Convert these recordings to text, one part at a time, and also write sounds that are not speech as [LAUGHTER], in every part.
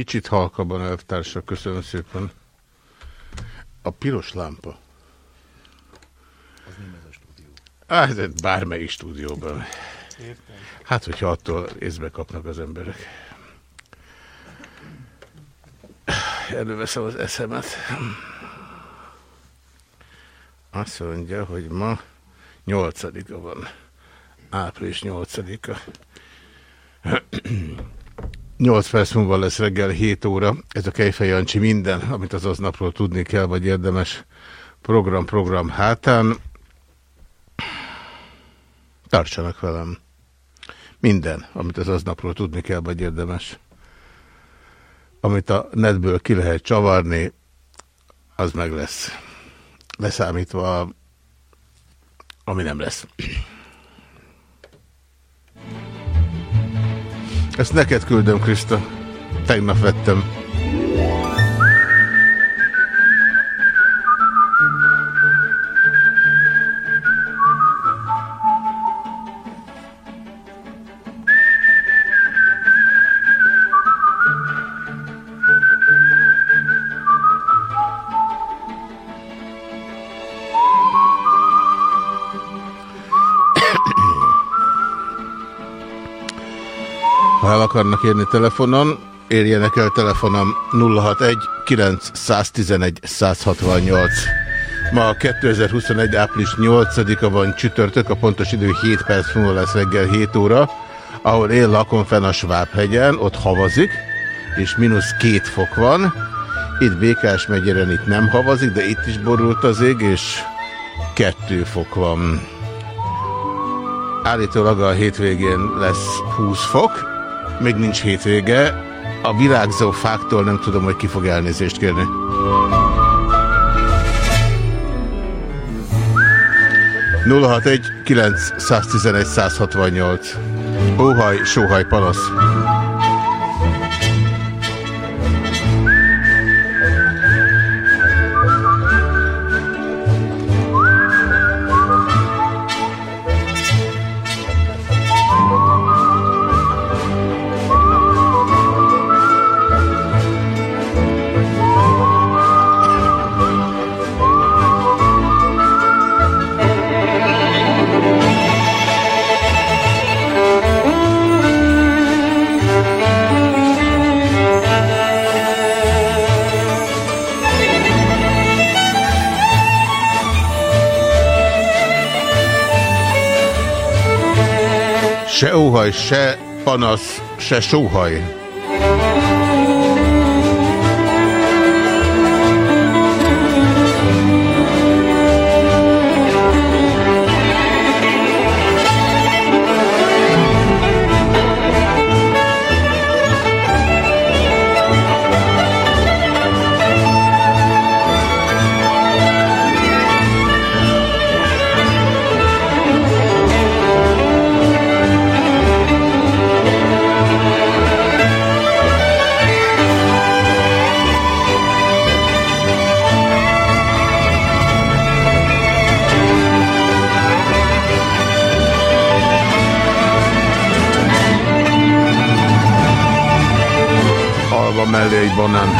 Kicsit halkabban elvtársak, köszönöm szépen. A piros lámpa. Az nem ez a stúdió. Hát, bármelyik stúdióban. Értem. Hát, hogyha attól észbe kapnak az emberek. Előveszem az eszemet. Azt mondja, hogy ma 8-a van. Április 8-a. 8 [CLEARS THROAT] perc múlva lesz reggel 7 óra. Ez a Kejfej Jancsi minden, amit az aznapról tudni kell, vagy érdemes program-program hátán. Tartsanak velem. Minden, amit az aznapról tudni kell, vagy érdemes. Amit a netből ki lehet csavarni, az meg lesz. Leszámítva, ami nem lesz. Ezt neked küldöm, Krista. Tegnap vettem. Akarnak érni telefonon, érjenek el telefonom 061 911 168. Ma 2021. április 8-a van csütörtök, a pontos idő 7 perc múlva lesz reggel 7 óra, ahol én lakom fenn a Svábhegyen, ott havazik, és mínusz 2 fok van. Itt Békás megyeren itt nem havazik, de itt is borult az ég, és 2 fok van. Állítólag a hétvégén lesz 20 fok, még nincs hétvége. A virágzó fáktól nem tudom, hogy ki fog elnézést kérni. egy 911 168 Óhaj, sóhaj, panasz. Se óhaj, se panasz, se sóhaj. Mellé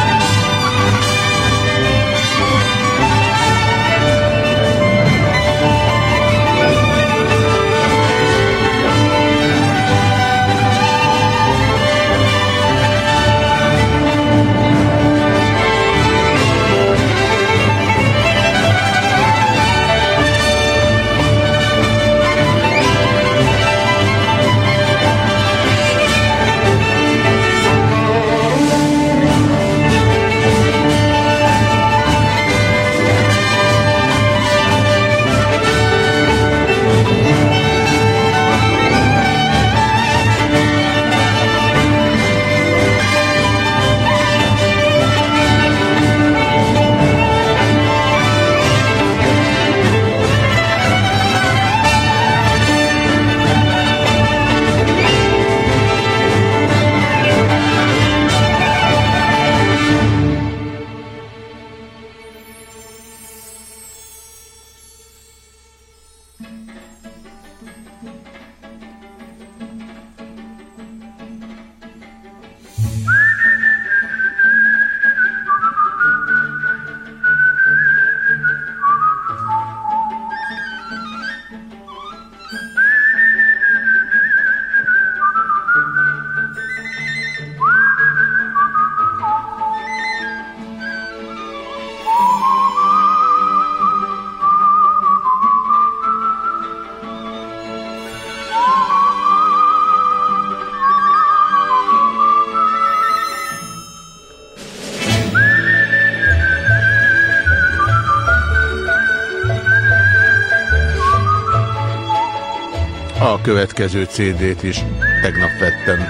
Következő CD-t is tegnap vettem.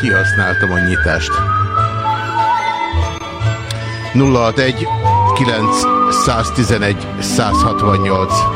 Kihasználtam a nyitást. 061 9 111 168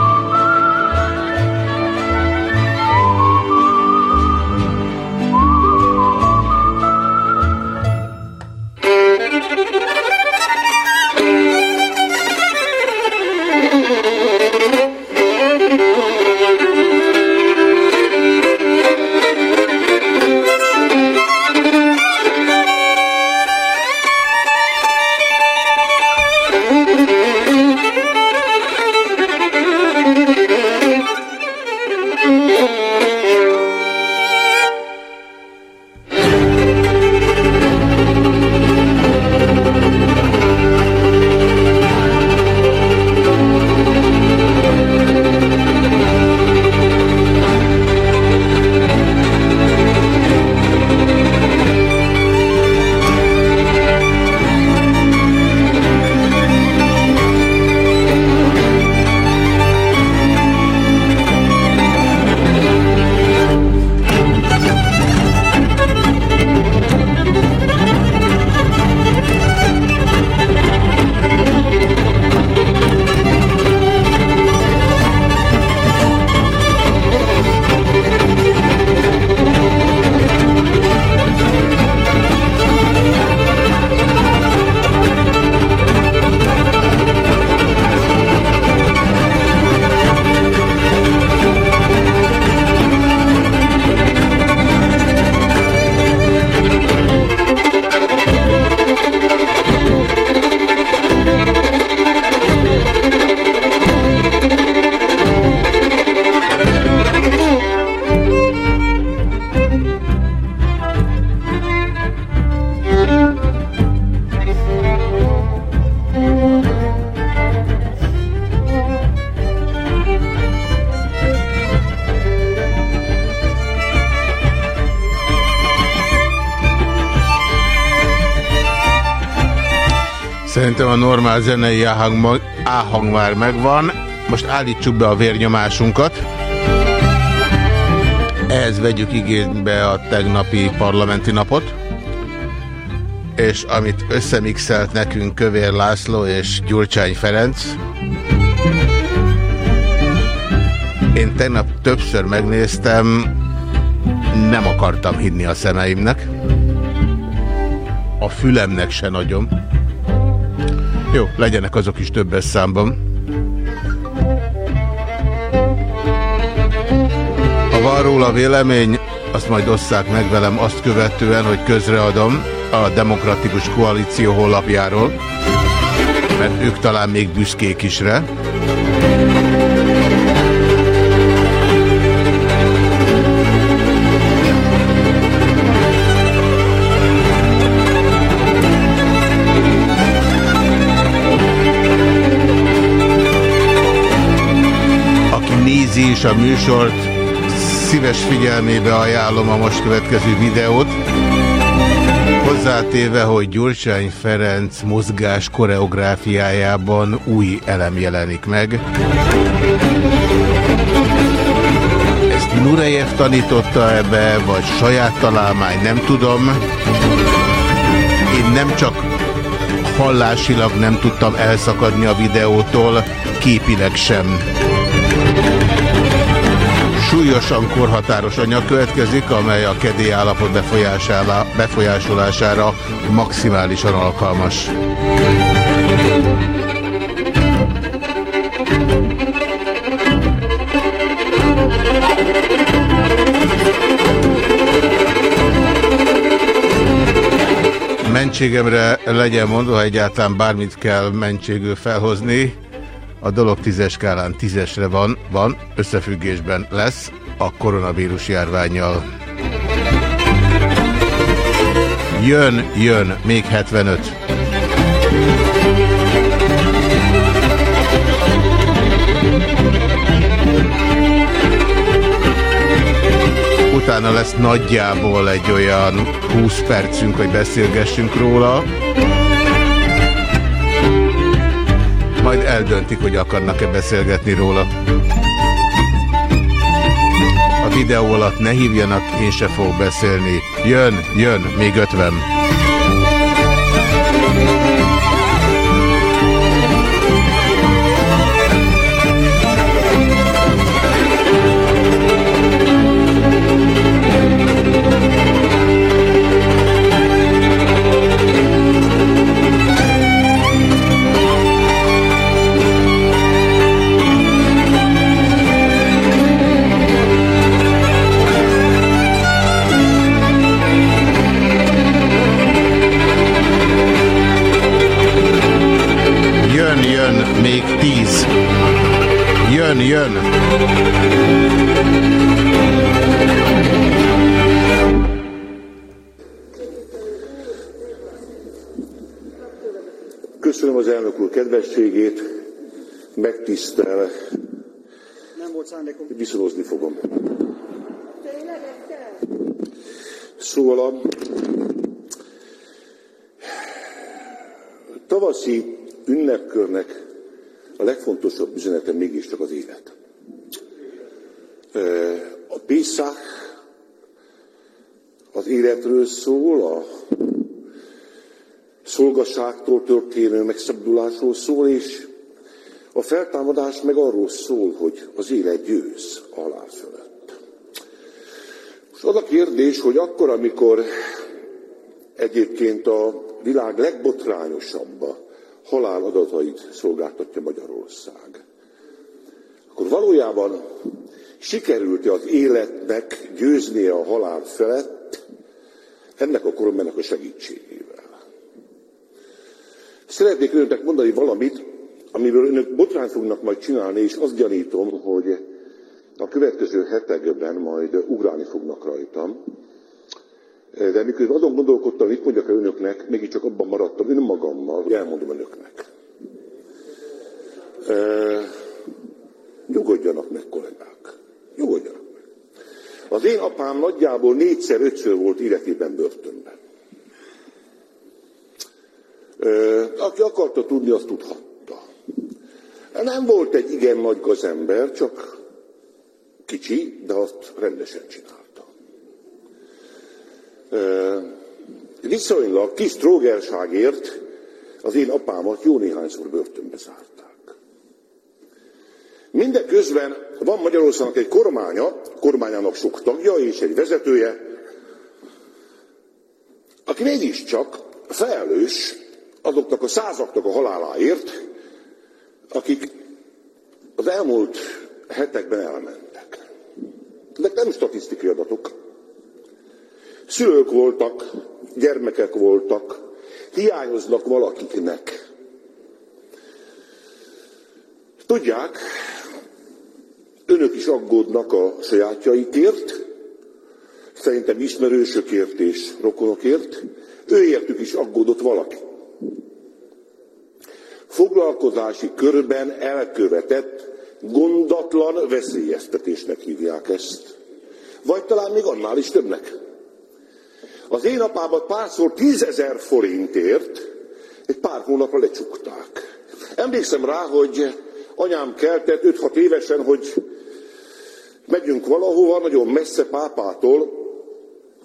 a zenei áhang, áhang már megvan. Most állítsuk be a vérnyomásunkat. Ehhez vegyük igénybe a tegnapi parlamenti napot. És amit összemixelt nekünk Kövér László és Gyurcsány Ferenc. Én tegnap többször megnéztem, nem akartam hinni a szemeimnek. A fülemnek se nagyon. Jó, legyenek azok is többes számban. Ha van róla vélemény, azt majd osszák meg velem azt követően, hogy közreadom a Demokratikus Koalíció honlapjáról, mert ők talán még büszkék isre. nézi is a műsort, szíves figyelmébe ajánlom a most következő videót. Hozzátéve, hogy Gyurcsány Ferenc mozgás koreográfiájában új elem jelenik meg. Ezt Nurejev tanította ebbe, vagy saját találmány, nem tudom. Én nem csak hallásilag nem tudtam elszakadni a videótól, képileg sem Súlyosan korhatáros anyag következik, amely a kedély állapot befolyásolására maximálisan alkalmas. Mentségemre legyen mondva, ha egyáltalán bármit kell mentségül felhozni, a dolog tízes skálán tízesre van, van, összefüggésben lesz a koronavírus járványjal. Jön, jön, még 75. Utána lesz nagyjából egy olyan 20 percünk, hogy beszélgessünk róla. Majd eldöntik, hogy akarnak-e beszélgetni róla. A videó alatt ne hívjanak, én se fogok beszélni. Jön, jön, még 50. még tíz. Jön, jön. Köszönöm az elnök úr kedvességét, megtisztel, Nem volt szándékom. viszonyozni fogom. Szóval a tavaszi ünnepkörnek a legfontosabb üzenete mégiscsak az élet. A Pészák az életről szól, a szolgasságtól történő megszabadulásról szól, és a feltámadás meg arról szól, hogy az élet győz a halál fölött. Most az a kérdés, hogy akkor, amikor egyébként a világ legbotrányosabb haláladatait szolgáltatja Magyarország, akkor valójában sikerült-e az életnek győznie a halál felett ennek a koromnak a segítségével? Szeretnék önöknek mondani valamit, amiről önök botrányt fognak majd csinálni, és azt gyanítom, hogy a következő hetekben majd ugrálni fognak rajtam. De miközben azon gondolkodtam, mit mondjak el önöknek, mégiscsak abban maradtam önmagammal, hogy elmondom önöknek. E, nyugodjanak meg, kollégák. Nyugodjanak meg. Az én apám nagyjából négyszer, ötször volt életében börtönben. Aki akarta tudni, azt tudhatta. Nem volt egy igen nagy gazember, csak kicsi, de azt rendesen csinálta. Viszonylag kis trógerságért az én apámat jó néhányszor börtönbe zárták. Mindeközben van Magyarországnak egy kormánya, kormányának sok tagja és egy vezetője, aki mégiscsak felelős azoknak a százaknak a haláláért, akik az elmúlt hetekben elmentek. Ezek nem statisztikai adatok. Szülők voltak, gyermekek voltak, hiányoznak valakiknek. Tudják, önök is aggódnak a sajátjaikért, szerintem ismerősökért és rokonokért, őértük is aggódott valaki foglalkozási körben elkövetett gondatlan veszélyeztetésnek hívják ezt. Vagy talán még annál is többnek. Az én apámat párszor tízezer forintért egy pár hónapra lecsukták. Emlékszem rá, hogy anyám keltett 5-6 évesen, hogy megyünk valahova, nagyon messze pápától,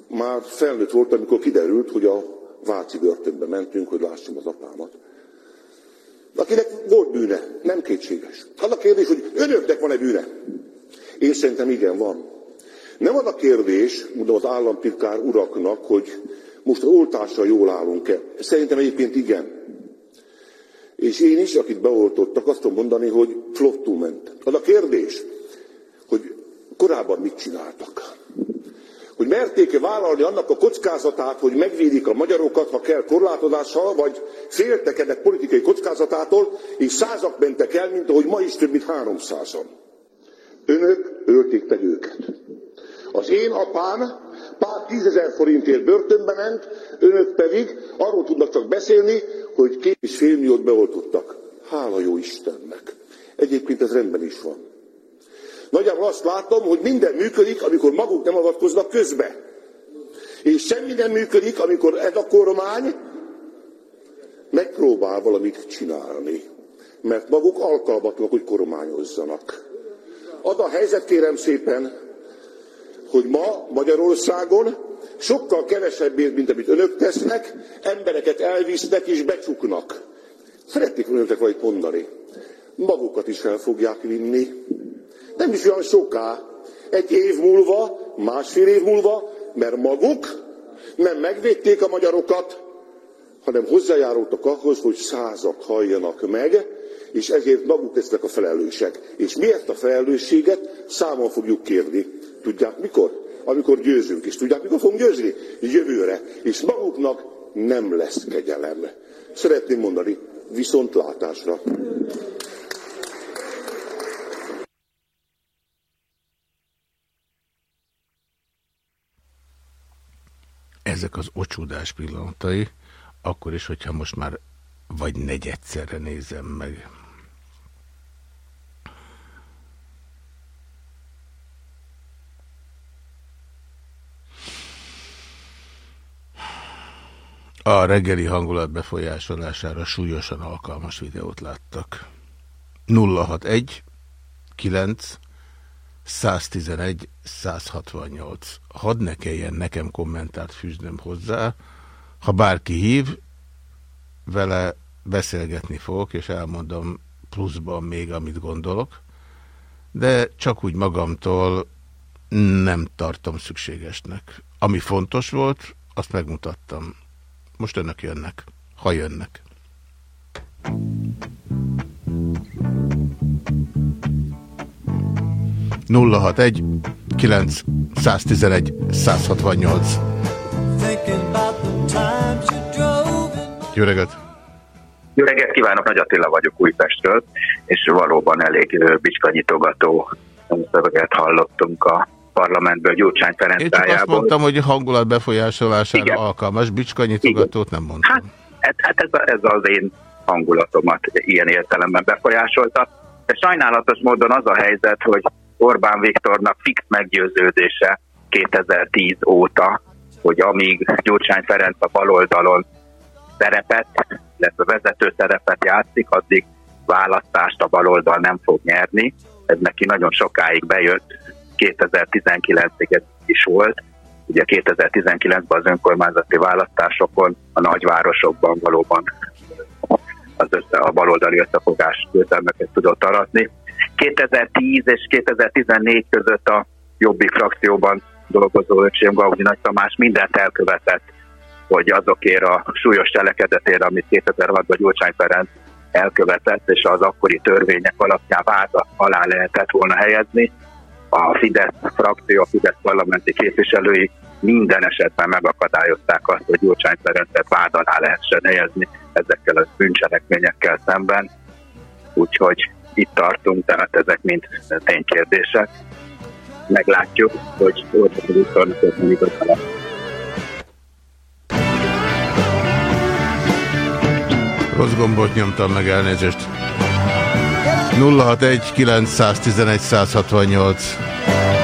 már felnőtt volt, amikor kiderült, hogy a Váci börtönbe mentünk, hogy lássam az apámat akinek volt bűne, nem kétséges. Az a kérdés, hogy önöknek van-e bűne? Én szerintem igen van. Nem az a kérdés, mondom az államtitkár uraknak, hogy most az oltással jól állunk-e. Szerintem egyébként igen. És én is, akit beoltottak, azt tudom mondani, hogy flottul ment. Az a kérdés, hogy korábban mit csináltak. hogy merték-e vállalni annak a kockázatát, hogy megvédik a magyarokat, ha kell korlátozással, vagy féltek ennek politikai kockázatától, és százak mentek el, mint ahogy ma is több mint háromszázan. Önök ölték meg őket. Az én apám pár tízezer forintért börtönbe ment, önök pedig arról tudnak csak beszélni, hogy két és fél milliót beoltottak. Hála jó Istennek. Egyébként ez rendben is van. Nagyjából azt látom, hogy minden működik, amikor maguk nem avatkoznak közbe. És semmi nem működik, amikor ez a kormány megpróbál valamit csinálni. Mert maguk alkalmatlanok, hogy kormányozzanak. Az a helyzet, kérem szépen, hogy ma Magyarországon sokkal kevesebbért, mint amit önök tesznek, embereket elvisznek és becsuknak. Szeretnék önöknek valamit mondani. Magukat is el fogják vinni. Nem is olyan soká. Egy év múlva, másfél év múlva, mert maguk nem megvédték a magyarokat, hanem hozzájárultak ahhoz, hogy százak halljanak meg, és ezért maguk lesznek a felelősek. És mi ezt a felelősséget számon fogjuk kérni. Tudják mikor? Amikor győzünk. És tudják mikor fogunk győzni? Jövőre. És maguknak nem lesz kegyelem. Szeretném mondani, viszontlátásra. Ezek az ocsúdás pillanatai, akkor is, hogyha most már vagy negyedszerre nézem meg. A reggeli hangulat befolyásolására súlyosan alkalmas videót láttak. 061 9 111 168. Hadd ne kelljen nekem kommentárt fűznöm hozzá. Ha bárki hív, vele beszélgetni fogok, és elmondom pluszban még, amit gondolok, de csak úgy magamtól nem tartom szükségesnek. Ami fontos volt, azt megmutattam. Most önök jönnek, ha jönnek. nulla hat egy kilenc 111 168 Jó reggelt! Jó reggelt kívánok, Nagy Attila vagyok Újpestről, és valóban elég bicskanyitogató szöveget hallottunk a parlamentből Gyurcsány Ferenc Én csak azt mondtam, hogy hangulat befolyásolására Igen. alkalmas, bicskanyitogatót nem mondtam. Hát, hát, hát ez, a, ez az én hangulatomat ilyen értelemben befolyásolta. De sajnálatos módon az a helyzet, hogy Orbán Viktornak fix meggyőződése 2010 óta, hogy amíg Gyurcsány Ferenc a baloldalon szerepet, illetve vezető szerepet játszik, addig választást a baloldal nem fog nyerni. Ez neki nagyon sokáig bejött, 2019-ig is volt. Ugye 2019-ben az önkormányzati választásokon a nagyvárosokban valóban az össze, a baloldali összefogás győzelmeket tudott aratni. 2010 és 2014 között a Jobbik frakcióban dolgozó öcsém Gaudi Nagy Tamás mindent elkövetett, hogy azokért a súlyos cselekedetért, amit 2006-ban Gyurcsány Ferenc elkövetett, és az akkori törvények alapján váda alá lehetett volna helyezni, a Fidesz frakció, a Fidesz parlamenti képviselői minden esetben megakadályozták azt, hogy Gyurcsány Ferencet vád alá lehessen helyezni ezekkel a bűncselekményekkel szemben. Úgyhogy itt tartunk, tehát ezek mind ténykérdések. Meglátjuk, hogy Orbán Viktornak ez nem igaz Rossz gombot nyomtam meg, elnézést. 061 911 168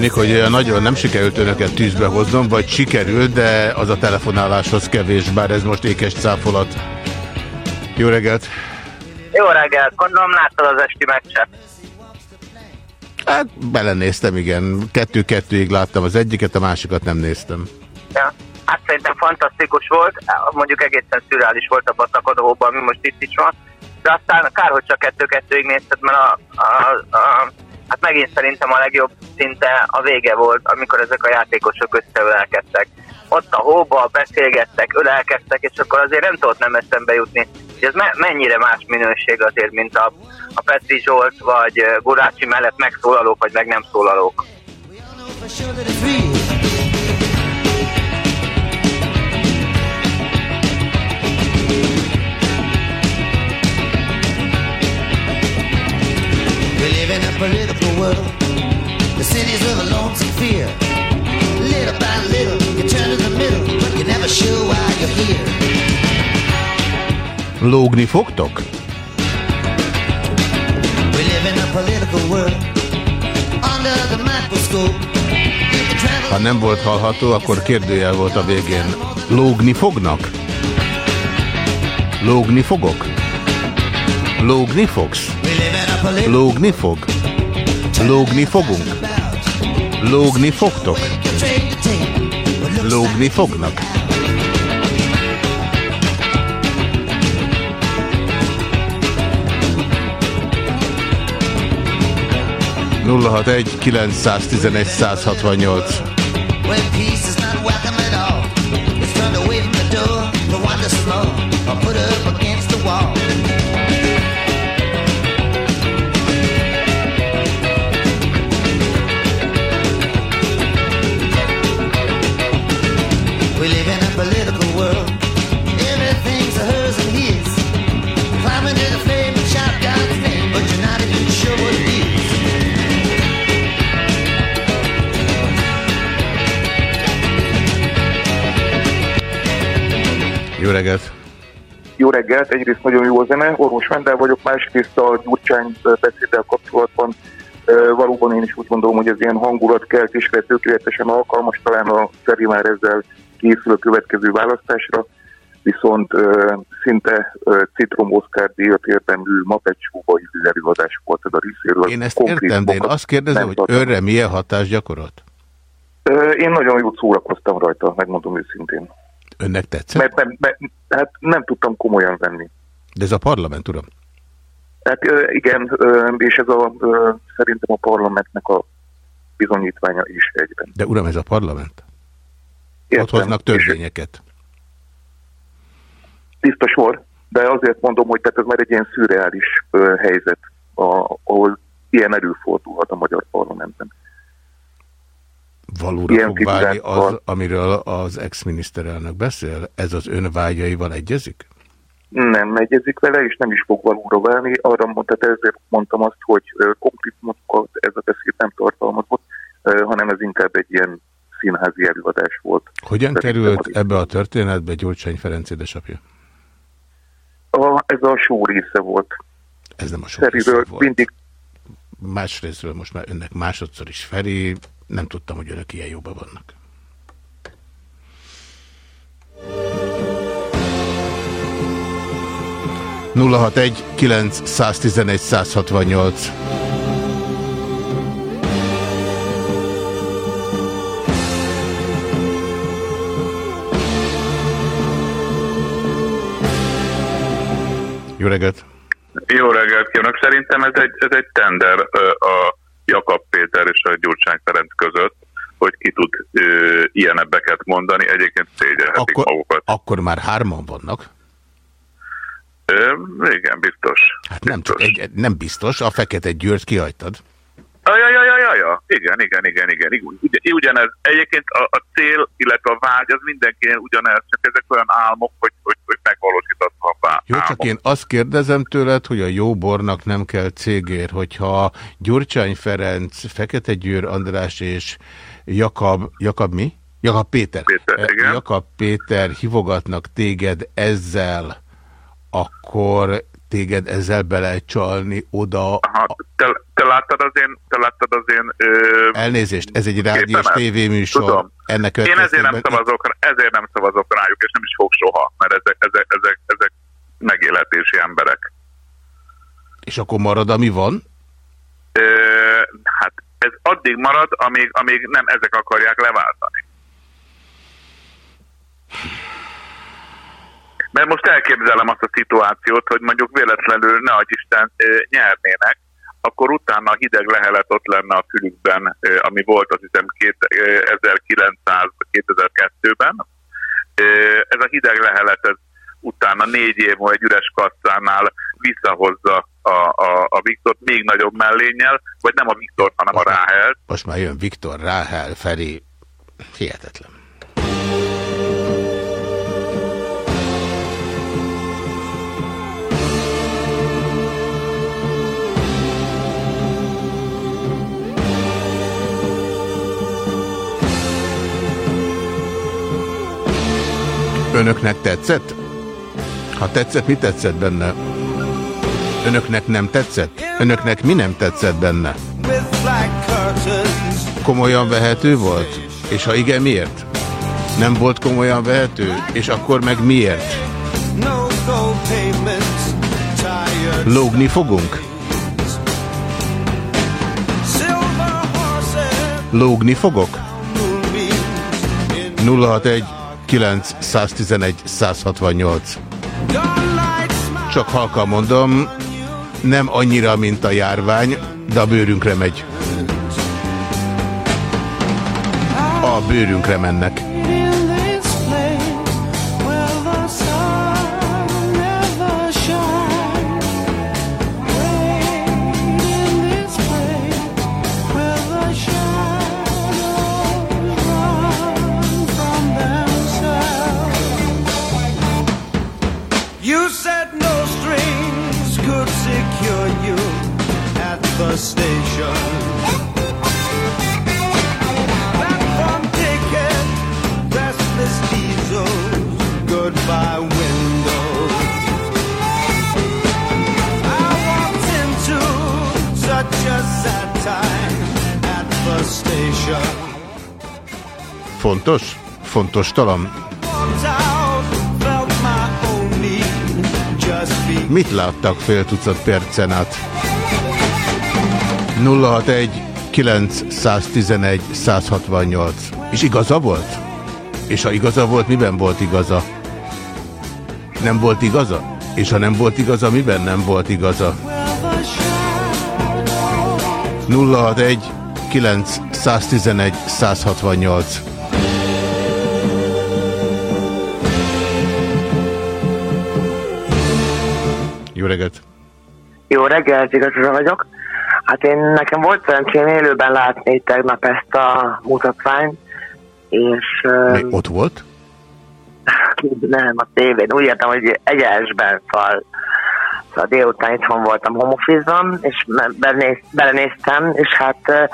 tűnik, hogy nagyon nem sikerült önöket tűzbe hoznom, vagy sikerült, de az a telefonáláshoz kevés, bár ez most ékes cáfolat. Jó reggelt! Jó reggelt, gondolom láttad az esti meccset. Hát belenéztem, igen. Kettő-kettőig láttam az egyiket, a másikat nem néztem. Ja. Hát szerintem fantasztikus volt, mondjuk egészen szürreális volt a szakadóban, ami most itt is van, de aztán kár, hogy csak kettő-kettőig nézted, mert a, a, a, hát megint szerintem a legjobb szinte a vége volt, amikor ezek a játékosok összeölelkedtek. Ott a hóba beszélgettek, ölelkeztek, és akkor azért nem tudott nem eszembe jutni, hogy ez me mennyire más minőség azért, mint a, a Petri Zsolt, vagy Gurácsi mellett megszólalók, vagy meg nem szólalók. Live in a political world. The cities of a lonesome fear. Little by little, you turn to the middle, but you never show why you're here. Lógni fogtok? We live in a political world. Under the microscope. Ha nem volt hallható, akkor kérdőjel volt a végén. Lógni fognak? Lógni fogok? Lógni fogsz? Lógni fog? Lógni fogunk? Lógni fogtok? Lógni fognak? nulla hat egy 911 168 reggelt! Jó reggelt, egyrészt nagyon jó a zene, Orvos Vendel vagyok, másrészt a Gyurcsány beszéddel kapcsolatban valóban én is úgy gondolom, hogy ez ilyen hangulat kell, és tökéletesen alkalmas, talán a Szeri már ezzel készül a következő választásra, viszont ö, szinte ö, Citrom Oscar díjat érdemlő Mapecsóba illő előadás volt ez a részéről. Én ezt értem, de én azt kérdezem, hogy tartom. önre milyen hatást gyakorolt? Ö, Én nagyon jót szórakoztam rajta, megmondom őszintén. Önnek tetszett? Mert nem, mert, hát nem tudtam komolyan venni. De ez a parlament, uram. Hát igen, és ez a, szerintem a parlamentnek a bizonyítványa is egyben. De uram, ez a parlament. Értem, Ott hoznak törvényeket. Biztos sor, de azért mondom, hogy tehát ez már egy ilyen szürreális helyzet, a, ahol ilyen előfordulhat a magyar parlamentben. Valóra Ilyen fog válni az, amiről az ex-miniszterelnök beszél? Ez az ön vágyaival egyezik? Nem egyezik vele, és nem is fog valóra válni. Arra mondta, tehát ezért mondtam azt, hogy konkrétumokat ez a beszéd nem tartalmazott, hanem ez inkább egy ilyen színházi előadás volt. Hogyan Szerintem került ebbe a történetbe Gyurcsány Ferenc édesapja? A, ez a show része volt. Ez nem a sok Szeriről volt. mindig Másrésztről most már önnek másodszor is Feri, nem tudtam, hogy önök ilyen jóban vannak. nulla hat egy 911 168 Jó reggelt! Jó reggelt kívánok! Szerintem ez egy, ez egy tender a Péter és a Gyurcsány Ferenc között, hogy ki tud ö, ilyenebbeket mondani, egyébként szégyelhetik Akkor, magukat. akkor már hárman vannak. Ö, igen, biztos. Hát nem csak egy, nem biztos, a Fekete Győrt kihagytad. Ja, ja, ja, ja, ja. Igen, igen, igen, igen. Ugy, ugyanez. Egyébként a, a cél, illetve a vágy az mindenkinek ugyanez, csak ezek olyan álmok, hogy, hogy, hogy megvalósíthatóak Jó, csak én azt kérdezem tőled, hogy a jó bornak nem kell cégér, hogyha Gyurcsány Ferenc, Fekete Győr András és Jakab, Jakab mi? Jakab Péter. Péter eh, igen. Jakab Péter hívogatnak téged ezzel, akkor téged ezzel belecsalni oda. Aha, te, te, láttad az én, te láttad az én... Ö, Elnézést, ez egy rádiós tévéműsor. Tudom. Ennek Én ezért nem, szavazok, ezért nem szavazok rájuk, és nem is fog soha, mert ezek, ezek, ezek, ezek megélhetési emberek. És akkor marad, ami van? Ö, hát ez addig marad, amíg, amíg nem ezek akarják leváltani. Mert most elképzelem azt a szituációt, hogy mondjuk véletlenül, ne Isten, nyernének, akkor utána a hideg lehelet ott lenne a fülükben, ami volt azt hiszem két- ö, 1900-2002-ben. Ez a hideg lehelet ez utána négy év múlva egy üres kasszánál visszahozza a, a, a Viktort még nagyobb mellénnyel, vagy nem a Viktort, hanem a Ráhelt. Most már jön Viktor, Ráhel, Feri. Hihetetlen. Önöknek tetszett? Ha tetszett, mi tetszett benne? Önöknek nem tetszett? Önöknek mi nem tetszett benne? Komolyan vehető volt? És ha igen, miért? Nem volt komolyan vehető? És akkor meg miért? Lógni fogunk? Lógni fogok? 061 911 168 Csak halkan mondom, nem annyira, mint a járvány, de a bőrünkre megy. A bőrünkre mennek. The station. Platform ticket, restless diesels, goodbye windows. I walked into such a sad time at the station. Fontos? Fontos talán. Be Mit láttak fél tucat percen át? 061 911 168. És igaza volt? És ha igaza volt, miben volt igaza? Nem volt igaza? És ha nem volt igaza, miben nem volt igaza? 061 911 168. Jó reggelt! Jó reggelt, igazra vagyok. Hát én nekem volt szerencsém élőben látni tegnap ezt a mutatványt, és Még ott volt? nem, a tévén. Úgy értem, hogy egyenesben szal. Szóval délután itthon voltam homofizom, és benéz, belenéztem, és hát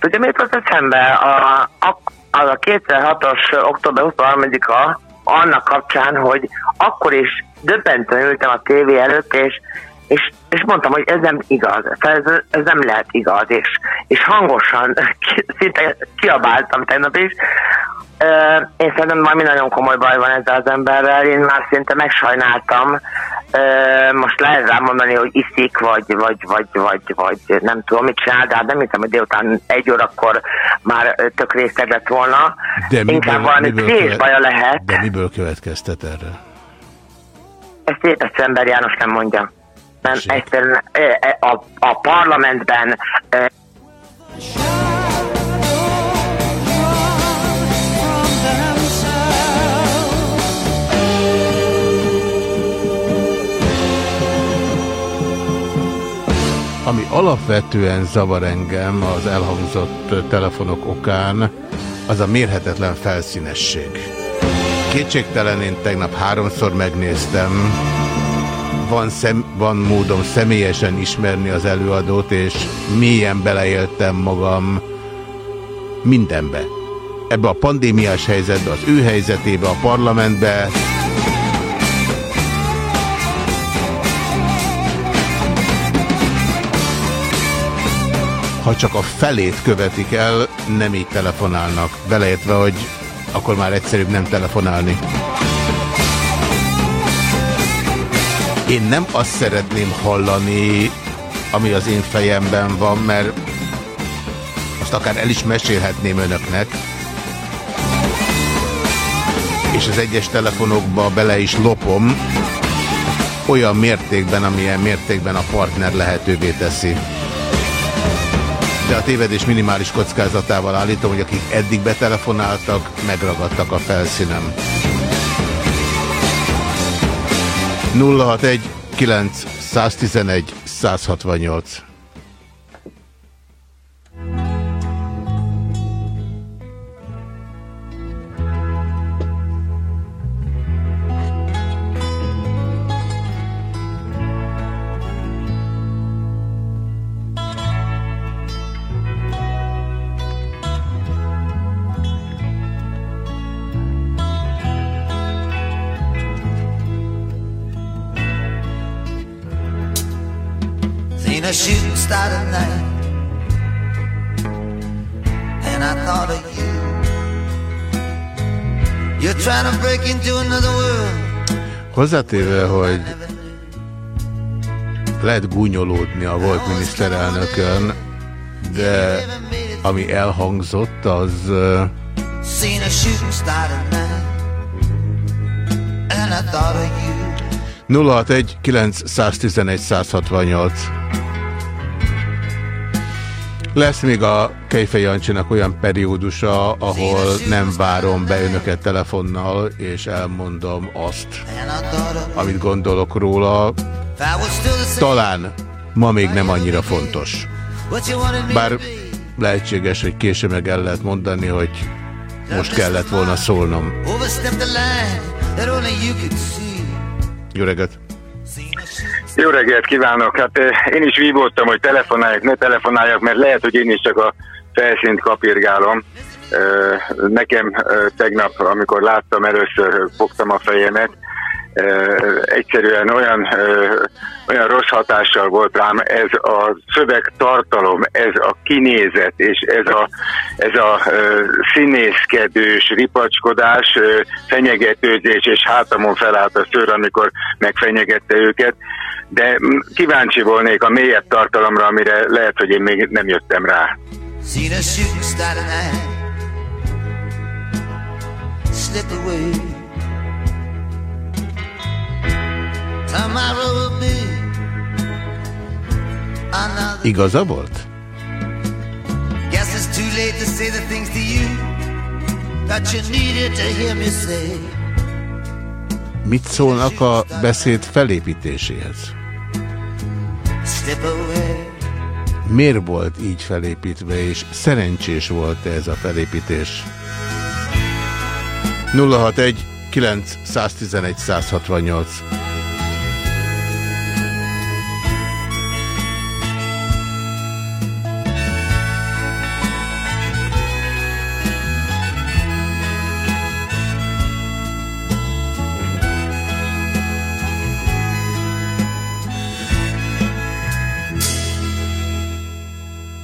tudja, miért volt eszembe? A, a, az a 2006-os október 23-a annak kapcsán, hogy akkor is döbbentően ültem a tévé előtt, és és, és mondtam, hogy ez nem igaz, ez, ez nem lehet igaz, és, és hangosan [LAUGHS] szinte kiabáltam tegnap is. Én szerintem valami nagyon komoly baj van ezzel az emberrel, én már szinte megsajnáltam. Most lehet rám mondani, hogy iszik, vagy, vagy, vagy, vagy, vagy nem tudom, mit csinál, de hát nem hiszem, hogy délután egy órakor már tök részeg lett volna. De Inkább valami követ- baja lehet. De miből következtet erre? Ezt édes ember János nem mondja. Nem, egyszerűen a, a parlamentben Ami alapvetően zavar engem az elhangzott telefonok okán, az a mérhetetlen felszínesség. Kétségtelen én tegnap háromszor megnéztem, van, szem, van módom személyesen ismerni az előadót, és mélyen beleéltem magam mindenbe. Ebbe a pandémiás helyzetbe, az ő helyzetébe, a parlamentbe, ha csak a felét követik el, nem így telefonálnak. Beleértve, hogy akkor már egyszerűbb nem telefonálni. Én nem azt szeretném hallani, ami az én fejemben van, mert azt akár el is mesélhetném önöknek, és az egyes telefonokba bele is lopom, olyan mértékben, amilyen mértékben a partner lehetővé teszi de a tévedés minimális kockázatával állítom, hogy akik eddig betelefonáltak, megragadtak a felszínem. 061 9 111 168 Hozzátéve, hogy lehet gúnyolódni a volt miniszterelnökön, de ami elhangzott, az uh, Seen a shooting star tonight, and I thought of you. 061 911 168 Lesz még a Kejfej Jancsinak olyan periódusa, ahol nem várom be önöket telefonnal, és elmondom azt, amit gondolok róla. Talán ma még nem annyira fontos. Bár lehetséges, hogy később meg el lehet mondani, hogy most kellett volna szólnom. Overstepped the Jó reggelt kívánok! Hát eh, én is vívódtam, hogy telefonáljak, ne telefonáljak, mert lehet, hogy én is csak a felszínt kapirgálom. Eh, Nekem eh, tegnap, amikor láttam először, fogtam a fejemet, egyszerűen olyan, olyan rossz hatással volt rám ez a szövegtartalom, ez a kinézet, és ez a, ez a színészkedős ripacskodás, fenyegetőzés, és hátamon felállt a szőr, amikor megfenyegette őket. De kíváncsi volnék a mélyebb tartalomra, amire lehet, hogy én még nem jöttem rá. Seen slip away. Me say. Mit szólnak a beszéd felépítéséhez? Miért volt így felépítve, és szerencsés volt -e ez a felépítés? 061 911 168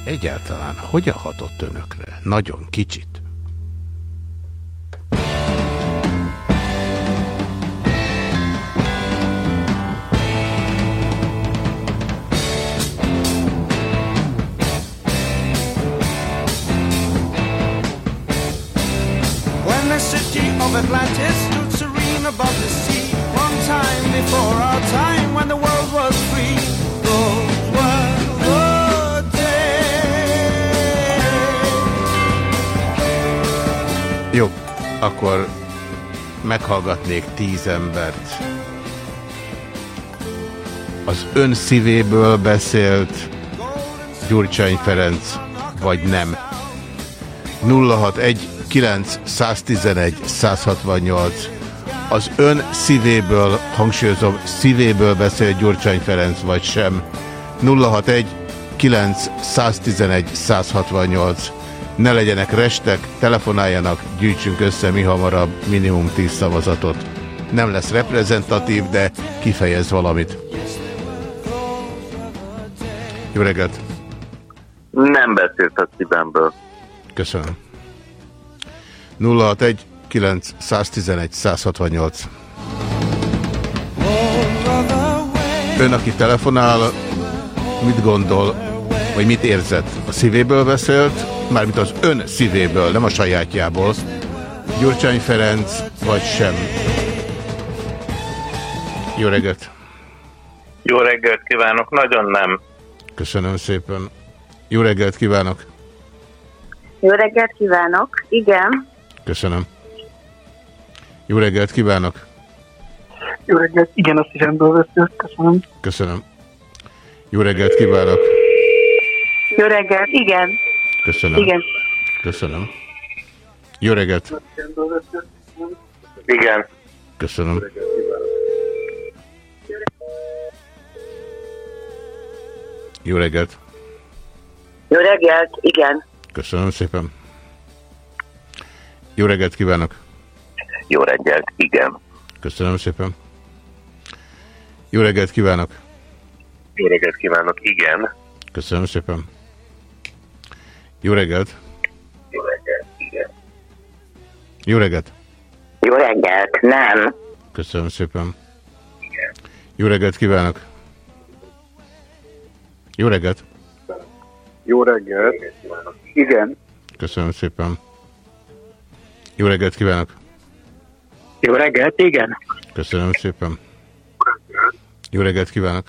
Egyáltalán hogyan hatott önökre? Nagyon kicsit. Meghallgatnék tíz embert. Az ön szívéből beszélt, Gyurcsány Ferenc, vagy nem. 061 9 111 168 az ön szívéből, hangsúlyozom, szívéből beszél Gyurcsány Ferenc, vagy sem. 061 9 111 168 ne legyenek restek, telefonáljanak, gyűjtsünk össze mi hamarabb minimum 10 szavazatot. Nem lesz reprezentatív, de kifejez valamit. Jó reggelt! Nem beszélt a szívemből. Köszönöm. 061 9 111 168 Ön, aki telefonál, mit gondol, vagy mit érzett? A szívéből beszélt, mármint az ön szívéből, nem a sajátjából. Gyurcsány Ferenc, vagy sem? Jó reggelt! Jó reggelt kívánok, nagyon nem. Köszönöm szépen. Jó reggelt kívánok! Jó reggelt kívánok! Igen. Köszönöm. Jó reggelt kívánok! Jó reggelt, igen, a szívemből beszélt, köszönöm. Köszönöm. Jó reggelt kívánok! Jó reggelt, igen. Köszönöm. Igen. Köszönöm. Jó reggelt! Igen. Köszönöm. Jó reggelt! Jó reggelt, igen. Köszönöm szépen. Jó reggelt kívánok! Jó reggelt, igen. Köszönöm szépen. Jó reggelt kívánok! Jó reggelt kívánok, igen. Köszönöm szépen. Jó reggelt! Jó reggelt, igen. Jó reggelt! Jó reggelt, nem. Köszönöm szépen. Jó reggelt kívánok! Jó reggelt! Jó reggelt. Igen. Köszönöm szépen. Jó reggelt kívánok! Jó reggelt, igen. Köszönöm szépen. Jó reggelt kívánok!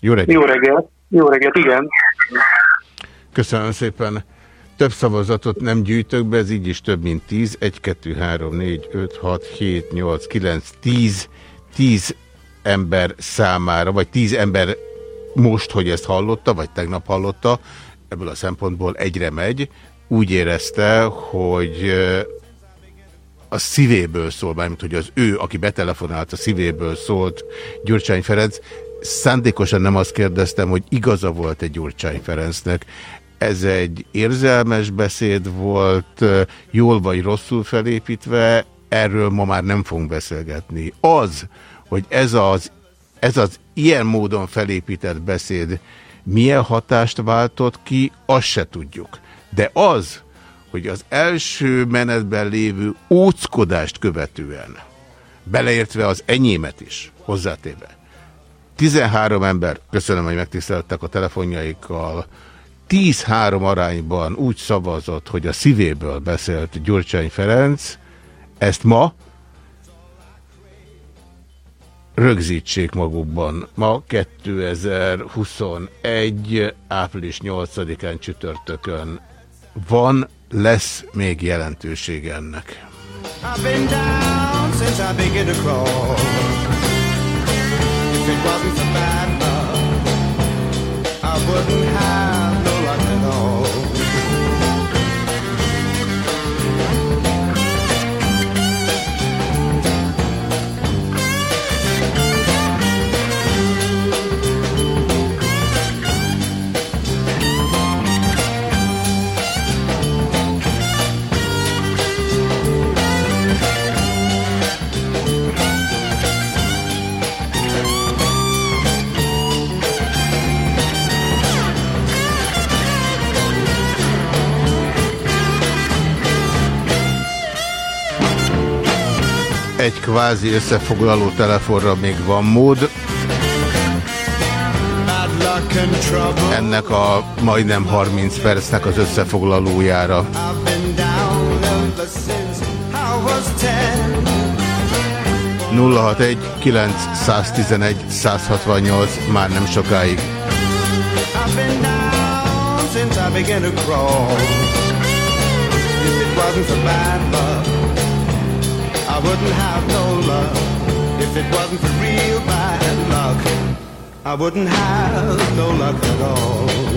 Jó reggelt! Jó reggelt. Jó reggelt, igen. Köszönöm szépen. Több szavazatot nem gyűjtök be, ez így is több, mint 10. 1, 2, 3, 4, 5, 6, 7, 8, 9, 10. 10 ember számára, vagy 10 ember most, hogy ezt hallotta, vagy tegnap hallotta, ebből a szempontból egyre megy, úgy érezte, hogy a szívéből szól, mármint hogy az ő, aki betelefonált, a szívéből szólt Gyurcsány Ferenc. Szándékosan nem azt kérdeztem, hogy igaza volt egy Gyurcsány Ferencnek. Ez egy érzelmes beszéd volt, jól vagy rosszul felépítve, erről ma már nem fogunk beszélgetni. Az, hogy ez az, ez az ilyen módon felépített beszéd milyen hatást váltott ki, azt se tudjuk. De az, hogy az első menetben lévő óckodást követően, beleértve az enyémet is, hozzátéve, 13 ember, köszönöm, hogy megtiszteltek a telefonjaikkal, 10-3 arányban úgy szavazott, hogy a szívéből beszélt Gyurcsány Ferenc, ezt ma rögzítsék magukban. Ma 2021. április 8-án csütörtökön van, lesz még jelentősége ennek. I've been down since I. Wasn't for bad love, I wouldn't have no luck at all. Egy kvázi összefoglaló telefonra még van mód. Ennek a majdnem 30 percnek az összefoglalójára. 061 911 168 már nem sokáig. I've been down since I began to crawl. If it wasn't for bad luck, wouldn't have no love. If it wasn't for real bad luck, I wouldn't have no luck at all.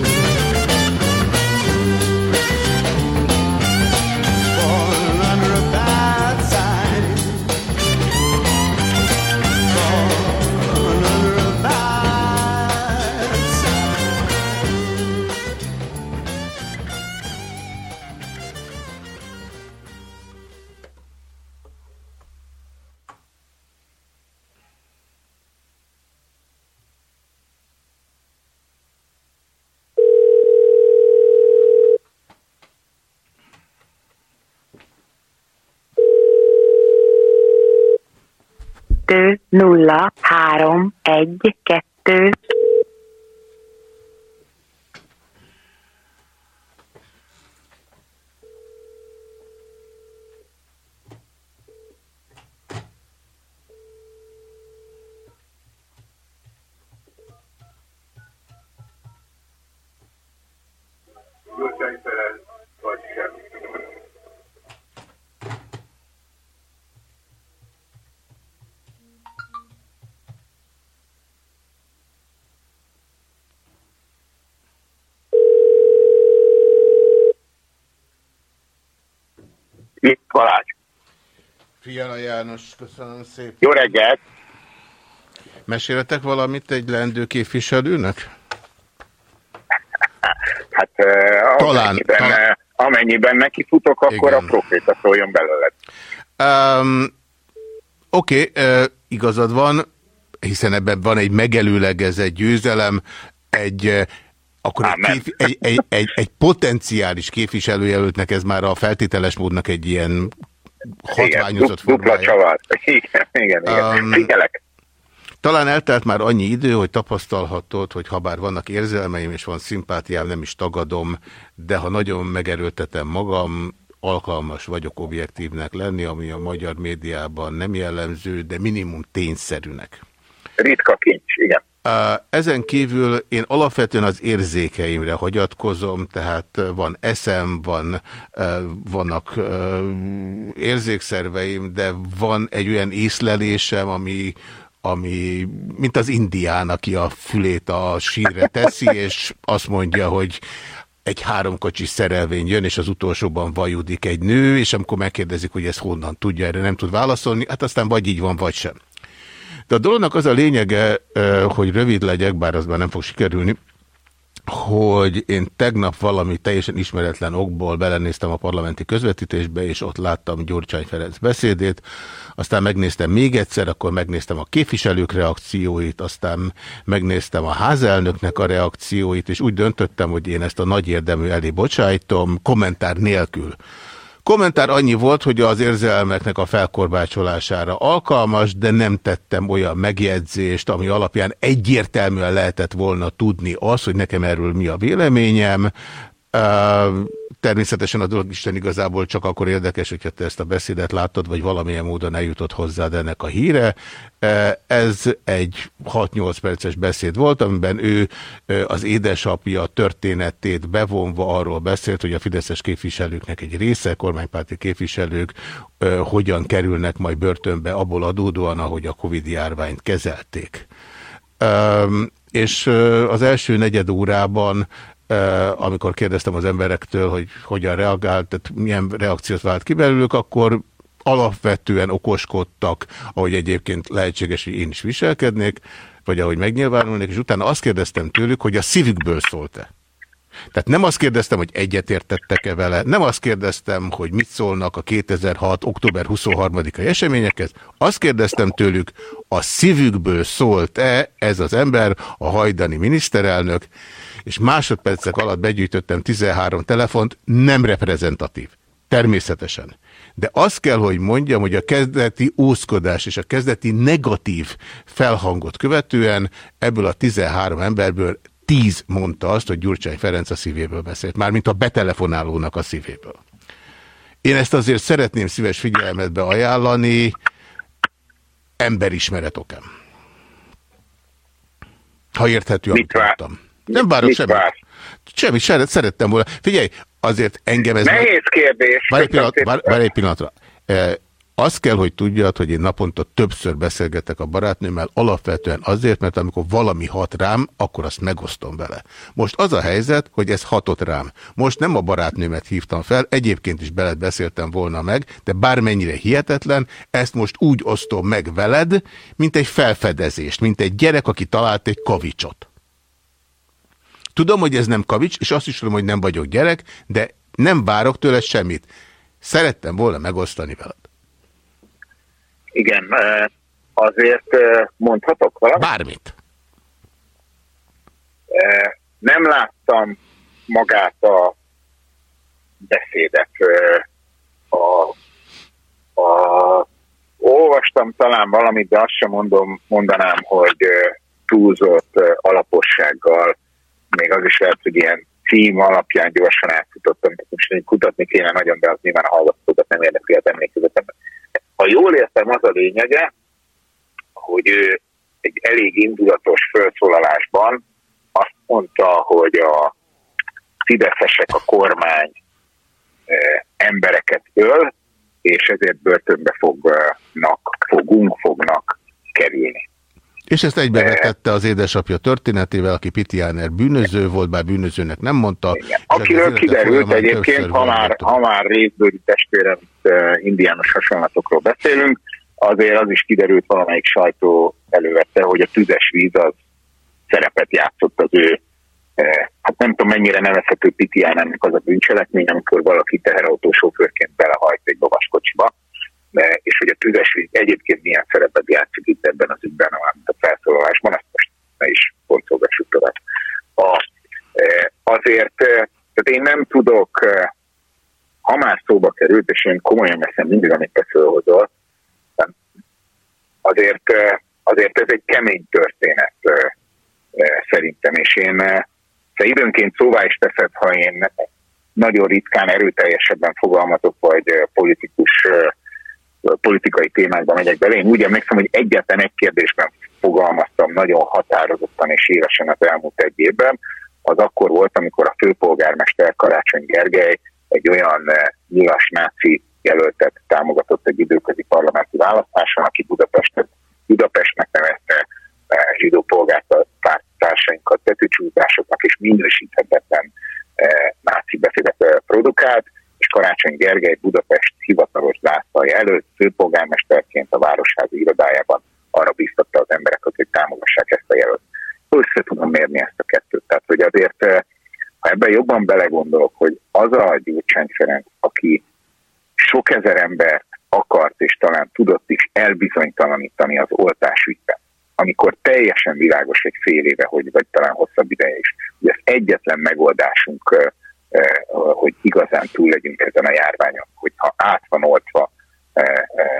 0, 3, 1, 2, Mit Balázs? Fiala János, köszönöm szépen. Jó reggelt! Meséltek valamit egy lendő képviselőnek? Hát uh, talán, amennyiben, talán. amennyiben neki futok, akkor Igen. a proféta szóljon belőled. Um, Oké, okay, uh, igazad van, hiszen ebben van egy megelőlegezett győzelem, egy uh, akkor egy, kép, egy, egy, egy, egy potenciális képviselőjelöltnek ez már a feltételes módnak egy ilyen hatványozott dupla formája. csavar. Igen, igen, igen. Um, Figyelek. Talán eltelt már annyi idő, hogy tapasztalhatod, hogy ha bár vannak érzelmeim és van szimpátiám, nem is tagadom, de ha nagyon megerőltetem magam, alkalmas vagyok objektívnek lenni, ami a magyar médiában nem jellemző, de minimum tényszerűnek. Ritka kincs, igen. Ezen kívül én alapvetően az érzékeimre hagyatkozom, tehát van eszem, van, vannak érzékszerveim, de van egy olyan észlelésem, ami, ami mint az indián, aki a fülét a sírre teszi, és azt mondja, hogy egy háromkocsi szerelvény jön, és az utolsóban vajudik egy nő, és amikor megkérdezik, hogy ezt honnan tudja, erre nem tud válaszolni, hát aztán vagy így van, vagy sem. De a dolognak az a lényege, hogy rövid legyek, bár az már nem fog sikerülni, hogy én tegnap valami teljesen ismeretlen okból belenéztem a parlamenti közvetítésbe, és ott láttam Gyurcsány Ferenc beszédét, aztán megnéztem még egyszer, akkor megnéztem a képviselők reakcióit, aztán megnéztem a házelnöknek a reakcióit, és úgy döntöttem, hogy én ezt a nagy érdemű elé bocsájtom, kommentár nélkül. Kommentár annyi volt, hogy az érzelmeknek a felkorbácsolására alkalmas, de nem tettem olyan megjegyzést, ami alapján egyértelműen lehetett volna tudni az, hogy nekem erről mi a véleményem. Természetesen a dolog Isten igazából csak akkor érdekes, hogyha te ezt a beszédet láttad, vagy valamilyen módon eljutott hozzád ennek a híre. Ez egy 6-8 perces beszéd volt, amiben ő az édesapja történetét bevonva arról beszélt, hogy a fideszes képviselőknek egy része, kormánypárti képviselők hogyan kerülnek majd börtönbe abból adódóan, ahogy a Covid járványt kezelték. És az első negyed órában amikor kérdeztem az emberektől, hogy hogyan reagált, tehát milyen reakciót vált ki belőlük, akkor alapvetően okoskodtak, ahogy egyébként lehetséges, hogy én is viselkednék, vagy ahogy megnyilvánulnék, és utána azt kérdeztem tőlük, hogy a szívükből szólt-e. Tehát nem azt kérdeztem, hogy egyetértettek-e vele, nem azt kérdeztem, hogy mit szólnak a 2006. október 23-ai eseményekhez, azt kérdeztem tőlük, a szívükből szólt-e ez az ember, a hajdani miniszterelnök, és másodpercek alatt begyűjtöttem 13 telefont, nem reprezentatív. Természetesen. De azt kell, hogy mondjam, hogy a kezdeti ószkodás és a kezdeti negatív felhangot követően ebből a 13 emberből 10 mondta azt, hogy Gyurcsány Ferenc a szívéből beszélt. Mármint a betelefonálónak a szívéből. Én ezt azért szeretném szíves figyelmetbe ajánlani, emberismeret okem. Ha érthető, amit mondtam. Nem várok Mit semmit. vársz? Semmi, szerettem volna. Figyelj, azért engem ez... Nehéz kérdés. Várj egy, pillanat, várj, szépen. várj egy pillanatra. Azt kell, hogy tudjad, hogy én naponta többször beszélgetek a barátnőmmel, alapvetően azért, mert amikor valami hat rám, akkor azt megosztom vele. Most az a helyzet, hogy ez hatott rám. Most nem a barátnőmet hívtam fel, egyébként is beled beszéltem volna meg, de bármennyire hihetetlen, ezt most úgy osztom meg veled, mint egy felfedezést, mint egy gyerek, aki talált egy kavicsot. Tudom, hogy ez nem kavics, és azt is tudom, hogy nem vagyok gyerek, de nem várok tőle semmit. Szerettem volna megosztani veled. Igen, azért mondhatok valamit? Bármit. Nem láttam magát a beszédet. A, a, olvastam talán valamit, de azt sem mondom, mondanám, hogy túlzott alapossággal, még az is lehet, hogy ilyen cím alapján gyorsan átfutottam, most kutatni kéne nagyon, de az nyilván a hallgatókat nem érdekli az emlékezetemben. Ha jól értem, az a lényege, hogy ő egy elég indulatos felszólalásban azt mondta, hogy a fideszesek a kormány eh, embereket öl, és ezért börtönbe fognak, fogunk, fognak kerülni. És ezt egybevetette az édesapja történetével, aki Pitiáner bűnöző volt, bár bűnözőnek nem mondta. és Akiről kiderült egyébként, ha már, ha már részbőri testvérem uh, indiános hasonlatokról beszélünk, azért az is kiderült valamelyik sajtó elővette, hogy a tüzes víz az szerepet játszott az ő, hát nem tudom mennyire nevezhető Pitiánának az a bűncselekmény, amikor valaki teherautósofőrként belehajt egy lovaskocsiba, és hogy a tüzes víz egyébként milyen szerepet játszik itt ebben az ügyben, a felszólalásban, ezt most ne is pontolgassuk tovább. A, eh, azért, eh, tehát én nem tudok, eh, ha már szóba került, és én komolyan veszem mindig, amit te fölhozol, azért, azért ez egy kemény történet szerintem, és én te időnként szóvá is teszed, ha én nagyon ritkán erőteljesebben fogalmazok, vagy politikus politikai témákba megyek bele. Én úgy emlékszem, hogy egyetlen egy kérdésben fogalmaztam nagyon határozottan és élesen az elmúlt egy évben. Az akkor volt, amikor a főpolgármester Karácsony Gergely egy olyan eh, nyilas náci jelöltet támogatott egy időközi parlamenti választáson, aki Budapestet, Budapestnek nevezte eh, zsidó polgártársainkat betűcsúzásoknak és minősíthetetlen eh, náci beszédet produkált, és Karácsony Gergely Budapest hivatalos zászlaja előtt főpolgármesterként a városházi irodájában arra biztatta az embereket, hogy támogassák ezt a jelölt. Össze tudom mérni ezt a kettőt. Tehát, hogy azért, eh, ha ebben jobban belegondolok, hogy az a Gyurcsány Ferenc, aki sok ezer embert akart és talán tudott is elbizonytalanítani az oltás ügyben, amikor teljesen világos egy fél éve, hogy, vagy talán hosszabb ideje is, hogy az egyetlen megoldásunk, eh, hogy igazán túl legyünk ezen a járványon, hogyha át van oltva eh, eh,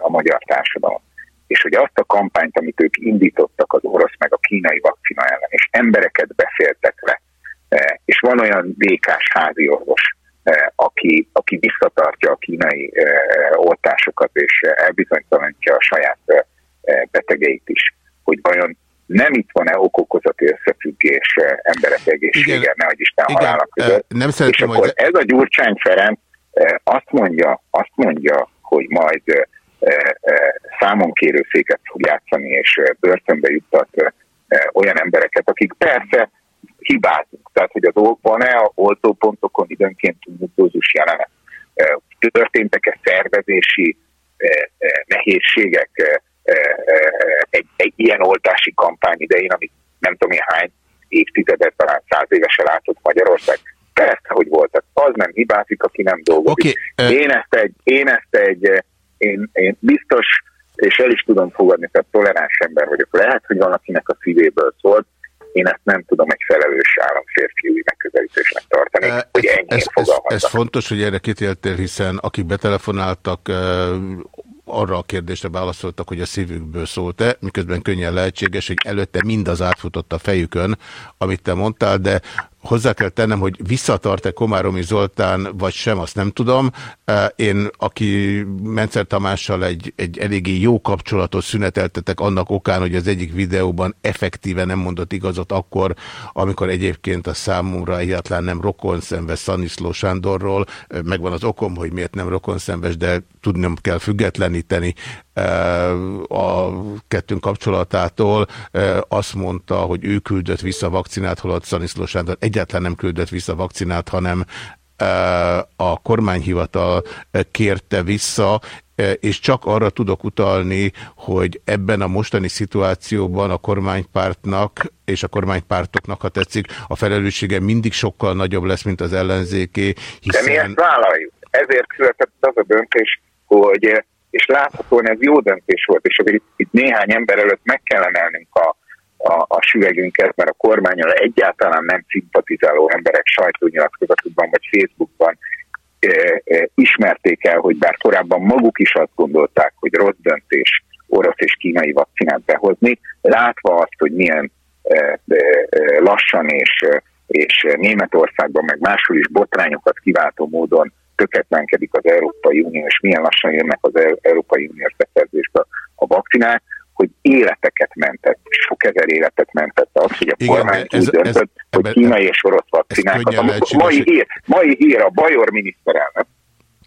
a magyar társadalom, és hogy azt a kampányt, amit ők indítottak az orosz meg a kínai vakcina ellen, és embereket beszéltek le, eh, és van olyan békás házi orvos, eh, aki, aki visszatartja a kínai eh, oltásokat, és elbizonytalanítja a saját eh, betegeit is, hogy vajon nem itt van-e okokozati összefüggés emberek egészsége, ne hogy Isten Igen, halála eh, között. nem És akkor ez a Gyurcsány Ferenc azt mondja, azt mondja, hogy majd számon kérőszéket fog játszani, és börtönbe juttat olyan embereket, akik persze hibázunk. Tehát, hogy az van-e a oltópontokon időnként tumultózus jelenet? Történtek-e szervezési eh, eh, nehézségek eh, eh, eh, egy, egy ilyen oltási kampány idején, amit nem tudom én hány évtizedet, talán száz évesen látott Magyarország. Persze, hogy voltak. Az nem hibázik, aki nem dolgozik. Oké, Én ezt egy, én ezt egy, én, én biztos, és el is tudom fogadni, tehát toleráns ember vagyok. Lehet, hogy valakinek a szívéből szólt, én ezt nem tudom egy felelős államférfiúi megközelítésnek tartani, Eh, hogy ennyi Ez, ez, ez fontos, hogy erre kitéltél, hiszen akik betelefonáltak, arra a kérdésre válaszoltak, hogy a szívükből szólt-e, miközben könnyen lehetséges, hogy előtte mindaz átfutott a fejükön, amit te mondtál, de hozzá kell tennem, hogy visszatart-e Komáromi Zoltán, vagy sem, azt nem tudom. Én, aki Mencer Tamással egy, egy eléggé jó kapcsolatot szüneteltetek annak okán, hogy az egyik videóban effektíve nem mondott igazat akkor, amikor egyébként a számomra egyáltalán nem rokonszenves Szaniszló Sándorról. Megvan az okom, hogy miért nem rokonszenves, de tudnom kell függetleníteni a kettőnk kapcsolatától. Azt mondta, hogy ő küldött vissza vakcinát, holott Szaniszló Sándor egyáltalán nem küldött vissza vakcinát, hanem a kormányhivatal kérte vissza, és csak arra tudok utalni, hogy ebben a mostani szituációban a kormánypártnak és a kormánypártoknak, ha tetszik, a felelőssége mindig sokkal nagyobb lesz, mint az ellenzéké. Hiszen... De mi ezt vállaljuk. Ezért született az a döntés, hogy és láthatóan ez jó döntés volt, és azért itt, itt néhány ember előtt meg kell emelnünk a, a, a süvegünket, mert a kormányal egyáltalán nem szimpatizáló emberek sajtónyilatkozatokban vagy Facebookban e, e, ismerték el, hogy bár korábban maguk is azt gondolták, hogy rossz döntés orosz és kínai vakcinát behozni, látva azt, hogy milyen e, e, lassan és, és Németországban, meg máshol is botrányokat kiváltó módon töketlenkedik az Európai Unió, és milyen lassan jönnek az Európai Uniós beszerzésbe a vakcinák, hogy életeket mentett, sok ezer életet mentett az, hogy a Igen, kormány ez, úgy döntött, ez, hogy kínai és orosz vakcinákat. A mai hír, mai hír a Bajor miniszterelnök,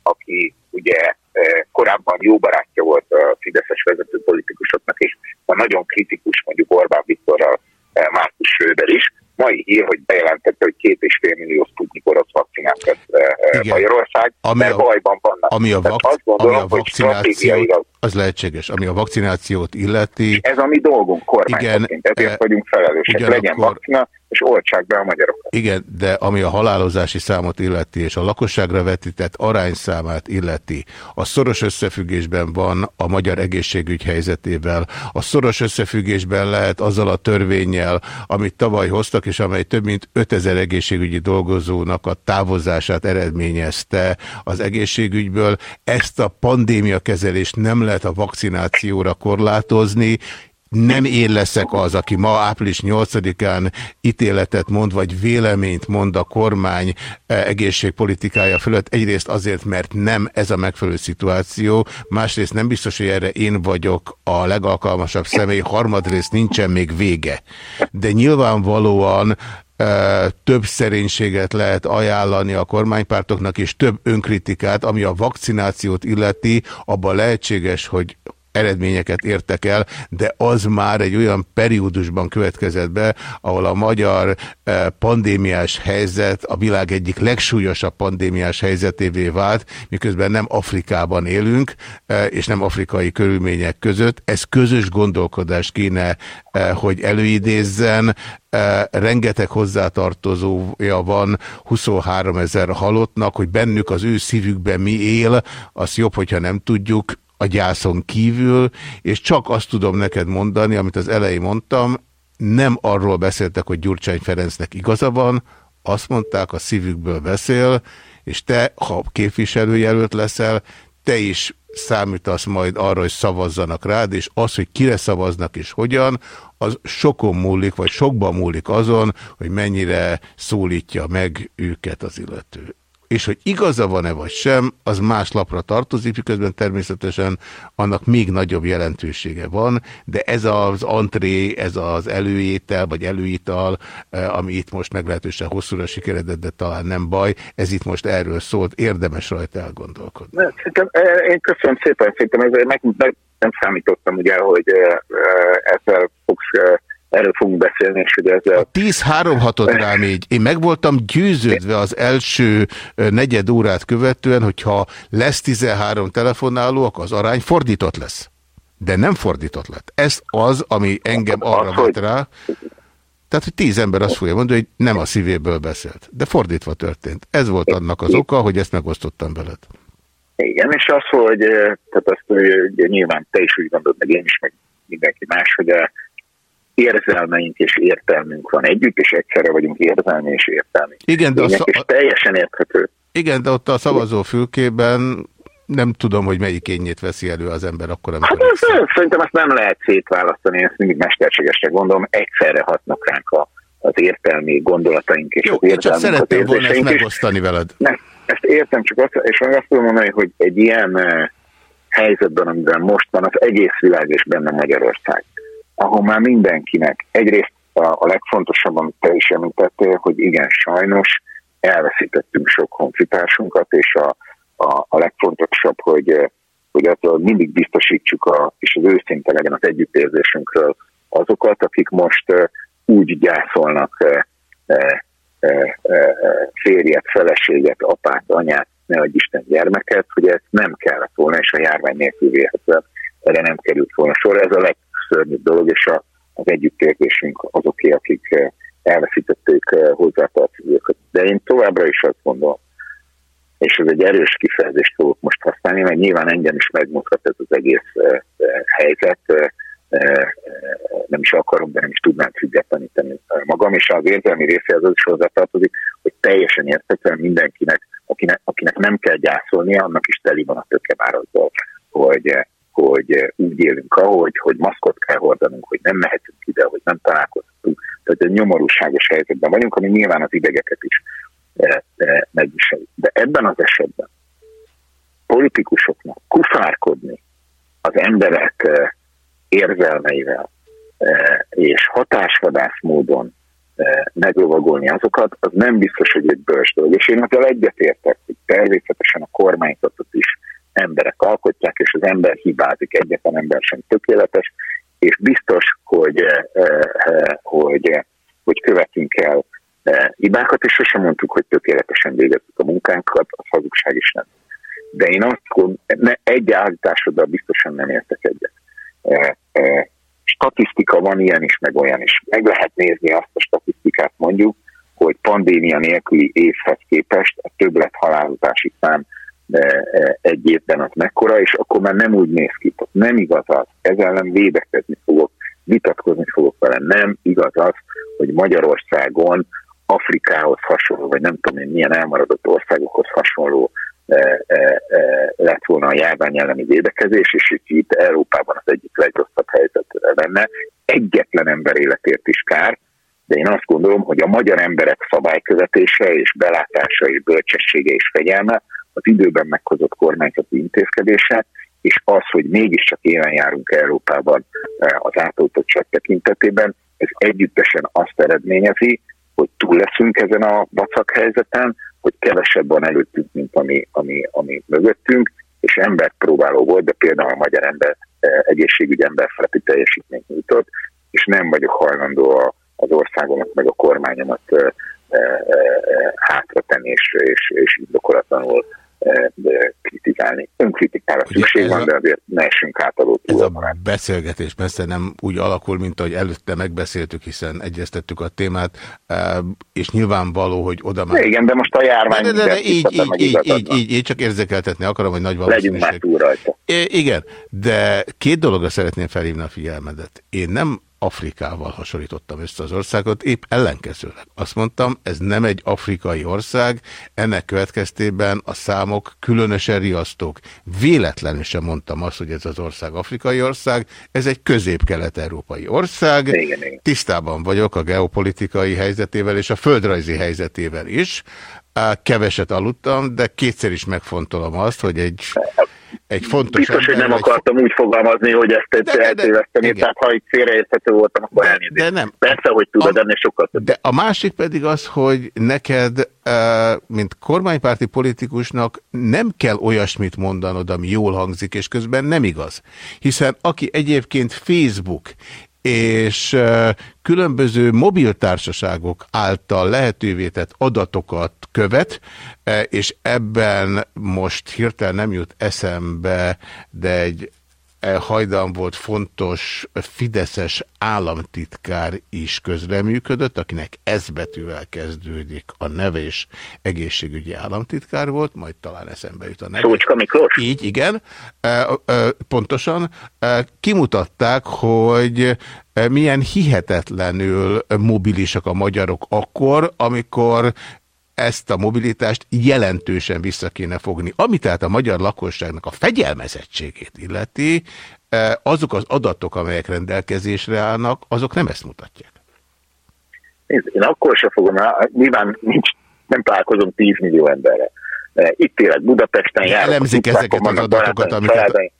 aki ugye e, korábban jó barátja volt a fideszes vezető politikusoknak, és a nagyon kritikus mondjuk Orbán Viktorral e, Márkus Söder is, mai hír, hogy bejelentette, hogy két és fél millió Sputnik orosz vakcinát vett eh, Magyarország, ami mert a, bajban vannak. Ami a, vak, azt gondolom, ami a vakcinációt, az lehetséges, ami a vakcinációt illeti. Ez a mi dolgunk kormányként, ezért e, vagyunk felelősek. Ugyanakkor, Legyen vakcina, és oltsák be a magyarokat. Igen, de ami a halálozási számot illeti, és a lakosságra vetített arányszámát illeti, a szoros összefüggésben van a magyar egészségügy helyzetével, a szoros összefüggésben lehet azzal a törvényel, amit tavaly hoztak, és amely több mint 5000 egészségügyi dolgozónak a távozását eredményezte az egészségügyből. Ezt a pandémia kezelést nem lehet a vakcinációra korlátozni, nem én leszek az, aki ma április 8-án ítéletet mond, vagy véleményt mond a kormány e, egészségpolitikája fölött. Egyrészt azért, mert nem ez a megfelelő szituáció, másrészt nem biztos, hogy erre én vagyok a legalkalmasabb személy, harmadrészt nincsen még vége. De nyilvánvalóan több szerénységet lehet ajánlani a kormánypártoknak, és több önkritikát, ami a vakcinációt illeti, abban lehetséges, hogy eredményeket értek el, de az már egy olyan periódusban következett be, ahol a magyar eh, pandémiás helyzet a világ egyik legsúlyosabb pandémiás helyzetévé vált, miközben nem Afrikában élünk, eh, és nem afrikai körülmények között. Ez közös gondolkodás kéne, eh, hogy előidézzen, rengeteg hozzátartozója van 23 ezer halottnak, hogy bennük az ő szívükben mi él, azt jobb, hogyha nem tudjuk, a gyászon kívül, és csak azt tudom neked mondani, amit az elején mondtam, nem arról beszéltek, hogy Gyurcsány Ferencnek igaza van, azt mondták, a szívükből beszél, és te, ha képviselőjelölt leszel, te is számítasz majd arra, hogy szavazzanak rád, és az, hogy kire szavaznak és hogyan, az sokon múlik, vagy sokban múlik azon, hogy mennyire szólítja meg őket az illető és hogy igaza van-e vagy sem, az más lapra tartozik, miközben természetesen annak még nagyobb jelentősége van, de ez az antré, ez az előétel, vagy előital, eh, ami itt most meglehetősen hosszúra sikeredett, de talán nem baj, ez itt most erről szólt, érdemes rajta elgondolkodni. Eh, én köszönöm szépen, szerintem ezért meg, meg nem számítottam ugye, hogy eh, ezzel fogsz erről fogunk beszélni, és hogy ezzel... A 10-3 hatott rám így. Én meg voltam győződve az első negyed órát követően, hogyha lesz 13 telefonáló, akkor az arány fordított lesz. De nem fordított lett. Ez az, ami engem arra vett rá, tehát, hogy tíz ember azt fogja mondani, hogy nem a szívéből beszélt. De fordítva történt. Ez volt annak az oka, hogy ezt megosztottam veled. Igen, és az, hogy tehát azt, hogy nyilván te is úgy gondolod, meg én is, meg mindenki más, hogy a érzelmeink és értelmünk van együtt, és egyszerre vagyunk érzelmi és értelmi. Igen, de Lények, a és teljesen érthető. Igen, de ott a szavazófülkében nem tudom, hogy melyik ényét veszi elő az ember akkor, amikor... Hát az, szerintem azt nem lehet szétválasztani, ezt mindig mesterségesre gondolom, egyszerre hatnak ránk a, az értelmi gondolataink és Jó, az csak érzelmünk, az szerettem volna ezt megosztani veled. Nem, ezt értem, csak azt, és meg azt tudom mondani, hogy egy ilyen eh, helyzetben, amiben most van az egész világ és benne Magyarország, ahol már mindenkinek egyrészt a, a legfontosabb, amit te is említettél, hogy igen, sajnos elveszítettünk sok honfitársunkat, és a, a, a legfontosabb, hogy, hogy attól mindig biztosítsuk, a, és az őszinte legyen az együttérzésünkről azokat, akik most úgy gyászolnak férjet, feleséget, apát, anyát, ne adj Isten gyermeket, hogy ez nem kellett volna, és a járvány nélkül véletlenül erre nem került volna sor. Ez a legszörnyűbb dolog, és a, az együttérzésünk azoké, akik eh, elveszítették eh, hozzátartozókat. De én továbbra is azt gondolom, és ez egy erős kifejezést fogok most használni, mert nyilván engem is megmozgat ez az egész eh, helyzet, nem is akarom, de nem is tudnám függetleníteni magam, és az érzelmi részéhez az is hozzátartozik, hogy teljesen értetően mindenkinek, akinek, akinek nem kell gyászolnia, annak is teli van a töke már azzal, hogy, hogy úgy élünk, ahogy, hogy maszkot kell hordanunk, hogy nem mehetünk ide, hogy nem találkozhatunk. Tehát egy nyomorúságos helyzetben vagyunk, ami nyilván az idegeket is eh, eh, megviseli. De ebben az esetben politikusoknak kufárkodni az emberek eh, érzelmeivel eh, és hatásvadász módon eh, meglovagolni azokat, az nem biztos, hogy egy bölcs dolog. És én azzal egyetértek, hogy természetesen a kormányzatot is emberek alkotják, és az ember hibázik, egyetlen ember sem tökéletes, és biztos, hogy, eh, eh, hogy, eh, hogy követünk el hibákat, és sosem mondtuk, hogy tökéletesen végezzük a munkánkat, az hazugság is nem. De én azt gondolom, egy állításoddal biztosan nem értek egyet. Statisztika van ilyen is, meg olyan is. Meg lehet nézni azt a statisztikát mondjuk, hogy pandémia nélküli évhez képest a többlet halálozási szám egy évben az mekkora, és akkor már nem úgy néz ki. Tehát Nem igaz az, ezzel ellen védekezni fogok, vitatkozni fogok vele. Nem igaz az, hogy Magyarországon Afrikához hasonló, vagy nem tudom én milyen elmaradott országokhoz hasonló eh, eh, eh, lett volna a járvány elleni védekezés, és hogy itt Európában az egyik legrosszabb helyzet lenne. Egyetlen ember életért is kár, de én azt gondolom, hogy a magyar emberek szabálykövetése és belátása és bölcsessége és fegyelme az időben meghozott kormányzati intézkedése, és az, hogy mégiscsak élen járunk Európában eh, az átoltottság tekintetében, ez együttesen azt eredményezi, hogy túl leszünk ezen a vacak helyzeten, hogy kevesebb van előttünk, mint ami, ami, ami mögöttünk, és embert próbáló volt, de például a magyar ember eh, egészségügy emberfeletti teljesítményt nyújtott, és nem vagyok hajlandó a, az országomat meg a kormányomat eh, eh, eh, hátratenni és, és, és indokolatlanul kritizálni. Önkritikára szükség van, a- de azért ne essünk át alól Ez a beszélgetés messze nem úgy alakul, mint ahogy előtte megbeszéltük, hiszen egyeztettük a témát, eh, és nyilvánvaló, hogy oda már... De igen, de most a járvány De, de, de, de, így, így, így, így, így, így, csak érzékeltetni akarom, hogy nagy Legyünk már valószínűség. túl rajta. I- Igen, de két dologra szeretném felhívni a figyelmedet. Én nem Afrikával hasonlítottam össze az országot, épp ellenkezőleg. Azt mondtam, ez nem egy afrikai ország, ennek következtében a számok különösen riasztók. Véletlenül sem mondtam azt, hogy ez az ország afrikai ország, ez egy közép-kelet-európai ország. Igen, igen. Tisztában vagyok a geopolitikai helyzetével és a földrajzi helyzetével is. Keveset aludtam, de kétszer is megfontolom azt, hogy egy, egy fontos Biztos, hogy ember, nem egy akartam úgy fogalmazni, hogy ezt De, de, de, eltéveszteni, igen. tehát ha itt félreérthető voltam, akkor elnézést. De nem. Persze, hogy tudod, A- ennél sokkal több. De a másik pedig az, hogy neked, mint kormánypárti politikusnak nem kell olyasmit mondanod, ami jól hangzik, és közben nem igaz. Hiszen aki egyébként Facebook és különböző mobiltársaságok által lehetővé tett adatokat követ, és ebben most hirtelen nem jut eszembe, de egy hajdan volt fontos fideszes államtitkár is közreműködött, akinek ez betűvel kezdődik a neve, és egészségügyi államtitkár volt, majd talán eszembe jut a neve. Szócska Miklós? Így, igen. E, e, Pontosan. E, Kimutatták, hogy e, milyen hihetetlenül mobilisak a magyarok akkor, amikor ezt a mobilitást jelentősen vissza kéne fogni. Ami tehát a magyar lakosságnak a fegyelmezettségét illeti, eh, azok az adatok, amelyek rendelkezésre állnak, azok nem ezt mutatják. Nézd, én akkor se fogom, nyilván nincs, nem találkozom 10 millió emberre. Itt élek Budapesten, járok. Elemzik ezeket az adatokat, amiket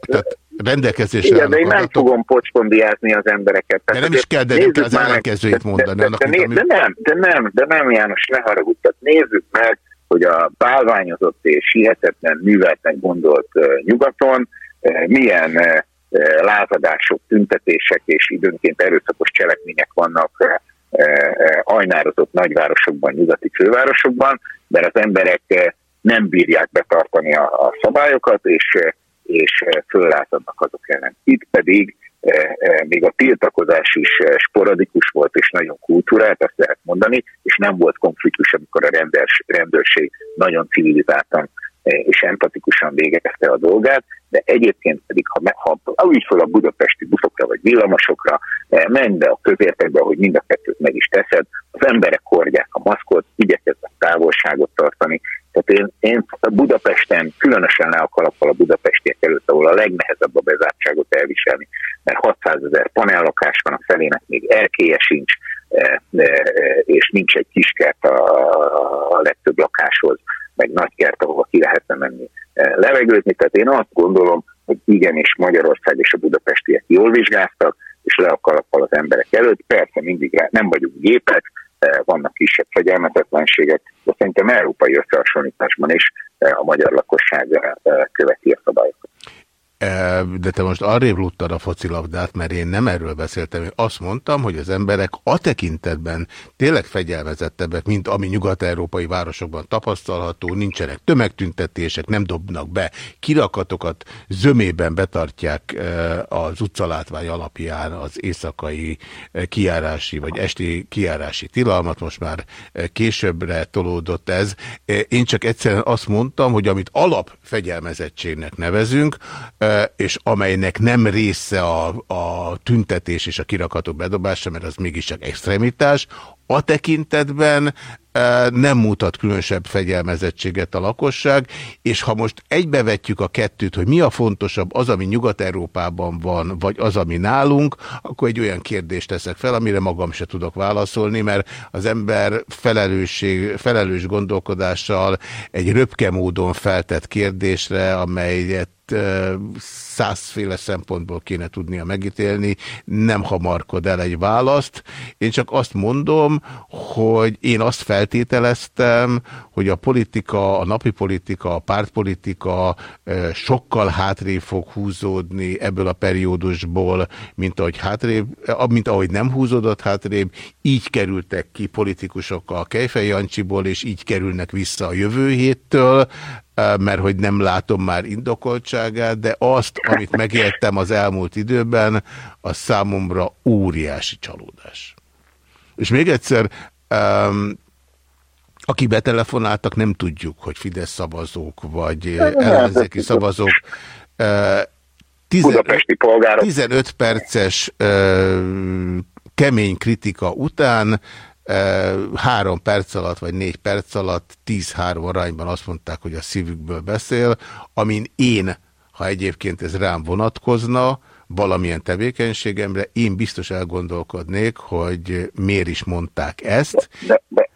tehát rendelkezésre Igen, de én nem fogom pocskondiázni az embereket. De nem is kell, de nem kell az ellenkezőjét mondani. De, de, de, de, de, nem, de nem, de nem János, ne haragudj. Tehát nézzük meg, hogy a bálványozott és hihetetlen műveltnek gondolt uh, nyugaton uh, milyen uh, lázadások, tüntetések és időnként erőszakos cselekmények vannak uh, ajnározott nagyvárosokban, nyugati fővárosokban, mert az emberek nem bírják betartani a, a szabályokat, és és eh, föllátadnak azok ellen. Itt pedig eh, eh, még a tiltakozás is sporadikus volt és nagyon kultúrált, azt lehet mondani, és nem volt konfliktus, amikor a rendőrs, rendőrség nagyon civilizáltan és empatikusan végezte a dolgát, de egyébként pedig, ha, ha úgy fel a budapesti buszokra vagy villamosokra, menj be a közértekbe, hogy mind a kettőt meg is teszed, az emberek hordják a maszkot, igyekeznek távolságot tartani, tehát én, én Budapesten, különösen le a kalappal a budapestiek előtt, ahol a legnehezebb a bezártságot elviselni, mert 600 ezer panellakás van, a felének még erkéje sincs, e, e, és nincs egy kiskert a legtöbb lakáshoz, meg nagy kert, ahova ki lehetne menni e, levegőzni. Tehát én azt gondolom, hogy igenis Magyarország és a budapestiek jól vizsgáztak, és le a kalappal az emberek előtt. Persze mindig nem vagyunk gépek, vannak kisebb fegyelmetetlenségek, de szerintem európai összehasonlításban is a magyar lakosság követi a szabályokat. De te most arrébb luttad a focilabdát, mert én nem erről beszéltem. Én azt mondtam, hogy az emberek a tekintetben tényleg fegyelmezettebbek, mint ami nyugat-európai városokban tapasztalható, nincsenek tömegtüntetések, nem dobnak be kirakatokat, zömében betartják az utcalátvány alapján az éjszakai kiárási vagy esti kiárási tilalmat, most már későbbre tolódott ez. Én csak egyszerűen azt mondtam, hogy amit alapfegyelmezettségnek nevezünk, és amelynek nem része a, a tüntetés és a kirakató bedobása, mert az mégiscsak extremitás, a tekintetben nem mutat különösebb fegyelmezettséget a lakosság, és ha most egybevetjük a kettőt, hogy mi a fontosabb, az, ami Nyugat-Európában van, vagy az, ami nálunk, akkor egy olyan kérdést teszek fel, amire magam se tudok válaszolni, mert az ember felelősség, felelős gondolkodással egy röpke módon feltett kérdésre, amelyet százféle szempontból kéne tudnia megítélni, nem hamarkod el egy választ. Én csak azt mondom, hogy én azt feltételeztem, hogy a politika, a napi politika, a pártpolitika sokkal hátrébb fog húzódni ebből a periódusból, mint ahogy, hátrébb, mint ahogy nem húzódott hátrébb, így kerültek ki politikusok a Kejfej Jancsiból, és így kerülnek vissza a jövő héttől, mert hogy nem látom már indokoltságát, de azt, amit megéltem az elmúlt időben, az számomra óriási csalódás. És még egyszer, um, aki betelefonáltak, nem tudjuk, hogy Fidesz szavazók, vagy ellenzéki szavazók. Uh, 15, 15 perces uh, kemény kritika után három perc alatt, vagy négy perc alatt, tíz-három arányban azt mondták, hogy a szívükből beszél, amin én, ha egyébként ez rám vonatkozna, valamilyen tevékenységemre, én biztos elgondolkodnék, hogy miért is mondták ezt. De, de,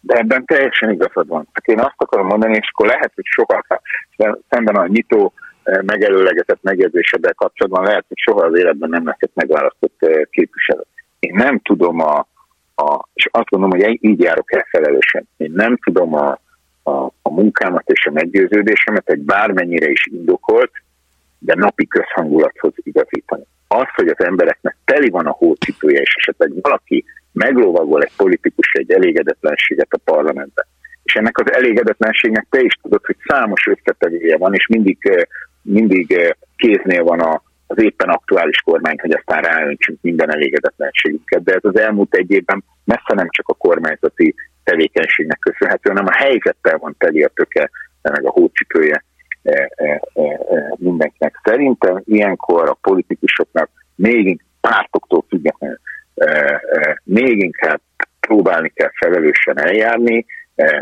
de ebben teljesen igazad van. Hát én azt akarom mondani, és akkor lehet, hogy sokat szemben a nyitó megelőlegetett megjegyzéseddel kapcsolatban lehet, hogy soha az életben nem leszek megválasztott képviselő. Én nem tudom a, a, és azt gondolom, hogy így járok el felelősen. Én nem tudom a, a, a munkámat és a meggyőződésemet egy bármennyire is indokolt, de napi közhangulathoz igazítani. Az, hogy az embereknek teli van a hócipője, és esetleg valaki meglovagol egy politikus egy elégedetlenséget a parlamentben, és ennek az elégedetlenségnek te is tudod, hogy számos összetevője van, és mindig, mindig kéznél van a, az éppen aktuális kormány, hogy aztán ráöntsünk minden elégedetlenségünket. De ez az elmúlt egy évben messze nem csak a kormányzati tevékenységnek köszönhető, hanem a helyzettel van teli a töke, meg a hócsipője e, e, e, mindenkinek. Szerintem ilyenkor a politikusoknak még pártoktól függetlenül még inkább próbálni kell felelősen eljárni,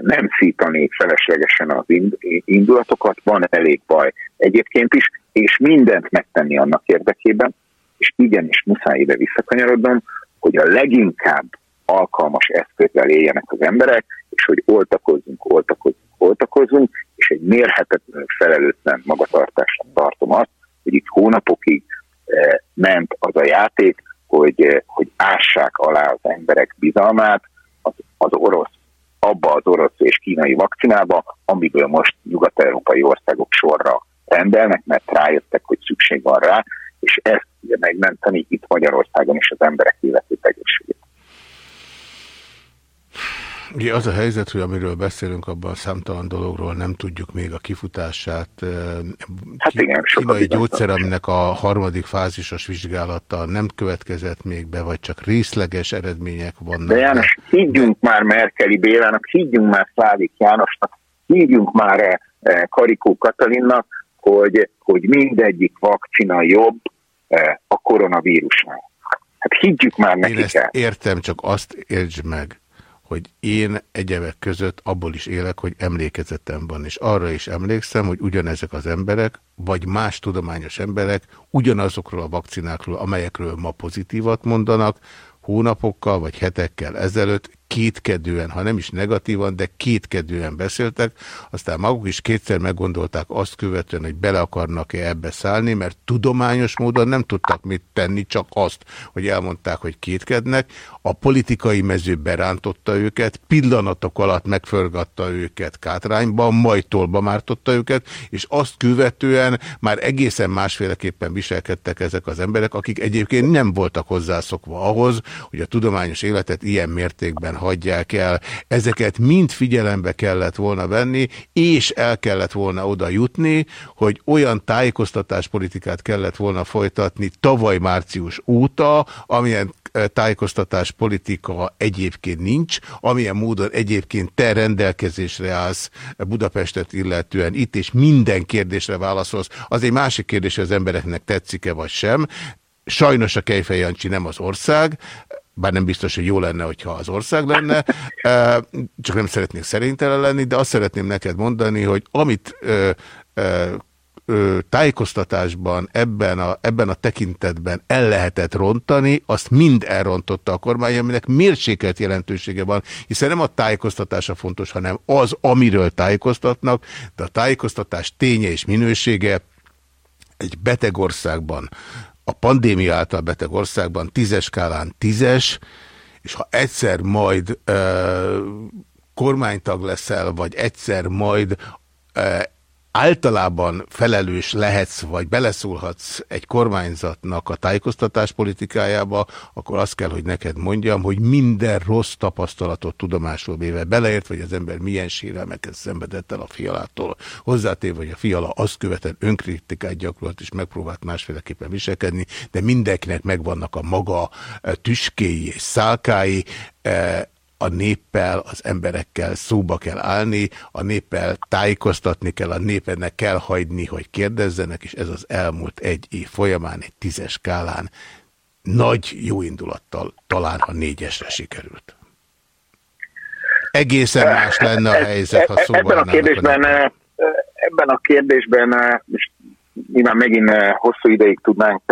nem szítani feleslegesen az indulatokat, van elég baj egyébként is, és mindent megtenni annak érdekében, és igenis muszáj ide visszakanyarodnom, hogy a leginkább alkalmas eszközzel éljenek az emberek, és hogy oltakozzunk, oltakozzunk, oltakozzunk, és egy mérhetetlenül felelőtlen magatartásnak tartom azt, hogy itt hónapokig eh, ment az a játék, hogy, eh, hogy ássák alá az emberek bizalmát az, az orosz, abba az orosz és kínai vakcinába, amiből most nyugat-európai országok sorra rendelnek, mert rájöttek, hogy szükség van rá, és ezt ugye megmenteni itt Magyarországon is az emberek életét egészségét. Ugye az a helyzet, hogy amiről beszélünk, abban a számtalan dologról nem tudjuk még a kifutását. Hát igen, Kínai gyógyszer, aminek a harmadik fázisos vizsgálata nem következett még be, vagy csak részleges eredmények vannak. De János, higgyünk már Merkeli Bélának, higgyünk már Szlávik Jánosnak, higgyünk már Karikó Katalinnak, hogy, hogy mindegyik vakcina jobb a koronavírusnál. Hát higgyük már nekik Én ezt értem, csak azt értsd meg, hogy én egyebek között abból is élek, hogy emlékezetem van, és arra is emlékszem, hogy ugyanezek az emberek, vagy más tudományos emberek ugyanazokról a vakcinákról, amelyekről ma pozitívat mondanak, hónapokkal vagy hetekkel ezelőtt kétkedően, ha nem is negatívan, de kétkedően beszéltek, aztán maguk is kétszer meggondolták azt követően, hogy bele akarnak-e ebbe szállni, mert tudományos módon nem tudtak mit tenni, csak azt, hogy elmondták, hogy kétkednek. A politikai mező berántotta őket, pillanatok alatt megförgatta őket kátrányba, majd tolba mártotta őket, és azt követően már egészen másféleképpen viselkedtek ezek az emberek, akik egyébként nem voltak hozzászokva ahhoz, hogy a tudományos életet ilyen mértékben hagyják el. Ezeket mind figyelembe kellett volna venni, és el kellett volna oda jutni, hogy olyan tájékoztatáspolitikát kellett volna folytatni tavaly március óta, amilyen tájékoztatáspolitika egyébként nincs, amilyen módon egyébként te rendelkezésre állsz Budapestet illetően itt, és minden kérdésre válaszolsz. Az egy másik kérdés, hogy az embereknek tetszik-e vagy sem. Sajnos a Kejfej Jancsi nem az ország, bár nem biztos, hogy jó lenne, hogyha az ország lenne, csak nem szeretnék szerintelen lenni, de azt szeretném neked mondani, hogy amit tájékoztatásban, ebben a, ebben a tekintetben el lehetett rontani, azt mind elrontotta a kormány, aminek mérsékelt jelentősége van, hiszen nem a tájékoztatása fontos, hanem az, amiről tájékoztatnak, de a tájékoztatás ténye és minősége egy beteg országban, a pandémia által beteg országban tízes skálán tízes, és ha egyszer majd ö, kormánytag leszel, vagy egyszer majd általában felelős lehetsz, vagy beleszólhatsz egy kormányzatnak a tájékoztatás politikájába, akkor azt kell, hogy neked mondjam, hogy minden rossz tapasztalatot tudomásul véve beleért, vagy az ember milyen sérelmeket szenvedett el a fialától. Hozzátéve, hogy a fiala azt követően önkritikát gyakorolt, és megpróbált másféleképpen viselkedni, de mindenkinek megvannak a maga tüskéi és szálkái, a néppel, az emberekkel szóba kell állni, a néppel tájékoztatni kell, a népnek kell hagyni, hogy kérdezzenek, és ez az elmúlt egy év folyamán egy tízes skálán nagy jó indulattal, talán ha négyesre sikerült. Egészen más lenne a helyzet, ha szóba ebben a kérdésben, a ebben a kérdésben most nyilván megint hosszú ideig tudnánk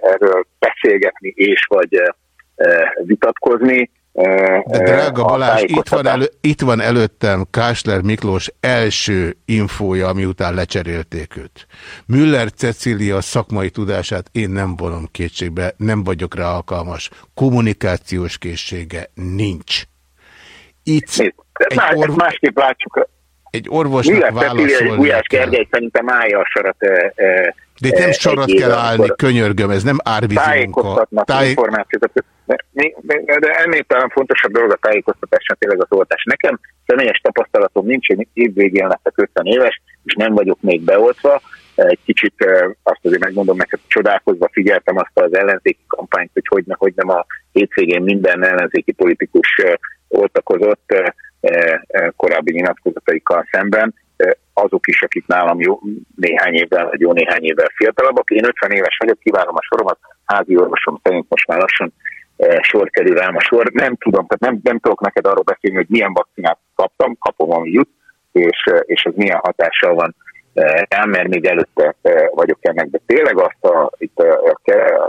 erről beszélgetni és vagy vitatkozni. De drága Balázs, itt van, elő, itt van előttem Kásler Miklós első infója, miután lecserélték őt. Müller Cecília szakmai tudását én nem vonom kétségbe, nem vagyok rá alkalmas. Kommunikációs készsége nincs. Itt egy más, orv... másképp látjuk. Egy orvosnak válaszolni Gulyás Gergely szerintem állja a sarat e, e, de itt nem sorat kell állni, könyörgöm, ez nem árvízi Tájékoztatnak Táj... információt. De, de, ennél talán fontosabb dolog a tájékoztatásnak tényleg az oltás. Nekem személyes tapasztalatom nincs, én évvégén lettek 50 éves, és nem vagyok még beoltva. Egy kicsit azt azért megmondom neked, csodálkozva figyeltem azt az ellenzéki kampányt, hogy hogy, ne, hogy nem a hétvégén minden ellenzéki politikus oltakozott korábbi nyilatkozataikkal szemben azok is, akik nálam jó néhány évvel, vagy jó néhány évvel fiatalabbak. Én 50 éves vagyok, kívánom a soromat, házi orvosom szerint most már lassan sor kerül rám a sor. Nem tudom, tehát nem, nem tudok neked arról beszélni, hogy milyen vakcinát kaptam, kapom, ami jut, és, és ez milyen hatással van rám, mert még előtte vagyok ennek, de tényleg azt a, itt a,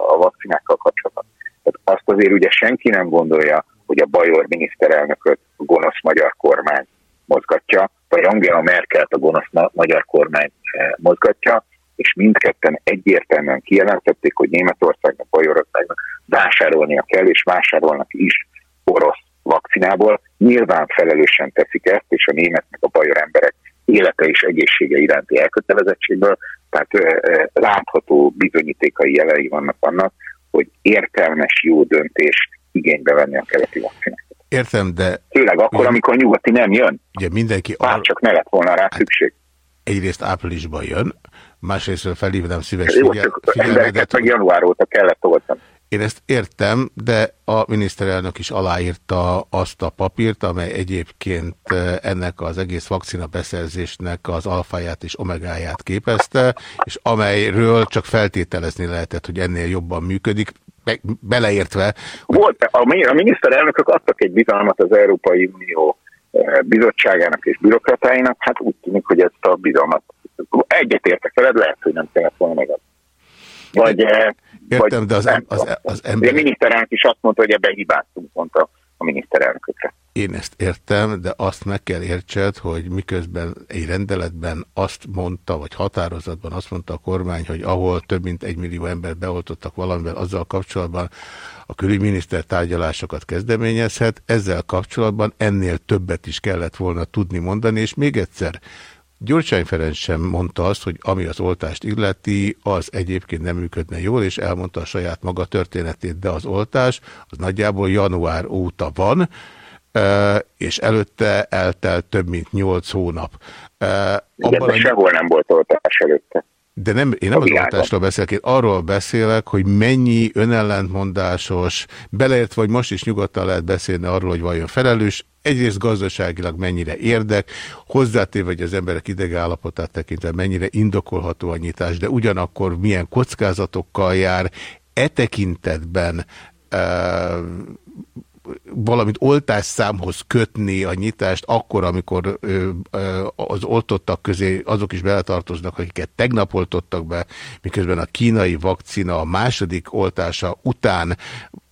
a, vakcinákkal kapcsolatban Tehát azt azért ugye senki nem gondolja, hogy a Bajor miniszterelnököt a gonosz magyar kormány mozgatja, vagy Angela Merkelt a gonosz ma magyar kormány mozgatja, és mindketten egyértelműen kijelentették, hogy Németországnak, Bajorországnak vásárolnia kell, és vásárolnak is orosz vakcinából. Nyilván felelősen teszik ezt, és a németnek a bajor emberek élete és egészsége iránti elkötelezettségből, tehát ö, látható bizonyítékai jelei vannak annak, hogy értelmes, jó döntés igénybe venni a keleti vakcinát. Értem, de... Főleg akkor, ugye, amikor nyugati nem jön. Ugye mindenki... Már csak ne lett volna rá szükség. Egyrészt áprilisban jön, másrészt felhívnám szíves Jó, figyel, figyelmedet. meg január óta kellett oltani. Én ezt értem, de a miniszterelnök is aláírta azt a papírt, amely egyébként ennek az egész vakcina beszerzésnek az alfáját és omegáját képezte, és amelyről csak feltételezni lehetett, hogy ennél jobban működik, beleértve. Hogy... Volt, a, a miniszterelnökök adtak egy bizalmat az Európai Unió bizottságának és bürokratáinak, hát úgy tűnik, hogy ezt a bizalmat egyetértek veled, lehet, hogy nem kellett volna megadni. Vagy, Értem, vagy de az, az, az, az ember... A miniszterelnök is azt mondta, hogy ebben hibáztunk, mondta a miniszterelnökökre. Én ezt értem, de azt meg kell értsed, hogy miközben egy rendeletben azt mondta, vagy határozatban azt mondta a kormány, hogy ahol több mint egy millió ember beoltottak valamivel, azzal kapcsolatban a külügyminiszter tárgyalásokat kezdeményezhet, ezzel kapcsolatban ennél többet is kellett volna tudni mondani, és még egyszer, Gyurcsány Ferenc sem mondta azt, hogy ami az oltást illeti, az egyébként nem működne jól, és elmondta a saját maga történetét, de az oltás az nagyjából január óta van, és előtte eltelt több mint nyolc hónap. Igen, Abban de sehol nem volt oltás előtte. De nem, én nem az oltásról beszélek, én arról beszélek, hogy mennyi önellentmondásos, beleértve, hogy most is nyugodtan lehet beszélni arról, hogy vajon felelős, egyrészt gazdaságilag mennyire érdek, hozzátéve, hogy az emberek idegállapotát tekintve mennyire indokolható a nyitás, de ugyanakkor milyen kockázatokkal jár, e tekintetben valamit oltásszámhoz kötni a nyitást akkor, amikor ö, az oltottak közé azok is beletartoznak, akiket tegnap oltottak be, miközben a kínai vakcina a második oltása után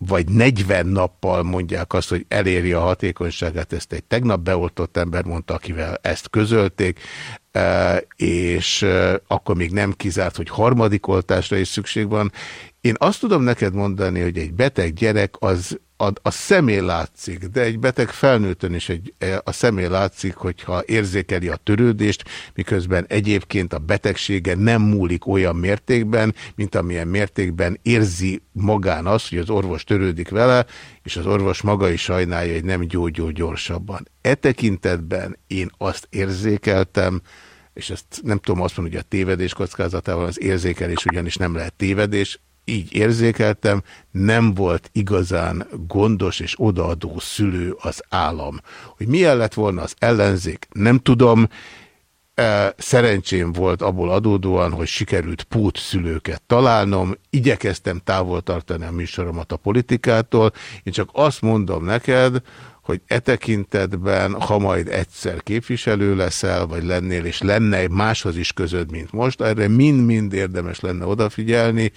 vagy 40 nappal mondják azt, hogy eléri a hatékonyságát, ezt egy tegnap beoltott ember mondta, akivel ezt közölték, és akkor még nem kizárt, hogy harmadik oltásra is szükség van. Én azt tudom neked mondani, hogy egy beteg gyerek az a, a személy látszik, de egy beteg felnőttön is egy, e, a személy látszik, hogyha érzékeli a törődést, miközben egyébként a betegsége nem múlik olyan mértékben, mint amilyen mértékben érzi magán azt, hogy az orvos törődik vele, és az orvos maga is sajnálja, hogy nem gyógyul gyorsabban. E tekintetben én azt érzékeltem, és ezt nem tudom azt mondani, hogy a tévedés kockázatával az érzékelés ugyanis nem lehet tévedés, így érzékeltem, nem volt igazán gondos és odaadó szülő az állam. Hogy milyen lett volna az ellenzék, nem tudom. Szerencsém volt abból adódóan, hogy sikerült pút szülőket találnom, igyekeztem távol tartani a műsoromat a politikától. Én csak azt mondom neked, hogy e tekintetben, ha majd egyszer képviselő leszel, vagy lennél, és lenne máshoz is közöd, mint most, erre mind-mind érdemes lenne odafigyelni,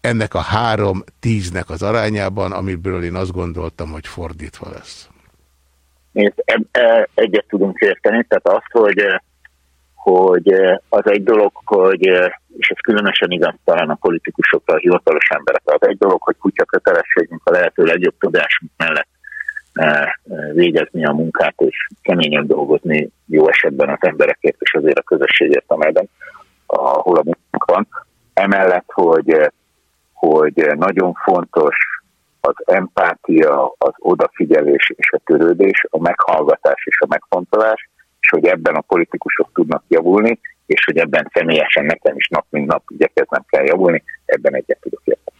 ennek a három tíznek az arányában, amiből én azt gondoltam, hogy fordítva lesz. Én e, egyet tudunk érteni, tehát azt, hogy, hogy az egy dolog, hogy, és ez különösen igaz talán a politikusokra, a hivatalos emberekre, az egy dolog, hogy kutya kötelességünk a lehető legjobb tudásunk mellett végezni a munkát, és keményen dolgozni jó esetben az emberekért, és azért a közösségért, amelyben ahol a munkánk van. Emellett, hogy, hogy nagyon fontos az empátia, az odafigyelés és a törődés, a meghallgatás és a megfontolás, és hogy ebben a politikusok tudnak javulni, és hogy ebben személyesen nekem is nap mint nap igyekeznem kell javulni, ebben egyet tudok érteni.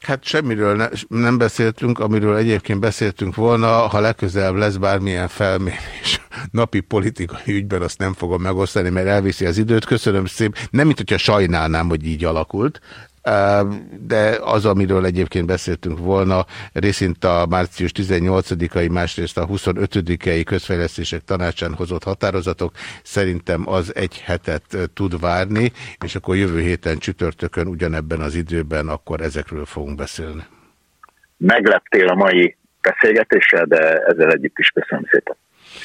Hát semmiről ne, nem beszéltünk, amiről egyébként beszéltünk volna, ha legközelebb lesz bármilyen felmérés [LAUGHS] napi politikai ügyben, azt nem fogom megosztani, mert elviszi az időt. Köszönöm szépen. Nem, mint hogyha sajnálnám, hogy így alakult, de az, amiről egyébként beszéltünk volna, részint a március 18-ai, másrészt a 25-ei közfejlesztések tanácsán hozott határozatok, szerintem az egy hetet tud várni, és akkor jövő héten csütörtökön ugyanebben az időben akkor ezekről fogunk beszélni. megleptél a mai beszélgetéssel, de ezzel együtt is köszönöm szépen.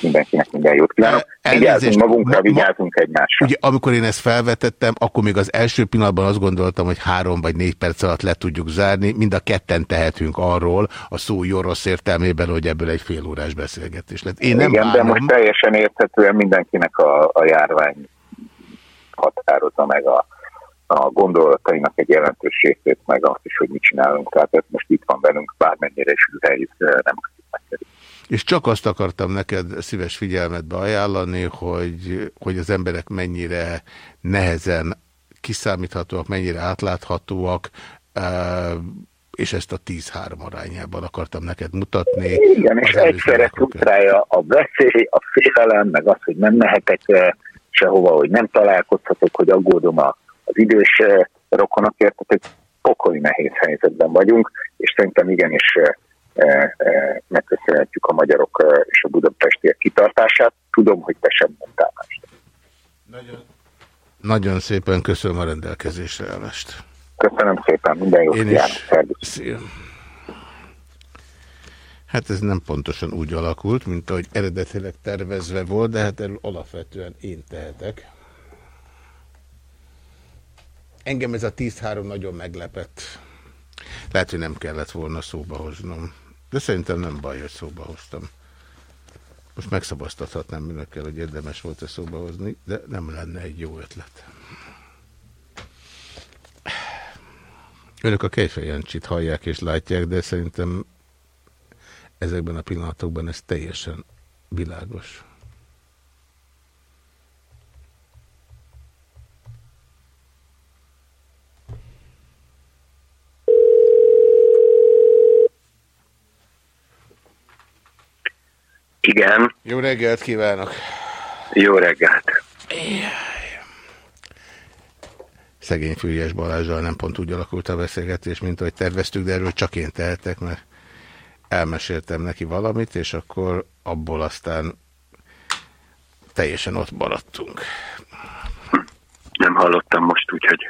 Mindenkinek minden jót kívánok. Vigyázzunk magunkra, vigyázzunk egymásra. Ugye, amikor én ezt felvetettem, akkor még az első pillanatban azt gondoltam, hogy három vagy négy perc alatt le tudjuk zárni. Mind a ketten tehetünk arról, a szó jó rossz értelmében, hogy ebből egy fél órás beszélgetés lett. Én nem Igen, bánom. de most teljesen érthetően mindenkinek a, a járvány határozza meg a, a gondolatainak egy jelentős részét, meg azt is, hogy mit csinálunk. Tehát ez most itt van velünk, bármennyire is üzeljük, nem tudjuk megkerülni. És csak azt akartam neked szíves figyelmetbe ajánlani, hogy, hogy az emberek mennyire nehezen kiszámíthatóak, mennyire átláthatóak, és ezt a 10-3 arányában akartam neked mutatni. Igen, és egyszerre rája a veszély, a félelem, meg az, hogy nem mehetek eh, sehova, hogy nem találkozhatok, hogy aggódom az idős rokonokért, tehát egy pokoli nehéz helyzetben vagyunk, és szerintem igenis megköszönhetjük a magyarok eh, és a budapestiek kitartását. Tudom, hogy te sem mondtál mást. Nagyon szépen köszönöm a rendelkezésre állást. Köszönöm szépen, minden jót Én kívánok. is. Szia. Hát ez nem pontosan úgy alakult, mint ahogy eredetileg tervezve volt, de hát erről alapvetően én tehetek. Engem ez a 10-3 nagyon meglepett. Lehet, hogy nem kellett volna szóba hoznom. De szerintem nem baj, hogy szóba hoztam. Most megszabasztathatnám önökkel, hogy érdemes volt-e szóba hozni, de nem lenne egy jó ötlet. Önök a Kejfej Jancsit hallják és látják, de szerintem ezekben a pillanatokban ez teljesen világos. Igen, Jó reggelt kívánok! jó reggelt. Szegény Füriás Balázsral nem pont úgy alakult a beszélgetés, mint ahogy terveztük, de erről csak én tehetek, mert elmeséltem neki valamit, és akkor abból aztán teljesen ott maradtunk. Nem hallottam most, úgyhogy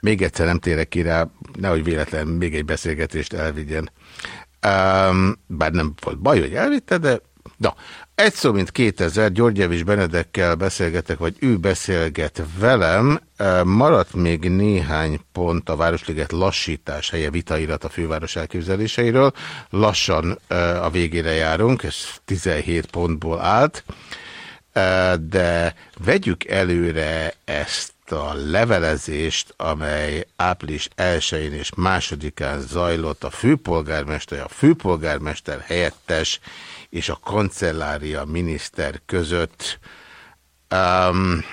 Még egyszer nem térek ki rá, nehogy véletlen még egy beszélgetést elvigyen. Um, bár nem volt baj, hogy elvitte, de na, egy szó, mint 2000, Györgyevics Benedekkel beszélgetek, vagy ő beszélget velem. Maradt még néhány pont a Városliget lassítás helye vitairat a főváros elképzeléseiről. Lassan a végére járunk, ez 17 pontból állt. De vegyük előre ezt a levelezést, amely április 1-én és 2-án zajlott a főpolgármester, a főpolgármester helyettes és a kancellária miniszter között. Um,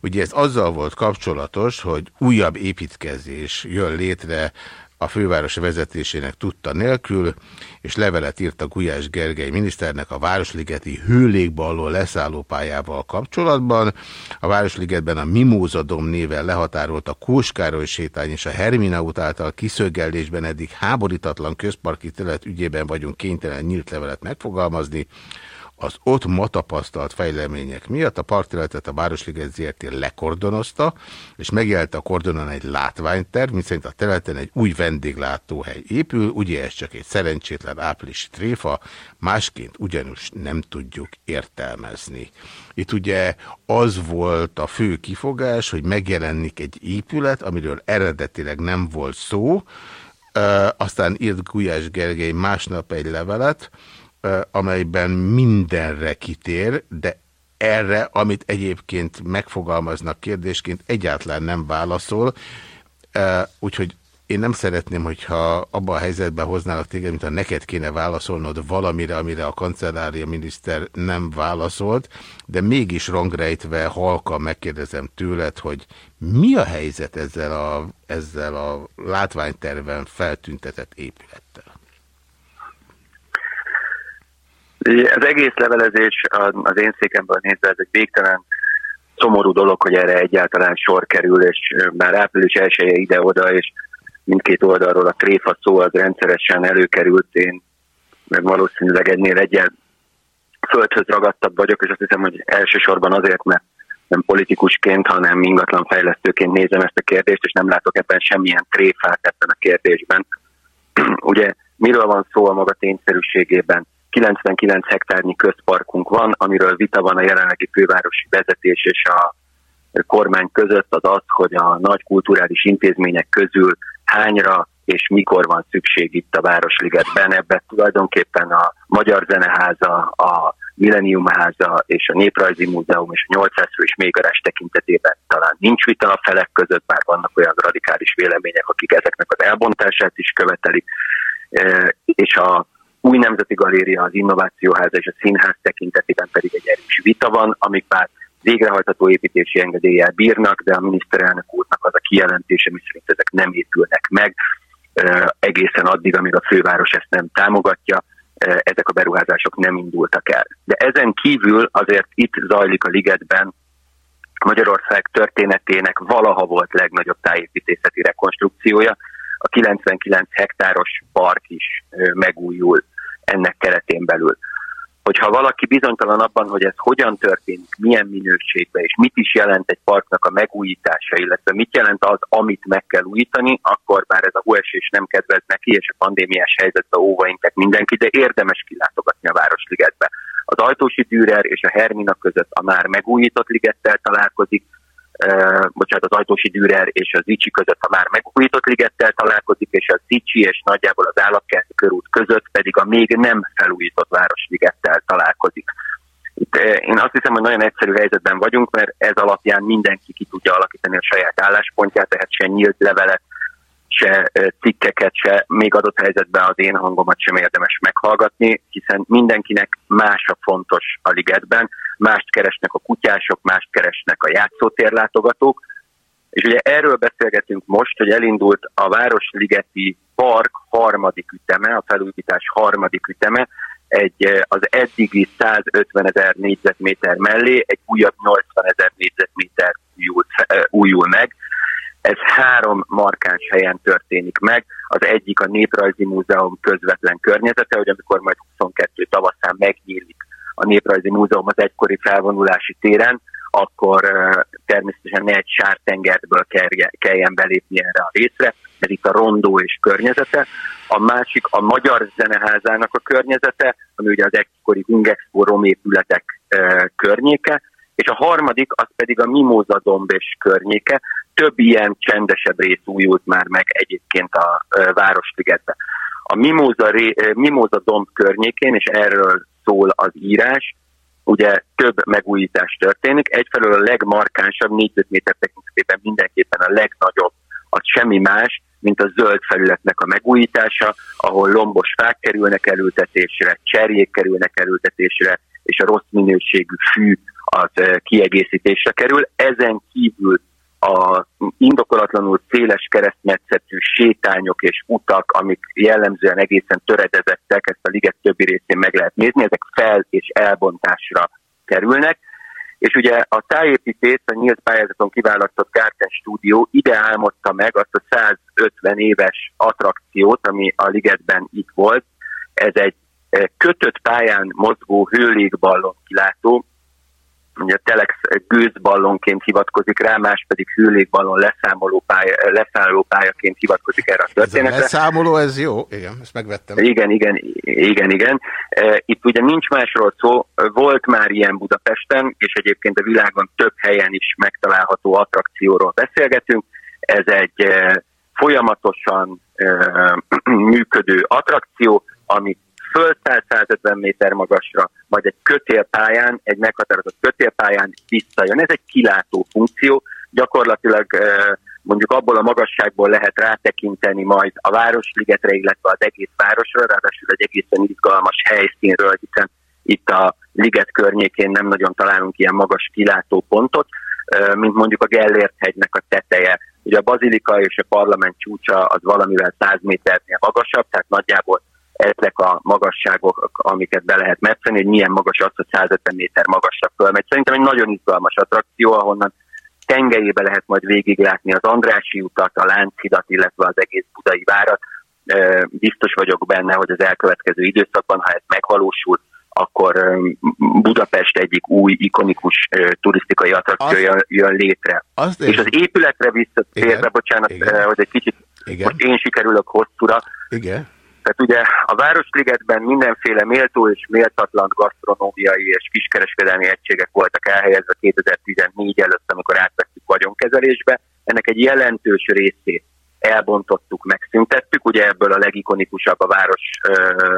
ugye ez azzal volt kapcsolatos, hogy újabb építkezés jön létre a főváros vezetésének tudta nélkül, és levelet írt a Gulyás Gergely miniszternek a Városligeti hőlékballó leszállópályával kapcsolatban. A Városligetben a Mimózadom néven lehatárolt a Kóskároly sétány és a Hermina út által kiszögellésben eddig háborítatlan közparki terület ügyében vagyunk kénytelen nyílt levelet megfogalmazni. Az ott ma tapasztalt fejlemények miatt a parkterületet a Városliget ZRT lekordonozta, és megjelent a kordonon egy látványterv, miszerint a területen egy új vendéglátóhely épül, ugye ez csak egy szerencsétlen áprilisi tréfa, másként ugyanúgy nem tudjuk értelmezni. Itt ugye az volt a fő kifogás, hogy megjelenik egy épület, amiről eredetileg nem volt szó, aztán írt Gulyás Gergely másnap egy levelet, amelyben mindenre kitér, de erre, amit egyébként megfogalmaznak kérdésként, egyáltalán nem válaszol. Úgyhogy én nem szeretném, hogyha abban a helyzetben hoználak téged, mint ha neked kéne válaszolnod valamire, amire a kancellária miniszter nem válaszolt, de mégis rangrejtve halka megkérdezem tőled, hogy mi a helyzet ezzel a, ezzel a látványterven feltüntetett épülettel? Az egész levelezés az én székemből nézve ez egy végtelen szomorú dolog, hogy erre egyáltalán sor kerül, és már április elsője ide-oda, és mindkét oldalról a tréfa szó az rendszeresen előkerült, én meg valószínűleg ennél egyen földhöz ragadtabb vagyok, és azt hiszem, hogy elsősorban azért, mert nem politikusként, hanem ingatlan fejlesztőként nézem ezt a kérdést, és nem látok ebben semmilyen tréfát ebben a kérdésben. [CLEARS THROAT] Ugye miről van szó a maga tényszerűségében? 99 hektárnyi közparkunk van, amiről vita van a jelenlegi fővárosi vezetés és a kormány között az az, hogy a nagy kulturális intézmények közül hányra és mikor van szükség itt a Városligetben. Ebben tulajdonképpen a Magyar Zeneháza, a Millennium Háza és a Néprajzi Múzeum és a 800 fős mélygarás tekintetében talán nincs vita a felek között, bár vannak olyan radikális vélemények, akik ezeknek az elbontását is követelik. És a új Nemzeti Galéria, az Innovációháza és a Színház tekintetében pedig egy erős vita van, amik már végrehajtható építési engedéllyel bírnak, de a miniszterelnök úrnak az a kijelentése, miszerint ezek nem épülnek meg egészen addig, amíg a főváros ezt nem támogatja, ezek a beruházások nem indultak el. De ezen kívül azért itt zajlik a ligetben Magyarország történetének valaha volt legnagyobb tájépítészeti rekonstrukciója. A 99 hektáros park is megújul ennek keretén belül hogyha valaki bizonytalan abban, hogy ez hogyan történik, milyen minőségben, és mit is jelent egy parknak a megújítása, illetve mit jelent az, amit meg kell újítani, akkor bár ez a hóesés nem kedvez neki, és a pandémiás helyzetben óva mindenki, de érdemes kilátogatni a Városligetbe. Az Ajtósi Dürer és a Hermina között a már megújított ligettel találkozik, bocsánat, az Ajtósi Dürer és az Zicsi között a már megújított ligettel találkozik, és a Zicsi és nagyjából az állatkerti körút között pedig a még nem felújított városligettel találkozik. Itt én azt hiszem, hogy nagyon egyszerű helyzetben vagyunk, mert ez alapján mindenki ki tudja alakítani a saját álláspontját, tehát se nyílt levelet, se cikkeket, se még adott helyzetben az én hangomat sem érdemes meghallgatni, hiszen mindenkinek más a fontos a ligetben, mást keresnek a kutyások, mást keresnek a játszótérlátogatók, és ugye erről beszélgetünk most, hogy elindult a Városligeti Park harmadik üteme, a felújítás harmadik üteme, egy, az eddigi 150 ezer négyzetméter mellé egy újabb 80 ezer négyzetméter újul, újul meg. Ez három markáns helyen történik meg. Az egyik a Néprajzi Múzeum közvetlen környezete, hogy amikor majd 22 tavaszán megnyílik a Néprajzi Múzeum az egykori felvonulási téren, akkor természetesen ne egy sártengerből kelljen belépni erre a részre, ez itt a rondó és környezete. A másik a Magyar Zeneházának a környezete, ami ugye az egykori Hungexpo romépületek környéke, és a harmadik az pedig a Mimoza domb és környéke. Több ilyen csendesebb rész újult már meg egyébként a Városligetben. A Mimoza, Mimoza domb környékén, és erről szól az írás, ugye több megújítás történik. Egyfelől a legmarkánsabb négyzetméter tekintetében mindenképpen a legnagyobb, az semmi más, mint a zöld felületnek a megújítása, ahol lombos fák kerülnek elültetésre, cserjék kerülnek elültetésre, és a rossz minőségű fű az eh, kiegészítésre kerül. Ezen kívül a indokolatlanul széles keresztmetszetű sétányok és utak, amik jellemzően egészen töredezettek, ezt a liget többi részén meg lehet nézni, ezek fel- és elbontásra kerülnek. És ugye a tájépítés, a nyílt pályázaton kiválasztott Gárten stúdió ide álmodta meg azt a 150 éves attrakciót, ami a ligetben itt volt. Ez egy eh, kötött pályán mozgó hőlégballon kilátó, ugye a Telex gőzballonként hivatkozik rá, más pedig hűlékballon leszámoló pálya, leszámoló pályaként hivatkozik erre a történetre. Ez a leszámoló, ez jó, igen, ezt megvettem. Igen, igen, igen, igen. E, itt ugye nincs másról szó, volt már ilyen Budapesten, és egyébként a világon több helyen is megtalálható attrakcióról beszélgetünk. Ez egy e, folyamatosan e, [CLEARS THROAT] működő attrakció, amit föl 150 méter magasra, majd egy kötélpályán, egy meghatározott kötélpályán visszajön. Ez egy kilátó funkció, gyakorlatilag mondjuk abból a magasságból lehet rátekinteni majd a Városligetre, illetve az egész városra, ráadásul egy egészen izgalmas helyszínről, hiszen itt a liget környékén nem nagyon találunk ilyen magas kilátó pontot, mint mondjuk a Gellért hegynek a teteje. Ugye a bazilika és a parlament csúcsa az valamivel 100 méternél magasabb, tehát nagyjából ezek a magasságok, amiket be lehet metszeni, hogy milyen magas az, hogy 150 méter magasra fölmegy. Szerintem egy nagyon izgalmas attrakció, ahonnan tengelyébe lehet majd végiglátni az Andrási utat, a Lánchidat, illetve az egész Budai várat. Biztos vagyok benne, hogy az elkövetkező időszakban, ha ez megvalósul, akkor Budapest egyik új, ikonikus turisztikai attrakciója jön létre. Azt és az épületre visszatérve, bocsánat, Igen. hogy egy kicsit Igen. most én sikerülök hosszúra, Igen Tehát ugye a Városligetben mindenféle méltó és méltatlan gasztronómiai és kiskereskedelmi egységek voltak elhelyezve 2014 előtt, amikor átvettük vagyonkezelésbe. Ennek egy jelentős részét elbontottuk, megszüntettük. Ugye ebből a legikonikusabb a város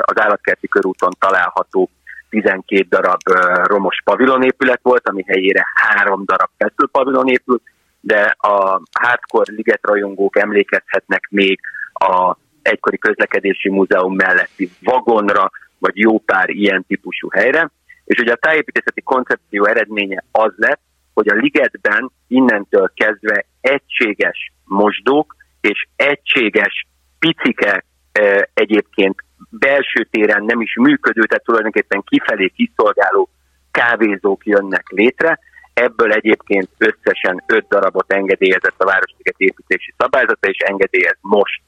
az állatkerti körúton található 12 darab romos pavilonépület volt, ami helyére három darab pavilon épült, de a hardcore ligetrajongók emlékezhetnek még a egykori közlekedési múzeum melletti vagonra, vagy jó pár ilyen típusú helyre. És ugye a tájépítészeti koncepció eredménye az lett, hogy a ligetben innentől kezdve egységes mosdók és egységes picike e, egyébként belső téren nem is működő, tehát tulajdonképpen kifelé kiszolgáló kávézók jönnek létre. Ebből egyébként összesen öt darabot engedélyezett a Városliget építési szabályzata, és engedélyez most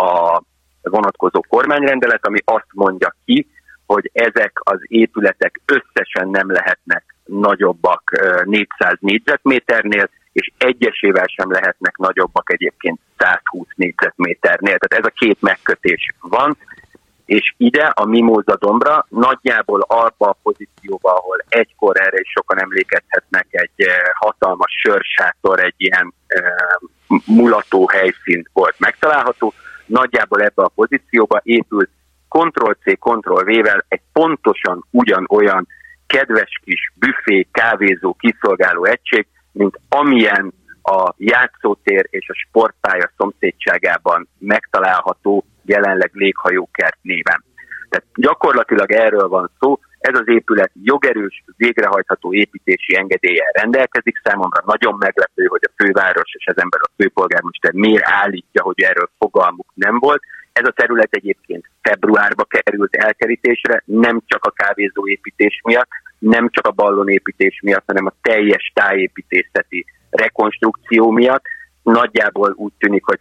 a vonatkozó kormányrendelet, ami azt mondja ki, hogy ezek az épületek összesen nem lehetnek nagyobbak 400 négyzetméternél, és egyesével sem lehetnek nagyobbak egyébként 120 négyzetméternél. Tehát ez a két megkötés van, és ide a Mimóza dombra nagyjából abba a pozícióba, ahol egykor erre is sokan emlékezhetnek, egy hatalmas sörsátor, egy ilyen mulató helyszín volt megtalálható, nagyjából ebbe a pozícióba épült Ctrl-C, Ctrl-V-vel egy pontosan ugyanolyan kedves kis büfé, kávézó, kiszolgáló egység, mint amilyen a játszótér és a sportpálya szomszédságában megtalálható jelenleg léghajókert néven. Tehát gyakorlatilag erről van szó, ez az épület jogerős, végrehajtható építési engedéllyel rendelkezik. Számomra nagyon meglepő, hogy a főváros és ezen belül a főpolgármester miért állítja, hogy erről fogalmuk nem volt. Ez a terület egyébként februárba került elkerítésre, nem csak a kávézó építés miatt, nem csak a ballonépítés miatt, hanem a teljes tájépítészeti rekonstrukció miatt. Nagyjából úgy tűnik, hogy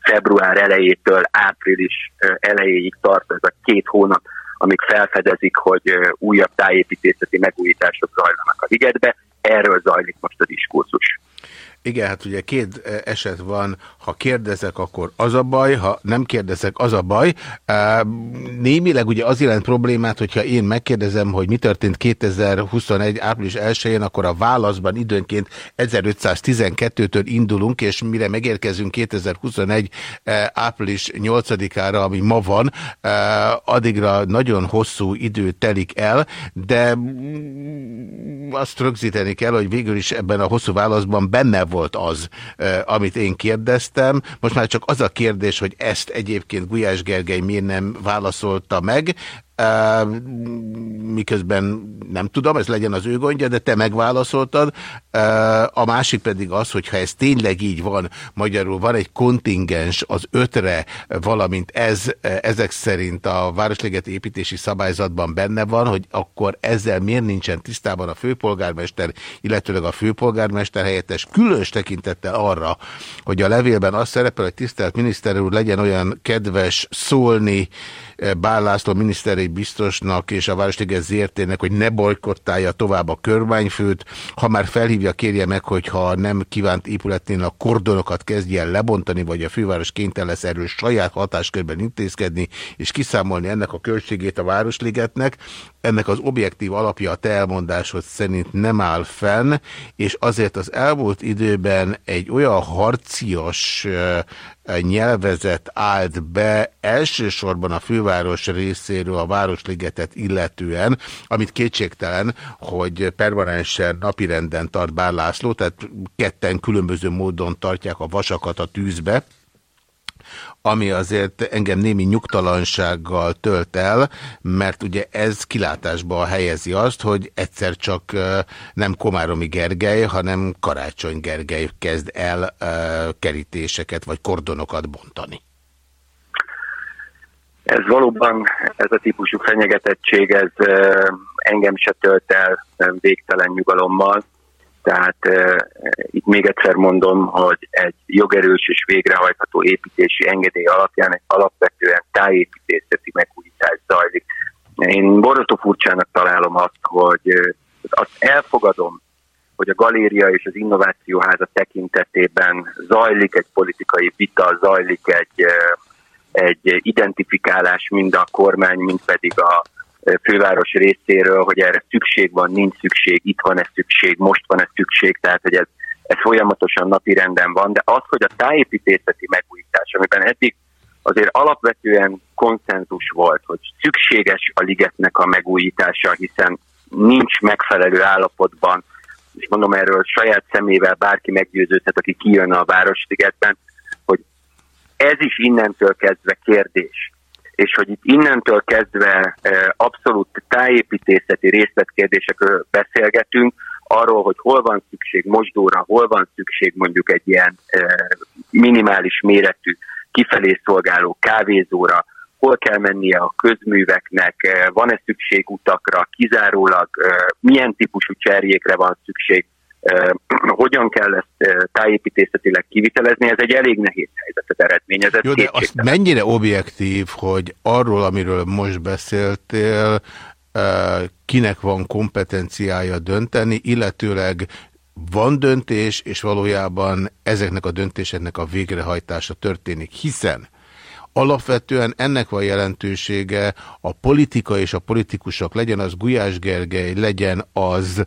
február elejétől április elejéig tart ez a két hónap, amik felfedezik, hogy újabb tájépítészeti megújítások zajlanak a ligetbe. Erről zajlik most a diskurzus. Igen, hát ugye két e, eset van, ha kérdezek, akkor az a baj, ha nem kérdezek, az a baj. Némileg ugye az jelent problémát, hogyha én megkérdezem, hogy mi történt 2021. április 1-én, akkor a válaszban időnként 1512-től indulunk, és mire megérkezünk 2021. E, április 8-ára, ami ma van, e, addigra nagyon hosszú idő telik el, de azt rögzíteni kell, hogy végül is ebben a hosszú válaszban benne volt az, amit én kérdeztem. Most már csak az a kérdés, hogy ezt egyébként Gulyás Gergely miért nem válaszolta meg miközben nem tudom, ez legyen az ő gondja, de te megválaszoltad. A másik pedig az, hogy ha ez tényleg így van, magyarul van egy kontingens az ötre, valamint ez ezek szerint a Városliget építési szabályzatban benne van, hogy akkor ezzel miért nincsen tisztában a főpolgármester, illetőleg a főpolgármester helyettes, különös tekintettel arra, hogy a levélben az szerepel, hogy tisztelt miniszter úr legyen olyan kedves szólni, Bár László miniszteri biztosnak és a Városliget ZRT-nek, hogy ne bolykottálja tovább a körmányfőt. Ha már felhívja, kérje meg, hogy ha nem kívánt épületnél a kordonokat kezdje el lebontani, vagy a főváros kénytelen lesz erről saját hatáskörben intézkedni, és kiszámolni ennek a költségét a Városligetnek. Ennek az objektív alapja a te elmondásod szerint nem áll fenn, és azért az elmúlt időben egy olyan harcias nyelvezet állt be elsősorban a főváros részéről a Városligetet illetően, amit kétségtelen, hogy permanensen napirenden tart Bár László, tehát ketten különböző módon tartják a vasakat a tűzbe, ami azért engem némi nyugtalansággal tölt el, mert ugye ez kilátásba helyezi azt, hogy egyszer csak nem Komáromi Gergely, hanem Karácsony Gergely kezd el kerítéseket vagy kordonokat bontani. Ez valóban, ez a típusú fenyegetettség, ez engem se tölt el végtelen nyugalommal. Tehát itt még egyszer mondom, hogy egy jogerős és végrehajtható építési engedély alapján egy alapvetően tájépítészeti megújítás zajlik. Én borzasztó furcsának találom azt, hogy azt elfogadom, hogy a galéria és az innovációháza tekintetében zajlik egy politikai vita, zajlik egy egy identifikálás mind a kormány, mind pedig a főváros részéről, hogy erre szükség van, nincs szükség, itt van-e szükség, most van-e szükség, tehát hogy ez, ez folyamatosan napi renden van, de az, hogy a tájépítészeti megújítás, amiben eddig azért alapvetően konszenzus volt, hogy szükséges a ligetnek a megújítása, hiszen nincs megfelelő állapotban, és mondom erről saját szemével bárki meggyőződhet, aki kijön a Városligetben, hogy ez is innentől kezdve kérdés. És hogy innentől kezdve abszolút tájépítészeti részletkérdésekről beszélgetünk, arról, hogy hol van szükség mosdóra, hol van szükség mondjuk egy ilyen minimális méretű kifelé szolgáló kávézóra, hol kell mennie a közműveknek, eh, van-e szükség utakra, kizárólag milyen típusú cserjékre van szükség, [CLEARS THROAT] hogyan kell ezt tájépítészetileg kivitelezni, ez egy elég nehéz helyzetet eredményezett. Jó, de azt mennyire objektív, hogy arról, amiről most beszéltél, kinek van kompetenciája dönteni, illetőleg van döntés, és valójában ezeknek a döntéseknek a végrehajtása történik, hiszen Alapvetően ennek van jelentősége a politika és a politikusok, legyen az Gulyás Gergely, legyen az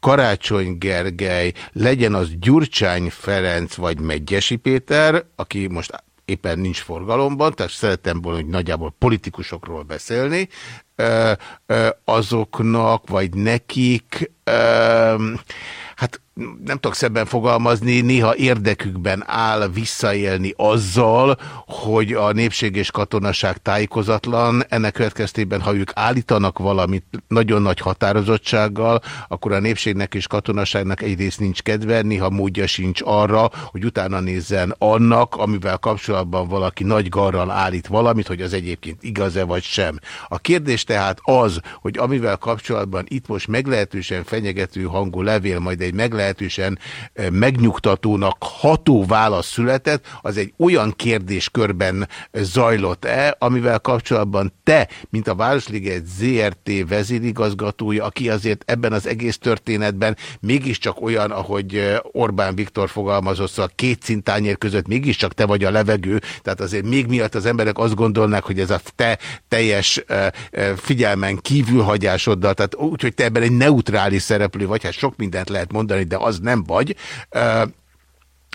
Karácsony Gergely, legyen az Gyurcsány Ferenc vagy Megyesi Péter, aki most éppen nincs forgalomban, tehát szeretem volna, hogy nagyjából politikusokról beszélni, azoknak, vagy nekik, nem tudok szebben fogalmazni, néha érdekükben áll visszaélni azzal, hogy a népség és katonaság tájékozatlan, ennek következtében, ha ők állítanak valamit nagyon nagy határozottsággal, akkor a népségnek és katonaságnak egyrészt nincs kedve, néha módja sincs arra, hogy utána nézzen annak, amivel kapcsolatban valaki nagy garral állít valamit, hogy az egyébként igaz-e vagy sem. A kérdés tehát az, hogy amivel kapcsolatban itt most meglehetősen fenyegető hangú levél, majd egy meglehetősen meglehetősen eh, megnyugtatónak ható válasz született, az egy olyan kérdéskörben zajlott-e, amivel kapcsolatban te, mint a Városliget ZRT vezérigazgatója, aki azért ebben az egész történetben mégiscsak olyan, ahogy eh, Orbán Viktor fogalmazott, szóval két szintányér között mégiscsak te vagy a levegő, tehát azért még miatt az emberek azt gondolnák, hogy ez a te teljes eh, figyelmen kívülhagyásoddal, tehát úgy, hogy te ebben egy neutrális szereplő vagy, hát sok mindent lehet mondani, de az nem vagy.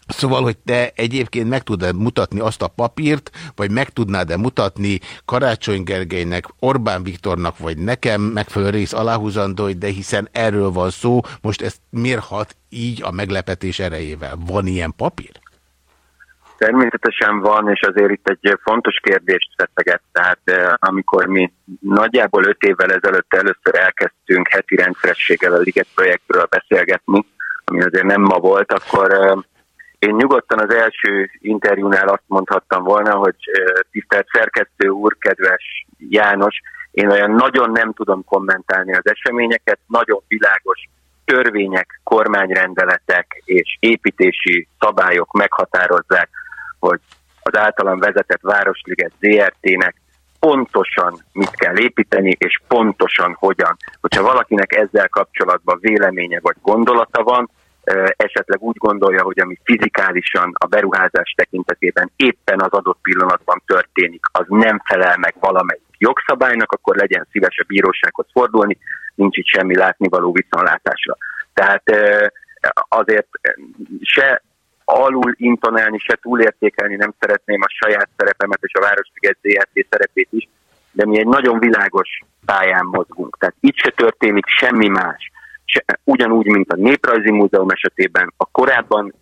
Szóval, hogy te egyébként meg tudod mutatni azt a papírt, vagy meg tudnád-e mutatni Karácsony Gergelynek, Orbán Viktornak, vagy nekem megfelelő rész aláhúzandó, de hiszen erről van szó, most ezt mérhat így a meglepetés erejével. Van ilyen papír? Természetesen van, és azért itt egy fontos kérdést feszeget. Tehát amikor mi nagyjából öt évvel ezelőtt először elkezdtünk heti rendszerességgel a Liget projektről beszélgetni, ami azért nem ma volt, akkor én nyugodtan az első interjúnál azt mondhattam volna, hogy tisztelt szerkesztő úr, kedves János, én olyan nagyon nem tudom kommentálni az eseményeket, nagyon világos törvények, kormányrendeletek és építési szabályok meghatározzák, hogy az általam vezetett Városliget ZRT-nek pontosan mit kell építeni, és pontosan hogyan. Hogyha valakinek ezzel kapcsolatban véleménye vagy gondolata van, esetleg úgy gondolja, hogy ami fizikálisan a beruházás tekintetében éppen az adott pillanatban történik, az nem felel meg valamelyik jogszabálynak, akkor legyen szíves a bírósághoz fordulni, nincs itt semmi látnivaló viszonlátásra. Tehát azért se alul intonálni, se túlértékelni nem szeretném a saját szerepemet és a Városliget ZRT szerepét is, de mi egy nagyon világos pályán mozgunk. Tehát itt se történik semmi más. Ugyanúgy, mint a Néprajzi Múzeum esetében, a korábban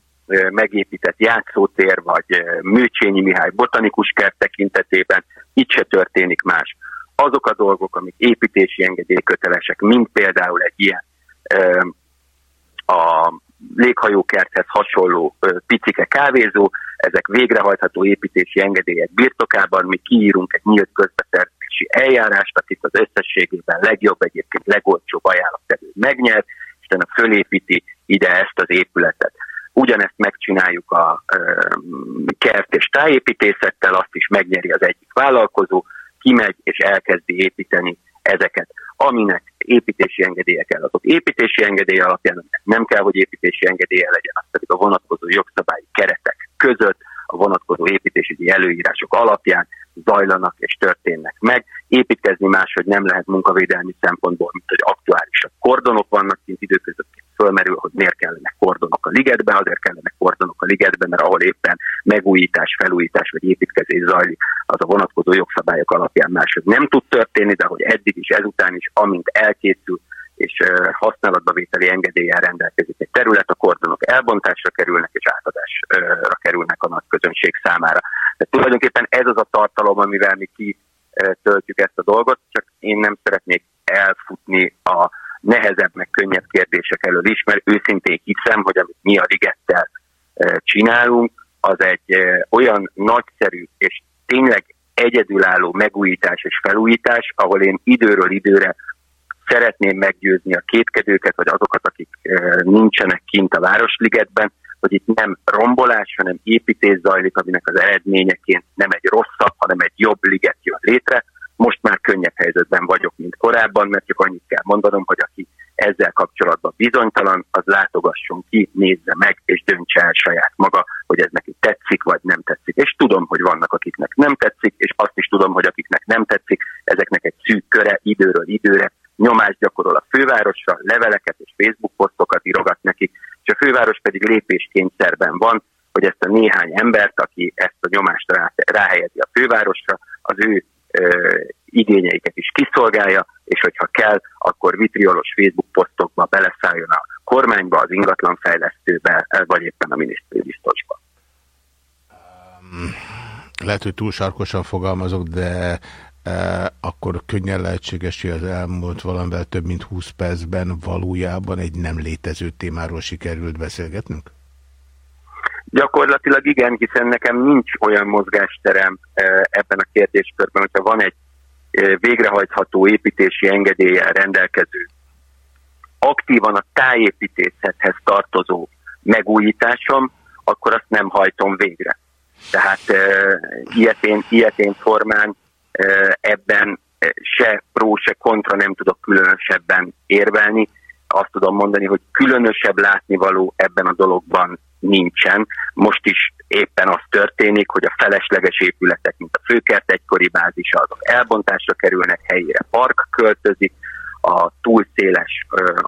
megépített játszótér, vagy Műcsényi Mihály botanikus kert tekintetében, itt se történik más. Azok a dolgok, amik építési engedélykötelesek, mint például egy ilyen a léghajókerthez hasonló picike kávézó, ezek végrehajtható építési engedélyek birtokában, mi kiírunk egy nyílt közbeszerzési eljárást, akit az összességében legjobb, egyébként legolcsóbb ajánlattevő megnyer, és utána fölépíti ide ezt az épületet. Ugyanezt megcsináljuk a kert és tájépítészettel, azt is megnyeri az egyik vállalkozó, kimegy és elkezdi építeni ezeket aminek építési engedélye kell, azok építési engedély alapján nem kell, hogy építési engedélye legyen, az pedig a vonatkozó jogszabályi keretek között, a vonatkozó építésügyi előírások alapján zajlanak és történnek meg. Építkezni máshogy nem lehet munkavédelmi szempontból, mint hogy aktuálisabb kordonok vannak, mint időközött fölmerül, hogy miért kellenek kordonok a ligetben, azért kellenek kordonok a ligetben, mert ahol éppen megújítás, felújítás vagy építkezés zajlik, az a vonatkozó jogszabályok alapján máshogy nem tud történni, de hogy eddig is, ezután is, amint elkészül, és használatba vételi engedéllyel rendelkezik egy terület, a kordonok elbontásra kerülnek és átadásra kerülnek a nagy közönség számára. De tulajdonképpen ez az a tartalom, amivel mi kitöltjük ezt a dolgot, csak én nem szeretnék elfutni a nehezebb, meg könnyebb kérdések elől is, mert őszintén hiszem, hogy amit mi a ligettel csinálunk, az egy olyan nagyszerű és tényleg egyedülálló megújítás és felújítás, ahol én időről időre szeretném meggyőzni a kétkedőket, vagy azokat, akik nincsenek kint a Városligetben, hogy itt nem rombolás, hanem építés zajlik, aminek az eredményeként nem egy rosszabb, hanem egy jobb liget jön létre. Most már könnyebb helyzetben vagyok, mint korábban, mert csak annyit kell mondanom, hogy aki ezzel kapcsolatban bizonytalan, az látogasson ki, nézze meg, és döntse el saját maga, hogy ez neki tetszik, vagy nem tetszik. És tudom, hogy vannak, akiknek nem tetszik, és azt is tudom, hogy akiknek nem tetszik, ezeknek egy szűk köre időről időre nyomást gyakorol a fővárosra, leveleket és Facebook posztokat írogat nekik, és a főváros pedig lépéskényszerben van, hogy ezt a néhány embert, aki ezt a nyomást rá, ráhelyezi a fővárosra, az ő ö, igényeiket is kiszolgálja, és hogyha kell, akkor vitriolos Facebook posztokba beleszálljon a kormányba, az ingatlanfejlesztőbe, vagy éppen a miniszteri biztosba. Lehet, hogy túl sarkosan fogalmazok, de akkor könnyen lehetséges, hogy az elmúlt valamivel több mint 20 percben valójában egy nem létező témáról sikerült beszélgetnünk? Gyakorlatilag igen, hiszen nekem nincs olyan mozgásterem ebben a kérdéskörben, hogyha van egy végrehajtható építési engedéllyel rendelkező, aktívan a tájépítészethez tartozó megújításom, akkor azt nem hajtom végre. Tehát ilyetén, ilyetén formán ebben se pró, se kontra nem tudok különösebben érvelni. Azt tudom mondani, hogy különösebb látnivaló ebben a dologban nincsen. Most is éppen az történik, hogy a felesleges épületek, mint a főkert egykori bázisa, azok elbontásra kerülnek, helyére park költözik, a túlszéles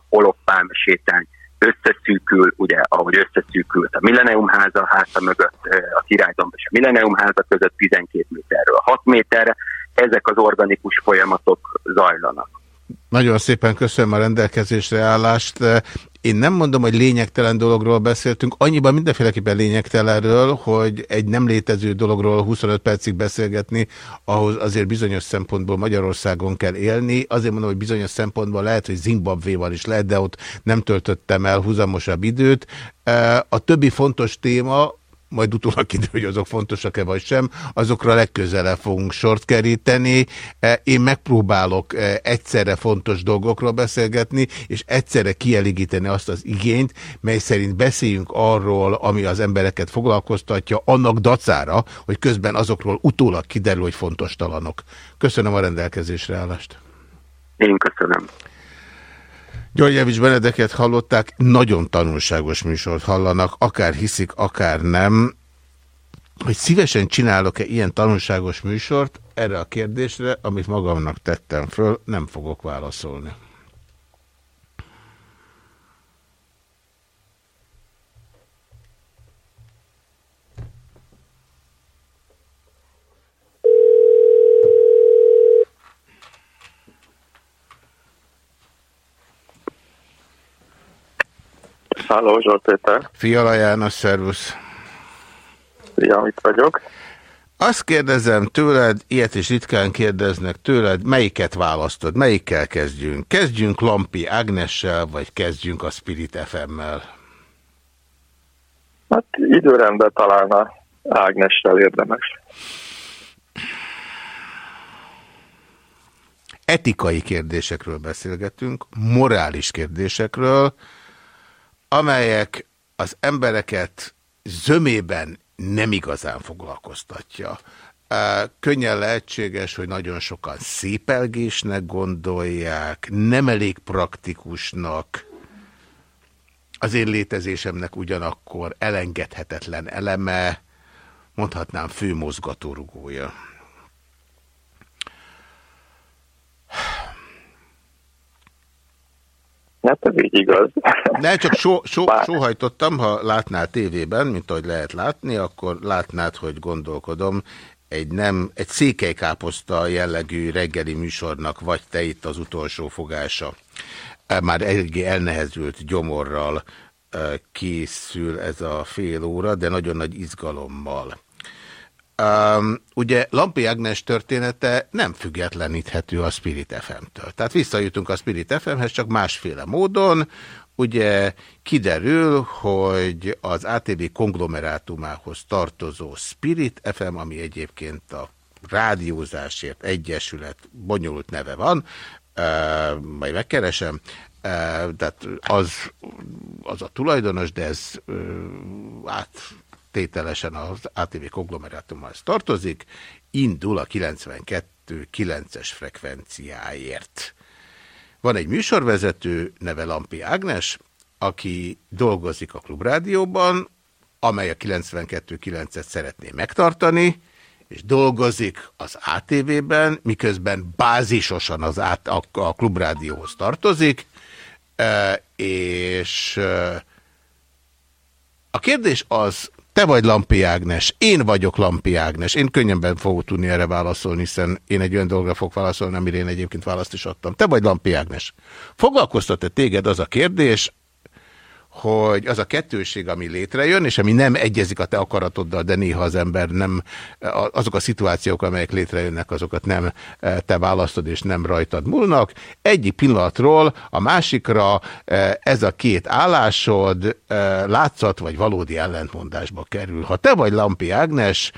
oloppálm sétány összeszűkül, ugye, ahogy összeszűkült a Millennium háza háza mögött, a királydomb és a Millennium háza között 12 méterről 6 méterre, ezek az organikus folyamatok zajlanak. Nagyon szépen köszönöm a rendelkezésre állást. Én nem mondom, hogy lényegtelen dologról beszéltünk, annyiban mindenféleképpen lényegtelenről, hogy egy nem létező dologról 25 percig beszélgetni, ahhoz azért bizonyos szempontból Magyarországon kell élni. Azért mondom, hogy bizonyos szempontból lehet, hogy Zimbabvéval is lehet, de ott nem töltöttem el húzamosabb időt. A többi fontos téma, majd utólag kiderül, hogy azok fontosak-e vagy sem, azokra legközelebb fogunk sort keríteni. E, én megpróbálok e, egyszerre fontos dolgokról beszélgetni, és egyszerre kielégíteni azt az igényt, mely szerint beszéljünk arról, ami az embereket foglalkoztatja, annak dacára, hogy közben azokról utólag kiderül, hogy fontos talanok. Köszönöm a rendelkezésre állást. Én köszönöm. Györgyevics Benedeket hallották, nagyon tanulságos műsort hallanak, akár hiszik, akár nem. Hogy szívesen csinálok-e ilyen tanulságos műsort, erre a kérdésre, amit magamnak tettem föl, nem fogok válaszolni. Halló, Zsolt Péter. Fiala János, szervusz. Szia, itt vagyok. Azt kérdezem tőled, ilyet is ritkán kérdeznek tőled, melyiket választod, melyikkel kezdjünk? Kezdjünk Lampi Ágnessel, vagy kezdjünk a Spirit FM-mel? Hát időrendben talán a Ágnessel érdemes. Etikai kérdésekről beszélgetünk, morális kérdésekről, amelyek az embereket zömében nem igazán foglalkoztatja. Könnyen lehetséges, hogy nagyon sokan szépelgésnek gondolják, nem elég praktikusnak, az én létezésemnek ugyanakkor elengedhetetlen eleme, mondhatnám fő mozgatórugója. Hát ez így igaz. [LAUGHS] Ne, csak so, so, sóhajtottam, ha látnál tévében, mint ahogy lehet látni, akkor látnád, hogy gondolkodom, egy nem, egy székelykáposzta jellegű reggeli műsornak vagy te itt az utolsó fogása. Már eléggé elnehezült gyomorral készül ez a fél óra, de nagyon nagy izgalommal. Um, ugye Lampi Ágnes története nem függetleníthető a Spirit FM-től. Tehát visszajutunk a Spirit FM-hez, csak másféle módon. Ugye kiderül, hogy az ATV konglomerátumához tartozó Spirit FM, ami egyébként a rádiózásért egyesület bonyolult neve van, uh, majd megkeresem, uh, tehát az, az a tulajdonos, de ez uh, át tételesen az ATV konglomerátumhoz tartozik, indul a 92-9-es frekvenciáért. Van egy műsorvezető, neve Lampi Ágnes, aki dolgozik a Klubrádióban, amely a 92-9-et szeretné megtartani, és dolgozik az ATV-ben, miközben bázisosan az át, a, a Klubrádióhoz tartozik, e, és e, a kérdés az, te vagy Lampi Ágnes, én vagyok Lampi Ágnes. Én könnyebben fogok tudni erre válaszolni, hiszen én egy olyan dologra fogok válaszolni, amire én egyébként választ is adtam. Te vagy Lampi Ágnes. Foglalkoztat-e téged az a kérdés, hogy az a kettőség, ami létrejön, és ami nem egyezik a te akaratoddal, de néha az ember nem, azok a szituációk, amelyek létrejönnek, azokat nem e, te választod, és nem rajtad múlnak. Egyik pillanatról a másikra e, ez a két állásod e, látszat vagy valódi ellentmondásba kerül. Ha te vagy Lampi Ágnes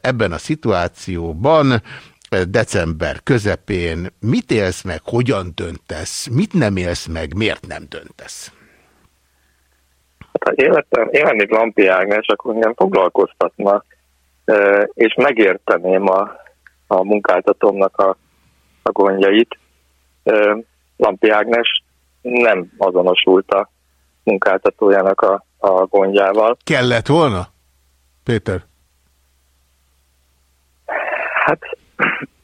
ebben a szituációban, december közepén mit élsz meg, hogyan döntesz, mit nem élsz meg, miért nem döntesz? Hát, ha életem, én lennék Lampi Ágnes, akkor engem foglalkoztatna, és megérteném a, a munkáltatómnak a, a gondjait. Lampi Ágnes nem azonosult a munkáltatójának a, a gondjával. Kellett volna? Péter? Hát,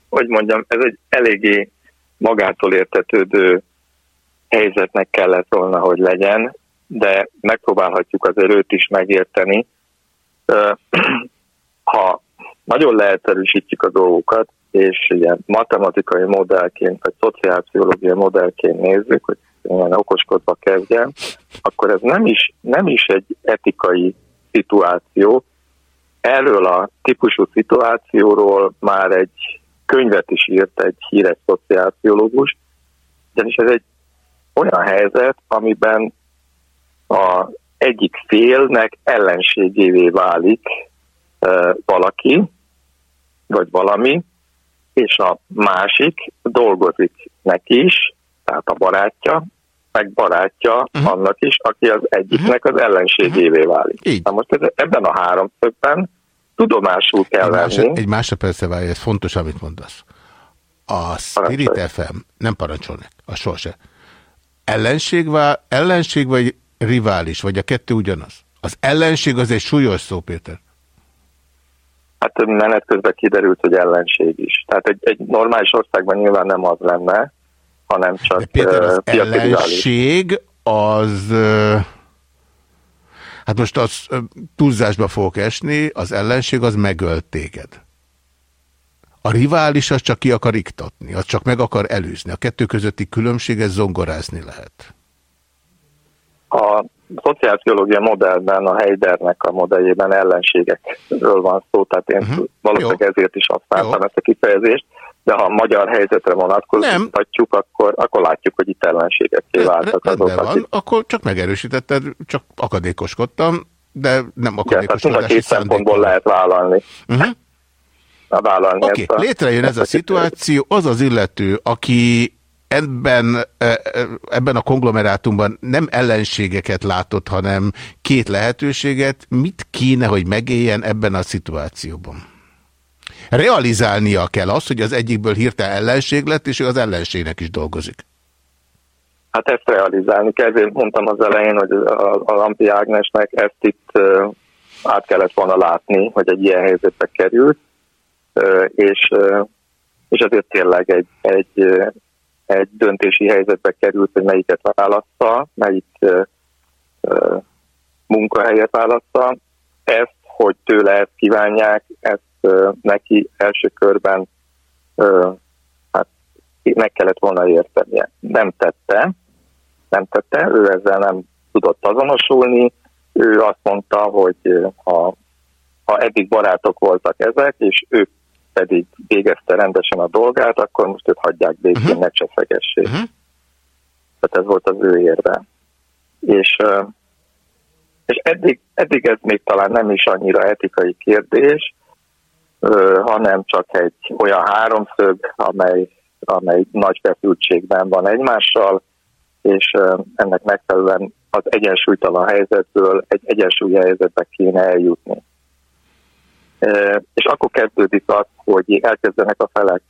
hogy mondjam, ez egy eléggé magától értetődő helyzetnek kellett volna, hogy legyen de megpróbálhatjuk azért őt is megérteni. [CLEARS THROAT] Ha nagyon leegyszerűsítjük a dolgokat, és ilyen matematikai modellként, vagy szociálpszichológiai modellként nézzük, hogy ilyen okoskodva kezdjem, akkor ez nem is, nem is egy etikai szituáció. Erről a típusú szituációról már egy könyvet is írt egy híres szociálpszichológus, ugyanis ez egy olyan helyzet, amiben a egyik félnek ellenségévé válik valaki, vagy valami, és a másik dolgozik neki is, tehát a barátja, meg barátja uh-huh. annak is, aki az egyiknek az ellenségévé válik. Így. Na most ez, ebben a háromszögben tudomásul kell egy. Másod, egy másodperce várj, ez fontos, amit mondasz. A Spirit. FM, nem parancsolnak, a sose. Ellenség, ellenség vagy rivális, vagy a kettő ugyanaz? Az ellenség az egy súlyos szó, Péter. Hát menet közben kiderült, hogy ellenség is. Tehát egy, egy normális országban nyilván nem az lenne, hanem csak De Péter, az uh, ellenség az... Uh, hát most az uh, túlzásba fogok esni, az ellenség az megölt téged. A rivális az csak ki akar iktatni, az csak meg akar előzni. A kettő közötti különbséget zongorázni lehet. A szociálpszichológia modellben, a Heidernek a modelljében ellenségekről van szó, tehát én uh-huh. valószínűleg Jó. ezért is használtam Jó. ezt a kifejezést, de ha a magyar helyzetre vonatkoztatjuk, akkor, akkor látjuk, hogy itt ellenségekké váltak azok, van, akkor csak megerősítetted, csak akadékoskodtam, de nem akadékoskodás. Ja, két szempontból lehet vállalni. Uh-huh. Oké, okay, létrejön ez a szituáció, az az illető, aki ebben, ebben a konglomerátumban nem ellenségeket látott, hanem két lehetőséget, mit kéne, hogy megéljen ebben a szituációban? Realizálnia kell azt, hogy az egyikből hirtelen ellenség lett, és ő az ellenségnek is dolgozik. Hát ezt realizálni kell, ezért mondtam az elején, hogy a, Lampi Ágnesnek ezt itt át kellett volna látni, hogy egy ilyen helyzetbe került, és, és azért tényleg egy, egy, egy döntési helyzetbe került, hogy melyiket választa, melyik munkahelyet választa. Ezt, hogy tőle ezt kívánják, ezt neki első körben hát meg kellett volna értenie. Nem tette, nem tette, ő ezzel nem tudott azonosulni, ő azt mondta, hogy ha, ha eddig barátok voltak ezek, és ők pedig végezte rendesen a dolgát, akkor most őt hagyják békén, uh-huh. ne cseszegessék. Uh-huh. Tehát ez volt az ő érve. És, és eddig, eddig ez még talán nem is annyira etikai kérdés, hanem csak egy olyan háromszög, amely, amely nagy feszültségben van egymással, és ennek megfelelően az egyensúlytalan helyzetből egy egyensúly helyzetbe kéne eljutni. És akkor kezdődik az, hogy elkezdenek a felek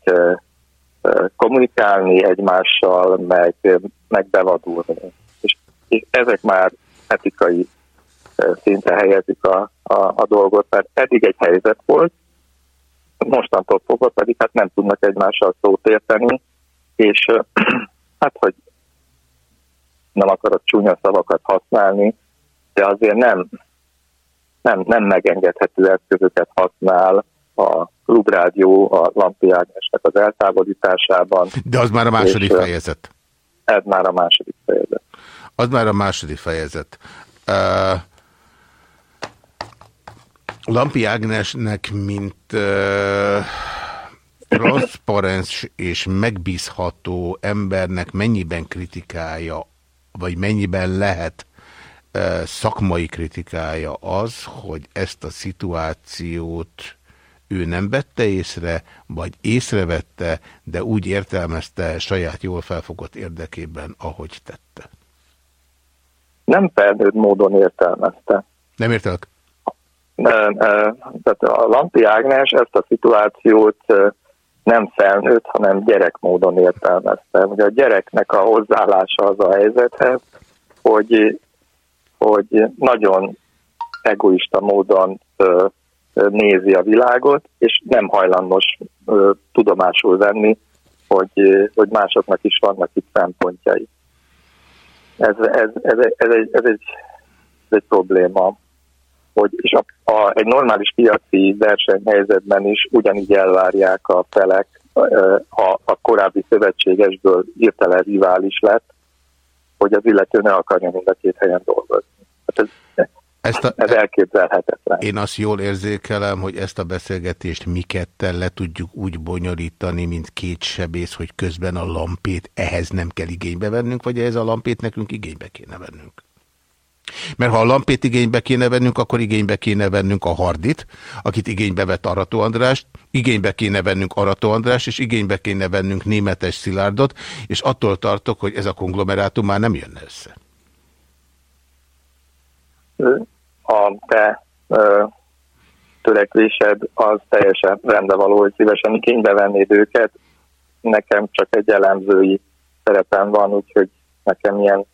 kommunikálni egymással, meg, meg bevadulni. És, és ezek már etikai szinten helyezik a, a, a dolgot, mert eddig egy helyzet volt, mostantól fogva pedig hát nem tudnak egymással szót érteni, és [CLEARS THROAT] hát, hogy nem akarok csúnya szavakat használni, de azért nem, nem, nem megengedhető eszközöket használ a klubrádió a Lampi Ágnesnek az eltávolításában. De az már a második fejezet. Ez már a második fejezet. Az már a második fejezet. Uh, Lampi Ágnesnek, mint uh, transzparens és megbízható embernek mennyiben kritikája, vagy mennyiben lehet szakmai kritikája az, hogy ezt a szituációt ő nem vette észre, vagy észrevette, de úgy értelmezte saját jól felfogott érdekében, ahogy tette. Nem felnőtt módon értelmezte. Nem értelek? Tehát a Lampi Ágnes ezt a szituációt nem felnőtt, hanem gyerekmódon értelmezte. Ugye a gyereknek a hozzáállása az a helyzethez, hogy, hogy nagyon egoista módon nézi a világot, és nem hajlandós tudomásul venni, hogy, hogy másoknak is vannak itt szempontjai. Ez, ez, ez, ez, egy, ez, egy, ez egy probléma hogy és a, a, egy normális piaci versenyhelyzetben is ugyanígy elvárják a felek, ha a korábbi szövetségesből hirtelen rivális lett, hogy az illető ne akarja mind a két helyen dolgozni. Hát ez, ezt a, ez elképzelhetetlen. Én azt jól érzékelem, hogy ezt a beszélgetést mi ketten le tudjuk úgy bonyolítani, mint két sebész, hogy közben a lampét ehhez nem kell igénybe vennünk, vagy ehhez a lampét nekünk igénybe kéne vennünk. Mert ha a lampét igénybe kéne vennünk, akkor igénybe kéne vennünk a Hardit, akit igénybe vett Arató Andrást, igénybe kéne vennünk Arató András, és igénybe kéne vennünk Németes Szilárdot, és attól tartok, hogy ez a konglomerátum már nem jönne össze. A te ö, törekvésed az teljesen rendevaló, hogy szívesen igénybe vennéd őket. Nekem csak egy elemzői szerepem van, úgyhogy nekem ilyen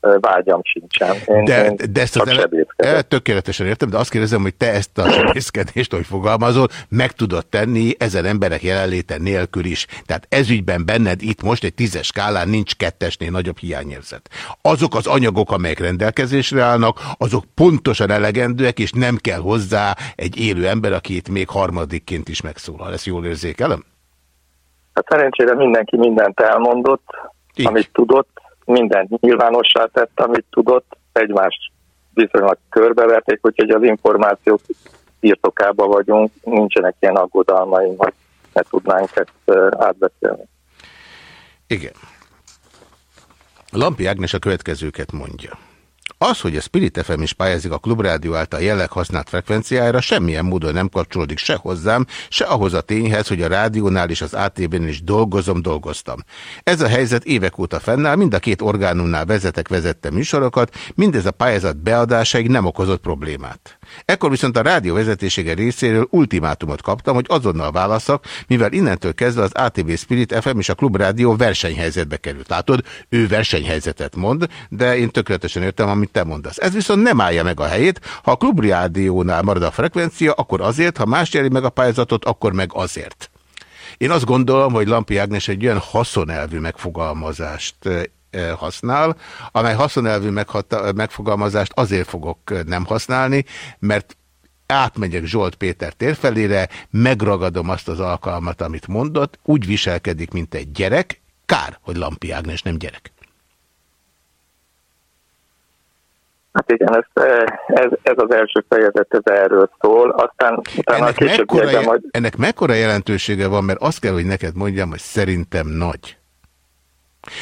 vágyam sincsen. Én, de, én de ezt az el, tökéletesen értem, de azt kérdezem, hogy te ezt a sebészkedést, hogy fogalmazol, meg tudod tenni ezen emberek jelenléte nélkül is. Tehát ezügyben benned itt most egy tízes skálán nincs kettesnél nagyobb hiányérzet. Azok az anyagok, amelyek rendelkezésre állnak, azok pontosan elegendőek, és nem kell hozzá egy élő ember, aki itt még harmadikként is megszólal. Ezt jól érzékelem? Hát szerencsére mindenki mindent elmondott, Így. amit tudott, mindent nyilvánossá tett, amit tudott, egymást viszonylag körbeverték, úgyhogy az információk birtokában vagyunk, nincsenek ilyen aggodalmaim, hogy ne tudnánk ezt átbeszélni. Igen. Lampi Ágnes a következőket mondja. Az, hogy a Spirit FM is pályázik a Klubrádió által jelleg használt frekvenciára, semmilyen módon nem kapcsolódik se hozzám, se ahhoz a tényhez, hogy a rádiónál és az ATV-n is dolgozom, dolgoztam. Ez a helyzet évek óta fennáll, mind a két orgánumnál vezetek, vezettem műsorokat, mindez a pályázat beadásáig nem okozott problémát. Ekkor viszont a rádió vezetésége részéről ultimátumot kaptam, hogy azonnal válaszok, mivel innentől kezdve az ATV Spirit FM és a Klubrádió versenyhelyzetbe került. Látod, ő versenyhelyzetet mond, de én tökéletesen értem, amit te mondasz. Ez viszont nem állja meg a helyét. Ha a Klubrádiónál marad a frekvencia, akkor azért, ha más nyeri meg a pályázatot, akkor meg azért. Én azt gondolom, hogy Lampi Ágnes egy olyan haszonelvű megfogalmazást használ, amely haszonelvű megfogalmazást azért fogok nem használni, mert átmegyek Zsolt Péter térfelére, megragadom azt az alkalmat, amit mondott, úgy viselkedik, mint egy gyerek, kár, hogy Lampi Ágnes nem gyerek. Hát igen, ez, ez, ez az első fejezet, ez erről szól, aztán utána ennek mekkora, majd... ennek mekkora jelentősége van, mert azt kell, hogy neked mondjam, hogy szerintem nagy.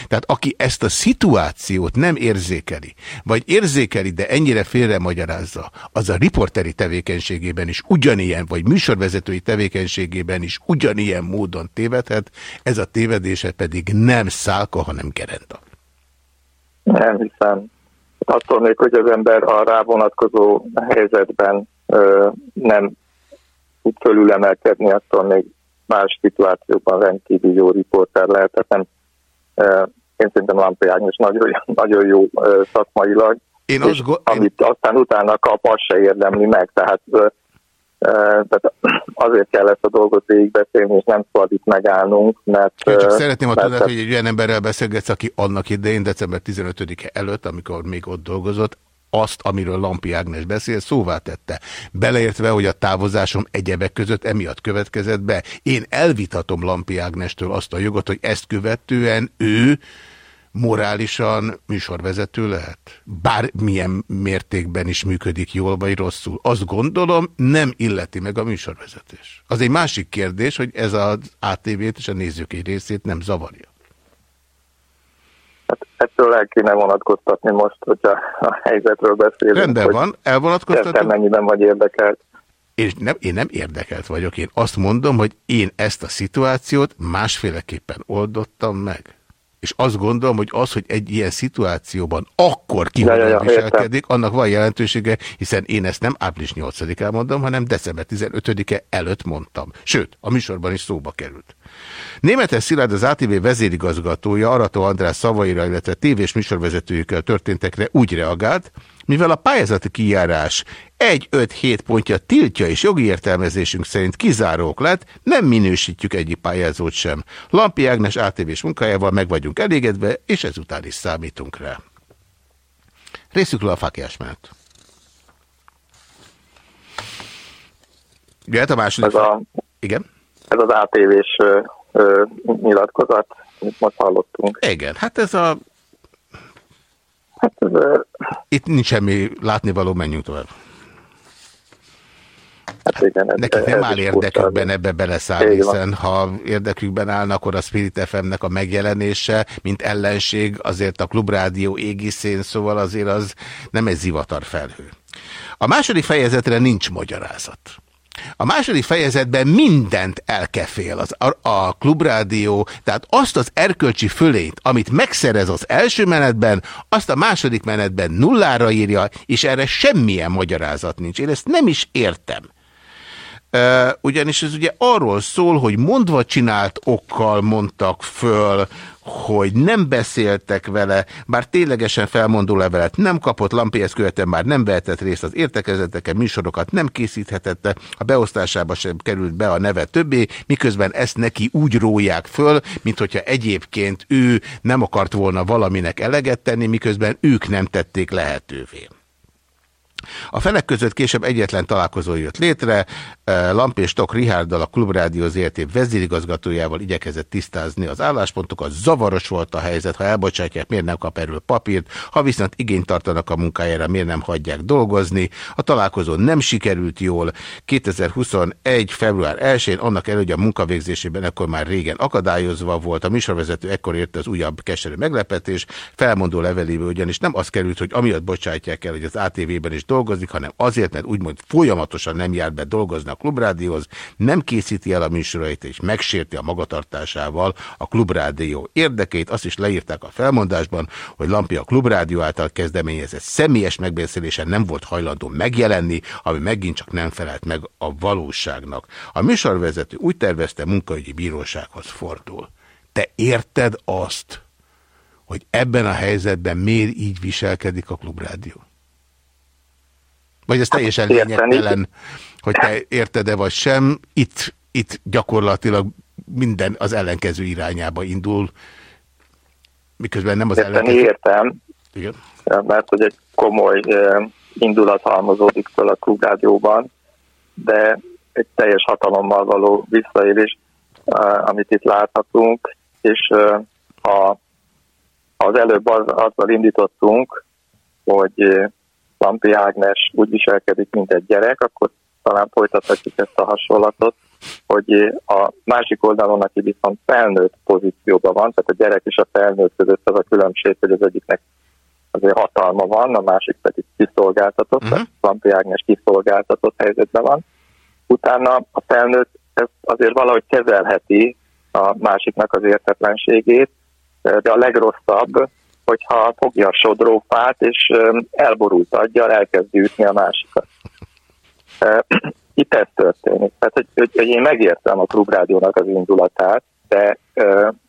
Tehát aki ezt a szituációt nem érzékeli, vagy érzékeli, de ennyire félre magyarázza, az a riporteri tevékenységében is ugyanilyen, vagy műsorvezetői tevékenységében is ugyanilyen módon tévedhet, ez a tévedése pedig nem szálka, hanem gerenda. Nem hiszem. Attól még, hogy az ember a rávonatkozó helyzetben ö, nem tud fölülemelkedni, attól még más szituációban rendkívül jó riporter lehet, tehát nem én szerintem Lampi Ágnes nagyon, nagyon jó szakmailag, én azt amit aztán utána kap, azt se érdemli meg, tehát, tehát azért kell ezt a dolgot végigbeszélni, és nem szabad itt megállnunk, mert... Én csak szeretném, ha tudod, hogy egy olyan emberrel beszélgetsz, aki annak idején, december 15-e előtt, amikor még ott dolgozott, azt, amiről Lampi Ágnes beszél, szóvá tette. Beleértve, hogy a távozásom egyebek között emiatt következett be. Én elvitatom Lampi Ágnestől azt a jogot, hogy ezt követően ő morálisan műsorvezető lehet? Bármilyen mértékben is működik jól vagy rosszul. Azt gondolom, nem illeti meg a műsorvezetés. Az egy másik kérdés, hogy ez az ATV-t és a nézők egy részét nem zavarja. Hát ettől el kéne vonatkoztatni most, hogyha a helyzetről beszélünk. Rendben van, elvonatkoztatni. mennyiben vagy érdekelt. És nem, én nem érdekelt vagyok. Én azt mondom, hogy én ezt a szituációt másféleképpen oldottam meg. És azt gondolom, hogy az, hogy egy ilyen szituációban akkor ki ja, ja, ja, viselkedik, annak van jelentősége, hiszen én ezt nem április 8-án mondom, hanem december 15-e előtt mondtam. Sőt, a műsorban is szóba került. Németes Szilárd az ATV vezérigazgatója Arató András szavaira, illetve tévés műsorvezetőjükkel történtekre úgy reagált, mivel a pályázati kijárás 1-5-7 pontja tiltja és jogi értelmezésünk szerint kizárók lett, nem minősítjük egyik pályázót sem. Lampi Ágnes ATV-s munkájával meg vagyunk elégedve, és ezután is számítunk rá. Részükről a fakiásmenet. Jöhet a második... Ez a... Igen? Ez az ATV-s nyilatkozat, amit most hallottunk. Igen, hát ez a... Hát ez, Itt nincs semmi látnivaló, menjünk tovább. Hát igen, ez, Nekik nem áll érdekükben ebbe beleszállni, hiszen ha érdekükben állnak, akkor a Spirit FM-nek a megjelenése, mint ellenség, azért a Klubrádió égiszén, szóval azért az nem egy zivatar felhő. A második fejezetre nincs magyarázat. A második fejezetben mindent elkefél az, a, a klubrádió, tehát azt az erkölcsi fölényt, amit megszerez az első menetben, azt a második menetben nullára írja, és erre semmilyen magyarázat nincs. Én ezt nem is értem. Ugyanis ez ugye arról szól, hogy mondva csinált okkal mondtak föl, hogy nem beszéltek vele, bár ténylegesen felmondó levelet nem kapott, Lampi ezt követően már nem vehetett részt az értekezeteken, műsorokat nem készíthetette, a beosztásába sem került be a neve többé, miközben ezt neki úgy róják föl, mint hogyha egyébként ő nem akart volna valaminek eleget tenni, miközben ők nem tették lehetővé. A felek között később egyetlen találkozó jött létre, Lamp és Tok Rihárdal a Klubrádió ZRT vezérigazgatójával igyekezett tisztázni az álláspontokat. Zavaros volt a helyzet, ha elbocsátják, miért nem kap erről papírt, ha viszont igényt tartanak a munkájára, miért nem hagyják dolgozni. A találkozó nem sikerült jól. 2021. február 1-én, annak elő, hogy a munkavégzésében ekkor már régen akadályozva volt, a műsorvezető ekkor érte az újabb keserű meglepetés, felmondó leveléből ugyanis nem az került, hogy amiatt bocsátják el, hogy az ATV-ben is dolgozik, dolgozik, hanem azért, mert úgymond folyamatosan nem jár be dolgozni a klubrádióhoz, nem készíti el a műsorait, és megsérti a magatartásával a klubrádió érdekeit. Azt is leírták a felmondásban, hogy Lampi a klubrádió által kezdeményezett személyes megbeszélésen nem volt hajlandó megjelenni, ami megint csak nem felelt meg a valóságnak. A műsorvezető úgy tervezte, munkaügyi bírósághoz fordul. Te érted azt, hogy ebben a helyzetben miért így viselkedik a klubrádió? Vagy ez teljesen lényegtelen, hogy te érted-e vagy sem. Itt, itt gyakorlatilag minden az ellenkező irányába indul, miközben nem az ellenkező. értem, Igen. mert hogy egy komoly eh, indulat halmozódik fel a klubrádióban, de egy teljes hatalommal való visszaélés, eh, amit itt láthatunk, és eh, ha az előbb az, azzal indítottunk, hogy Lampi Ágnes úgy viselkedik, mint egy gyerek, akkor talán folytathatjuk ezt a hasonlatot, hogy a másik oldalon, aki viszont felnőtt pozícióban van, tehát a gyerek és a felnőtt között az a különbség, hogy az egyiknek azért hatalma van, a másik pedig kiszolgáltatott, uh-huh. tehát Lampi Ágnes kiszolgáltatott helyzetben van. Utána a felnőtt ezt azért valahogy kezelheti a másiknak az értetlenségét, de a legrosszabb, hogyha fogja a sodrófát, és elborult aggyal elkezdi ütni a másikat. [CLEARS THROAT] Itt ez történik. Tehát, hogy, hogy, hogy én megértem a klubrádiónak az indulatát, de,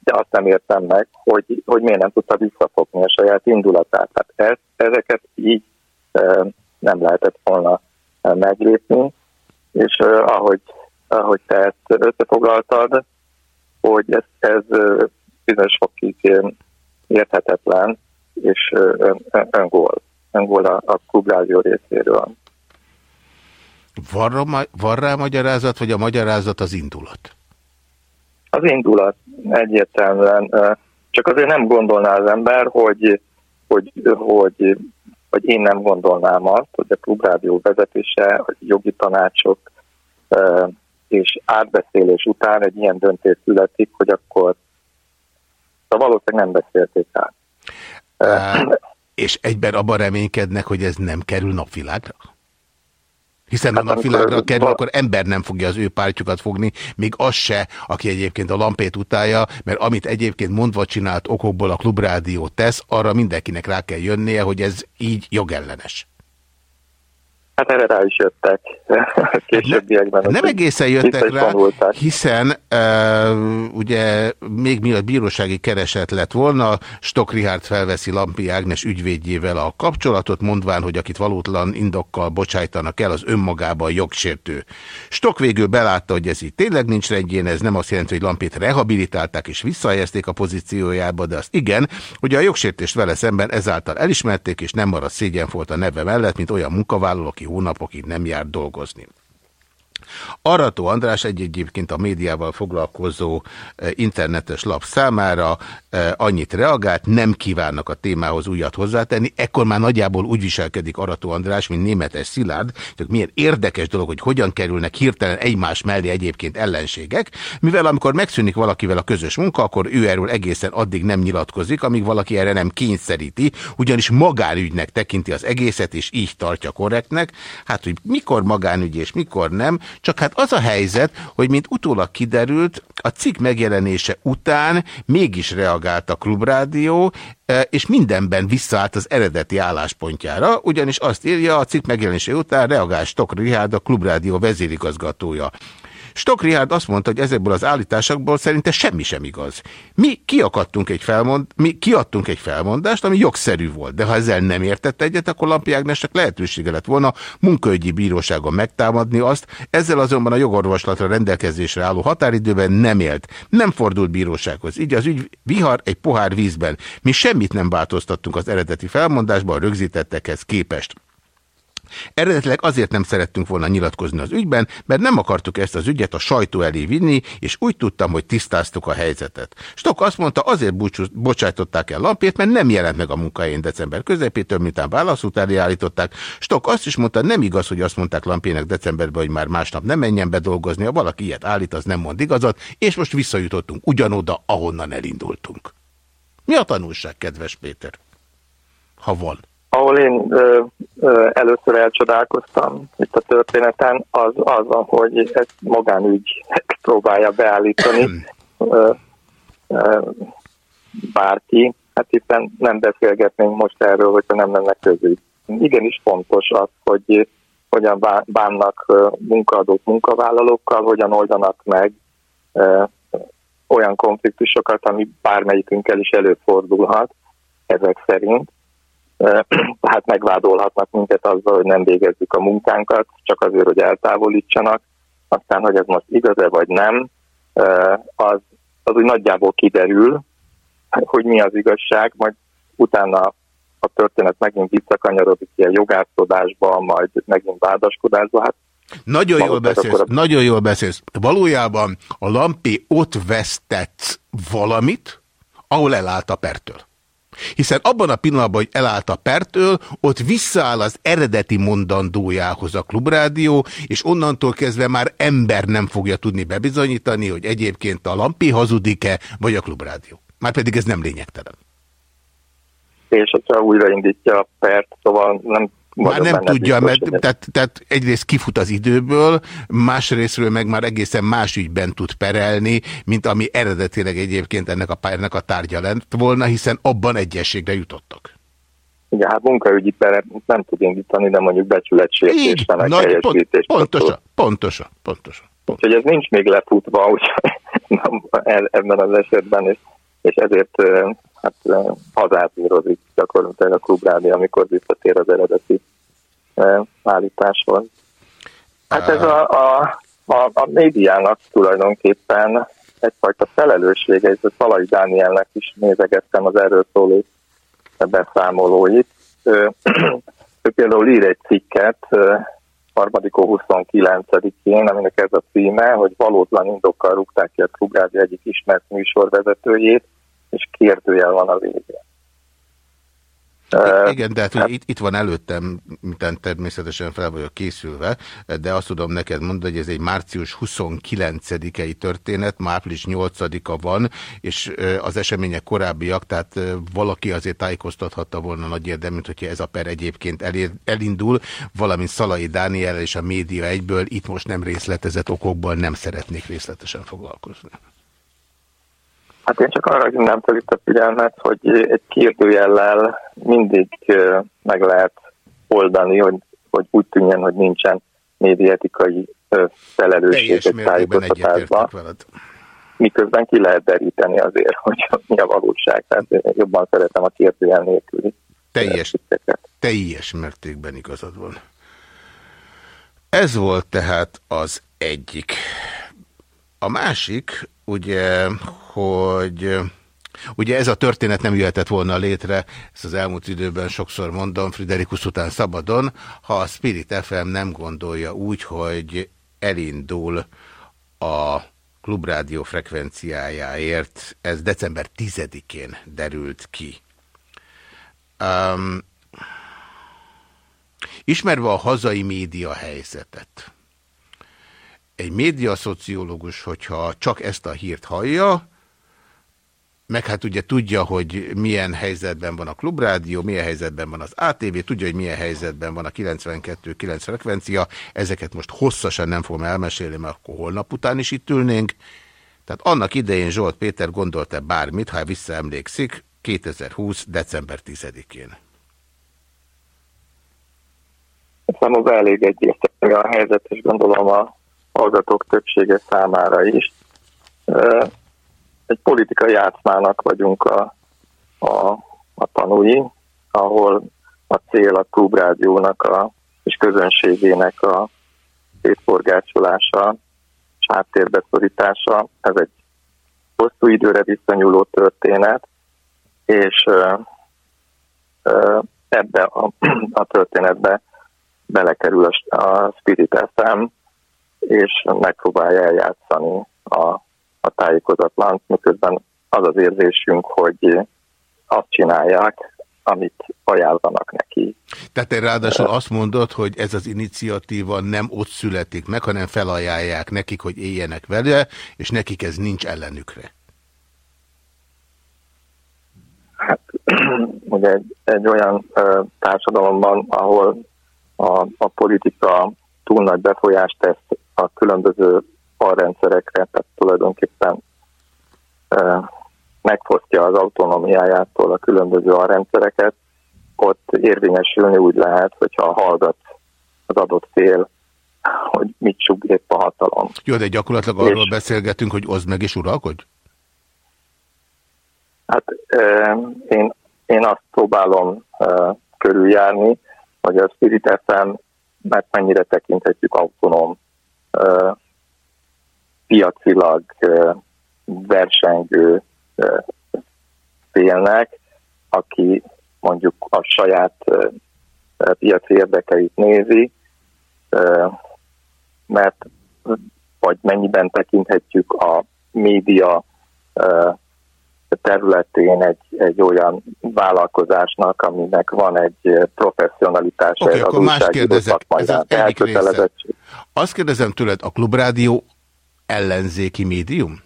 de azt nem értem meg, hogy, hogy miért nem tudta visszafogni a saját indulatát. Tehát ez, ezeket így nem lehetett volna meglépni, és ahogy, ahogy te ezt összefoglaltad, hogy ez, ez bizonyos fokig érthetetlen, és ön, ön, öngól, öngól a, a klubrádió részéről. Van, rá, van rá magyarázat, vagy a magyarázat az indulat? Az indulat egyértelműen, csak azért nem gondolná az ember, hogy, hogy, hogy, hogy én nem gondolnám azt, hogy a klubrádió vezetése, a jogi tanácsok és átbeszélés után egy ilyen döntés születik, hogy akkor szóval valószínűleg nem beszélték át. Á, és egyben abban reménykednek, hogy ez nem kerül napvilágra? Hiszen ha napvilágra kerül, akkor ember nem fogja az ő pártjukat fogni, még az se, aki egyébként a lampét utálja, mert amit egyébként mondva csinált okokból a klubrádió tesz, arra mindenkinek rá kell jönnie, hogy ez így jogellenes. Hát erre rá is jöttek [LAUGHS] későbbiekben. Nem egészen jöttek rá, vonulták. hiszen uh, ugye még mielőtt bírósági kereset lett volna, Stok Richard felveszi Lampi Ágnes ügyvédjével a kapcsolatot, mondván, hogy akit valótlan indokkal bocsájtanak el, az önmagában jogsértő. Stok végül belátta, hogy ez így tényleg nincs rendjén, ez nem azt jelenti, hogy Lampét rehabilitálták és visszahelyezték a pozíciójába, de azt igen, hogy a jogsértést vele szemben ezáltal elismerték, és nem maradt szégyenfolt a neve mellett, mint olyan munkavállaló, aki hónapokig nem jár dolgozni. Arató András egy egyébként a médiával foglalkozó eh, internetes lap számára eh, annyit reagált, nem kívánnak a témához újat hozzátenni. Ekkor már nagyjából úgy viselkedik Arató András, mint németes Szilárd, hogy milyen érdekes dolog, hogy hogyan kerülnek hirtelen egymás mellé egyébként ellenségek, mivel amikor megszűnik valakivel a közös munka, akkor ő erről egészen addig nem nyilatkozik, amíg valaki erre nem kényszeríti, ugyanis magánügynek tekinti az egészet, és így tartja korrektnek. Hát, hogy mikor magánügy és mikor nem, csak hát az a helyzet, hogy mint utólag kiderült, a cikk megjelenése után mégis reagált a klubrádió, eh, és mindenben visszaállt az eredeti álláspontjára, ugyanis azt írja, a cikk megjelenése után reagál Stok Richard, a klubrádió vezérigazgatója. Stok Richard azt mondta, hogy ezekből az állításokból szerinte semmi sem igaz. Mi kiakadtunk egy felmond, mi kiadtunk egy felmondást, ami jogszerű volt, de ha ezzel nem értett egyet, akkor Lampi Ágnesnek lehetősége lett volna munkaügyi bíróságon megtámadni azt, ezzel azonban a jogorvoslatra rendelkezésre álló határidőben nem élt. Nem fordult bírósághoz. Így az ügy vihar egy pohár vízben. Mi semmit nem változtattunk az eredeti felmondásban rögzítettekhez képest. Eredetileg azért nem szerettünk volna nyilatkozni az ügyben, mert nem akartuk ezt az ügyet a sajtó elé vinni, és úgy tudtam, hogy tisztáztuk a helyzetet. Stok azt mondta, azért bocsájtották el Lampét, mert nem jelent meg a munkahelyén december közepétől, miután válasz után állították. Stok azt is mondta, nem igaz, hogy azt mondták Lampének decemberben, hogy már másnap nem menjen be dolgozni, ha valaki ilyet állít, az nem mond igazat, és most visszajutottunk ugyanoda, ahonnan elindultunk. Mi a tanulság, kedves Péter? Ha van. Ahol én ö, ö, először elcsodálkoztam itt a történeten, az az, hogy ezt magánügy [LAUGHS] próbálja beállítani ö, ö, bárki. Hát hiszen nem beszélgetnénk most erről, hogyha nem lenne közük. Igenis fontos az, hogy hogyan bá- bánnak munkaadók munkavállalókkal, hogyan oldanak meg olyan konfliktusokat, ami bármelyikünkkel is előfordulhat ezek szerint. Ö, [CLEARS THROAT] Tehát megvádolhatnak minket azzal, hogy nem végezzük a munkánkat, csak azért, hogy eltávolítsanak. Aztán, hogy ez most igaz-e vagy nem, az, az úgy nagyjából kiderül, hogy mi az igazság, majd utána a történet megint visszakanyarodik ilyen jogászkodásba, majd megint vádaskodásba. Hát Nagyon jól beszélsz, a- nagyon jól beszélsz. Valójában a Lampi ott vesztett valamit, ahol elállt a pertől. Hiszen abban a pillanatban, hogy elállt a pertől, ott visszaáll az eredeti mondandójához a klubrádió, és onnantól kezdve már ember nem fogja tudni bebizonyítani, hogy egyébként a Lampi hazudik-e, vagy a klubrádió. Márpedig ez nem lényegtelen. és hogyha újraindítja a pert, szóval nem Már nem tudja, biztos, mert tehát, tehát egyrészt kifut az időből, másrésztről meg már egészen más ügyben tud perelni, mint ami eredetileg egyébként ennek a, pá- ennek a tárgya lett volna, hiszen abban egyességre jutottak. Igen, hát munkaügyi peret nem tud indítani, de mondjuk becsületsértés, nem pont, helyesítés. pontosan, pontosan, pontosan. Úgyhogy ez nincs még lefutva [LAUGHS] úgyhogy ebben az esetben, és, és ezért hát, ö, hazázírozik gyakorlatilag a klubrádió, amikor visszatér az eredeti állításhoz. Hát ez a, a, a, a médiának tulajdonképpen egyfajta felelőssége, és ezt Szalai Dánielnek is nézegettem az erről szóló beszámolóit. Ő, [CLEARS THROAT] ő például ír egy cikket, harmadikó 29-én, aminek ez a címe, hogy valótlan indokkal rúgták ki a Klubrádió egyik ismert műsorvezetőjét, és kérdőjel van a végén. Igen, de hát, hogy itt, itt van előttem, mintán természetesen fel vagyok készülve, de azt tudom neked mondani, hogy ez egy március 29-i történet, már április 8-a van, és az események korábbiak, tehát valaki azért tájékoztathatta volna nagy érdeműt, hogyha ez a per egyébként elér, elindul, valamint Szalai Dániel és a média egyből, itt most nem részletezett okokból nem szeretnék részletesen foglalkozni. Hát én csak arra hívnám fel itt a figyelmet, hogy egy kérdőjellel mindig meg lehet oldani, hogy, hogy úgy tűnjen, hogy nincsen médiatikai felelősség egy tájékoztatásban. Miközben ki lehet deríteni azért, [LAUGHS] hogy mi a valóság. Tehát jobban szeretem a kérdőjel nélküli. Teljes, teljes mértékben igazad van. Ez volt tehát az egyik. A másik, ugye, hogy ugye ez a történet nem jöhetett volna létre, ezt az elmúlt időben sokszor mondom, Friderikus után szabadon, ha a Spirit FM nem gondolja úgy, hogy elindul a klubrádió frekvenciájáért, ez december 10-én derült ki. Um, ismerve a hazai média helyzetet, egy médiaszociológus, hogyha csak ezt a hírt hallja, meg hát ugye tudja, hogy milyen helyzetben van a klubrádió, milyen helyzetben van az ATV, tudja, hogy milyen helyzetben van a 92-9 frekvencia, ezeket most hosszasan nem fogom elmesélni, mert akkor holnap után is itt ülnénk. Tehát annak idején Zsolt Péter gondolta bármit, ha visszaemlékszik, 2020. december 10-én. Számomra elég egyértelmű a helyzet, és gondolom a hallgatók többsége számára is. Egy politikai játszmának vagyunk a, a, a tanúi, ahol a cél a klubrádiónak a, és közönségének a szétforgácsolása és háttérbeszorítása. Ez egy hosszú időre visszanyúló történet, és ebbe a, [CLEARS THROAT] a történetbe belekerül a, a Spirit FM, és megpróbálja eljátszani a, a tájékozatlan, miközben az az érzésünk, hogy azt csinálják, amit ajánlanak neki. Tehát te ráadásul azt mondod, hogy ez az iniciatíva nem ott születik meg, hanem felajánlják nekik, hogy éljenek vele, és nekik ez nincs ellenükre. [CLEARS THROAT] ugye egy, egy olyan ö, társadalomban, ahol a, a politika túl nagy befolyást tesz a különböző alrendszerekre, tehát tulajdonképpen megfosztja az autonómiájától a különböző alrendszereket, ott érvényesülni úgy lehet, hogyha hallgat az adott fél, hogy mit sug épp a hatalom. Jó, de gyakorlatilag arról és... beszélgetünk, hogy oszd meg és uralkodj? Hát én, én azt próbálom körüljárni, hogy a Spirit FM mert mennyire tekinthetjük autonóm piacilag versengő félnek, aki mondjuk a saját piaci érdekeit nézi, mert vagy mennyiben tekinthetjük a média területén egy, egy olyan vállalkozásnak, aminek van egy professzionalitása. Oké, okay, akkor más kérdezek, ez az egyik része. Azt kérdezem tőled, a Klubrádió ellenzéki médium?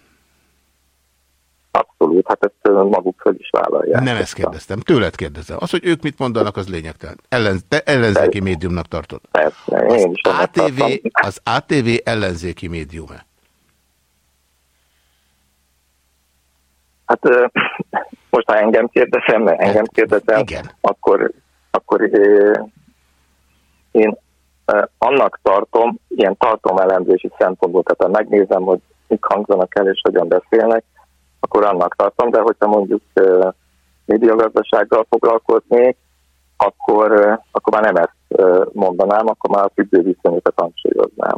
Abszolút, hát ezt maguk föl is vállalják. Nem ezt kérdeztem, tőled kérdezem. Az, hogy ők mit mondanak, az lényegtelen. Ellen, te ellenzéki médiumnak tartod. Persze, az ATV, az ATV ellenzéki médium-e? Hát most ha engem kérdezem, mert engem kérdezem, Igen. akkor, akkor én annak tartom, ilyen tartomelemzési szempontból, tehát ha megnézem, hogy mik hangzanak el és hogyan beszélnek, akkor annak tartom, de hogyha mondjuk médiagazdasággal foglalkoznék, akkor, akkor már nem ezt mondanám, akkor már a függő viszonyokat hangsúlyoznám.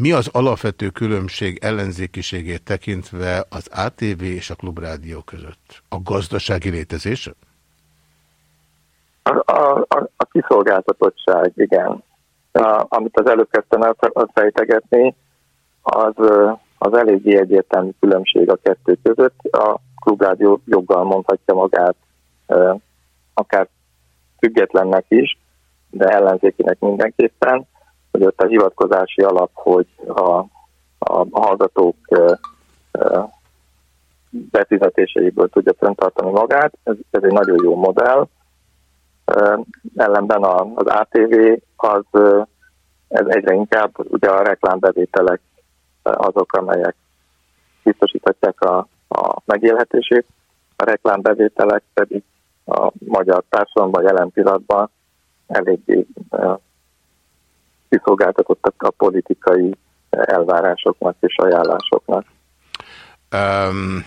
Mi az alapvető különbség ellenzékiségét tekintve az ATV és a Klubrádió között? A gazdasági létezés? A, a, a, a kiszolgáltatottság, igen. A, amit az előbb kezdtem el fejtegetni, az, az eléggé egyértelmű különbség a kettő között. A klubrádió joggal mondhatja magát akár függetlennek is, de ellenzékinek mindenképpen, hogy ott a hivatkozási alap, hogy a, a hallgatók befizetéseiből tudja fenntartani magát, ez, ez egy nagyon jó modell. Ellenben az ATV az ez egyre inkább ugye a reklámbevételek azok, amelyek biztosíthatják a, a megélhetését, a reklámbevételek pedig a magyar társadalomban jelen pillanatban eléggé kiszolgáltatottak a politikai elvárásoknak és ajánlásoknak. Um,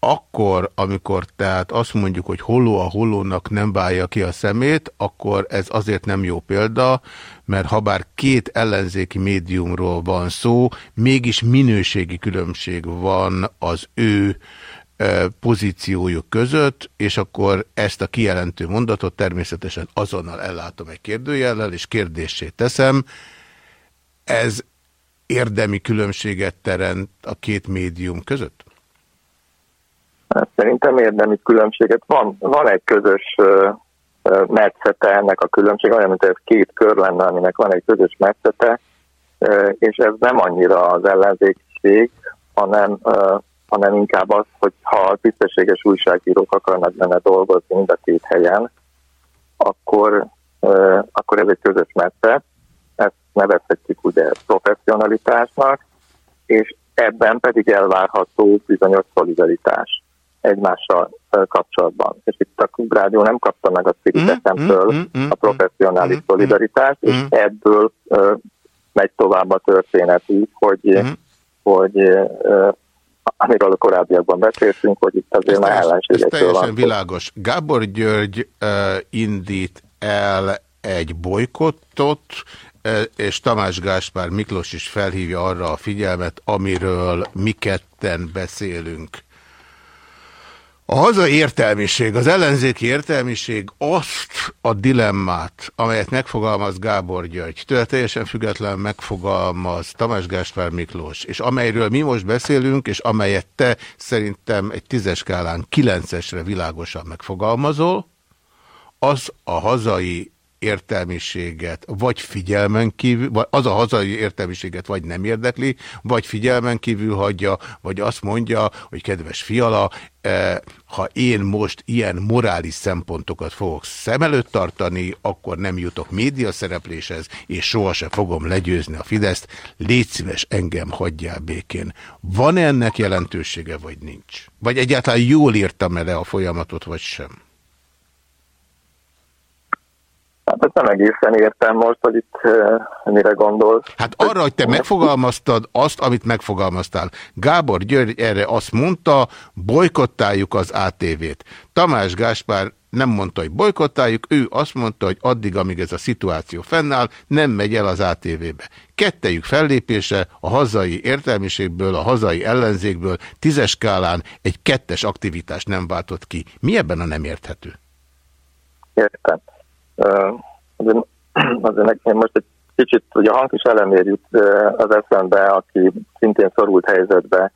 akkor, amikor tehát azt mondjuk, hogy holló a hollónak nem válja ki a szemét, akkor ez azért nem jó példa, mert ha bár két ellenzéki médiumról van szó, mégis minőségi különbség van az ő pozíciójuk között, és akkor ezt a kijelentő mondatot természetesen azonnal ellátom egy kérdőjellel, és kérdését teszem. Ez érdemi különbséget teremt a két médium között? Hát szerintem érdemi különbséget van. Van egy közös metszete ennek a különbség, olyan, mint ez két kör lenne, aminek van egy közös metszete, és ez nem annyira az ellenzékség, hanem hanem inkább az, hogy ha tisztességes újságírók akarnak benne dolgozni mind a két helyen, akkor, akkor ez egy közös messze, ezt nevezhetjük ugye professzionalitásnak, és ebben pedig elvárható bizonyos szolidaritás egymással kapcsolatban. És itt a Klubrádió nem kapta meg a Spirit mm, mm, mm, mm, a professzionális mm, szolidaritást, mm, és ebből uh, megy tovább a történet így, hogy, mm. hogy uh, amiről a korábbiakban beszéltünk, hogy itt azért már ellenségekről Ez teljesen van. világos. Gábor György uh, indít el egy bolykottot, és Tamás Gáspár Miklós is felhívja arra a figyelmet, amiről mi ketten beszélünk. A hazai értelmiség, az ellenzéki értelmiség azt a dilemmát, amelyet megfogalmaz Gábor György, tőle teljesen független megfogalmaz Tamás Gáspár Miklós, és amelyről mi most beszélünk, és amelyet te szerintem egy tízes skálán kilencesre világosan megfogalmazol, az a hazai értelmiséget vagy figyelmen kívül, vagy az a hazai értelmiséget vagy nem érdekli, vagy figyelmen kívül hagyja, vagy azt mondja, hogy kedves fiala, eh, ha én most ilyen morális szempontokat fogok szem előtt tartani, akkor nem jutok média szerepléshez, és sohasem fogom legyőzni a Fideszt. Légy szíves, engem hagyjál békén. Van -e ennek jelentősége, vagy nincs? Vagy egyáltalán jól írtam-e le a folyamatot, vagy sem? Hát ezt nem egészen értem most, hogy itt uh, mire gondolsz. Hát arra, hogy te megfogalmaztad azt, amit megfogalmaztál. Gábor György erre azt mondta, bolykottáljuk az ATV-t. Tamás Gáspár nem mondta, hogy bolykottáljuk, ő azt mondta, hogy addig, amíg ez a szituáció fennáll, nem megy el az ATV-be. Kettejük fellépése a hazai értelmiségből, a hazai ellenzékből tízes skálán egy kettes aktivitás nem váltott ki. Mi ebben a nem érthető? Értem. Azért, azért nekem most egy kicsit, ugye a hangis elemér jut az eszembe, aki szintén szorult helyzetbe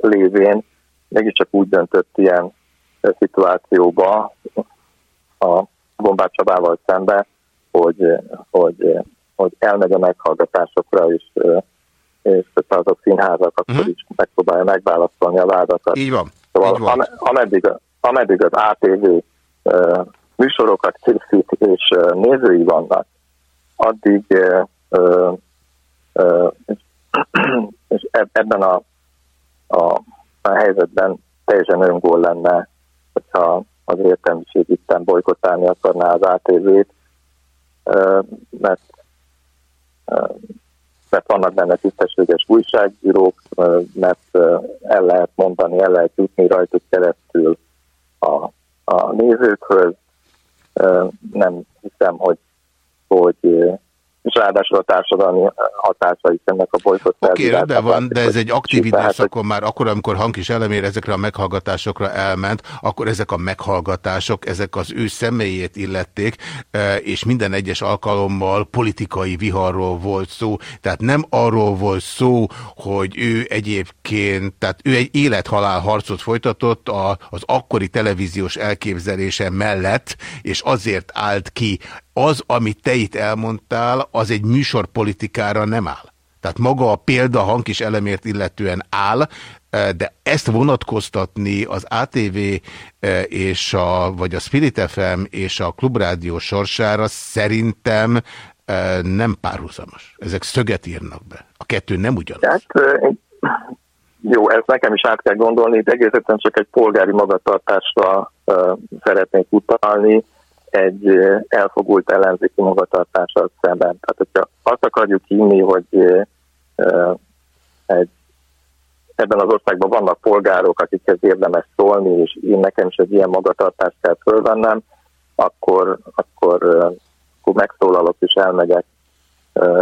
lévén, mégiscsak úgy döntött ilyen szituációba a Bombát Csabával szembe, hogy, hogy, hogy elmegy a meghallgatásokra, és, és azok színházak, akkor uh-huh. is megpróbálja megválaszolni a vádakat. Így van. Szóval Így van. Ameddig, ameddig az ATV műsorokat készít és nézői vannak, addig és ebben a, a, a helyzetben teljesen öngól lenne, hogyha az értelmiség itten bolykottálni akarná az ATV-t, mert, mert vannak benne tisztességes újságírók, mert el lehet mondani, el lehet jutni rajtuk keresztül a, a nézőkhöz. Nem hiszem, hogy, hogy és ráadásul a társadalmi hatása is ennek a bolykott Oké, okay, rendben van, de ez egy aktív időszakon már akkor, amikor Hankis elemér ezekre a meghallgatásokra elment, akkor ezek a meghallgatások, ezek az ő személyét illették, és minden egyes alkalommal politikai viharról volt szó. Tehát nem arról volt szó, hogy ő egyébként, tehát ő egy élethalál harcot folytatott az akkori televíziós elképzelése mellett, és azért állt ki az, amit te itt elmondtál, az egy műsorpolitikára nem áll. Tehát maga a példa hangkis elemért illetően áll, eh, de ezt vonatkoztatni az ATV eh, és a, vagy a Spirit FM és a Klubrádió sorsára szerintem eh, nem párhuzamos. Ezek szöget írnak be. A kettő nem ugyanaz. Hát, jó, ezt nekem is át kell gondolni, de egészen csak egy polgári magatartásra szeretnék utalni egy elfogult ellenzéki magatartással szemben. Tehát, hogyha azt akarjuk hinni, hogy egy, ebben az országban vannak polgárok, akikhez érdemes szólni, és én nekem is egy ilyen magatartást kell fölvennem, akkor, akkor, akkor megszólalok és elmegyek,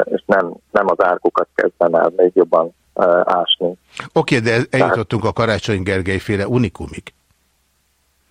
és nem, nem az árkokat kezdem el még jobban ásni. Oké, okay, de eljutottunk a Karácsony Gergely féle unikumig.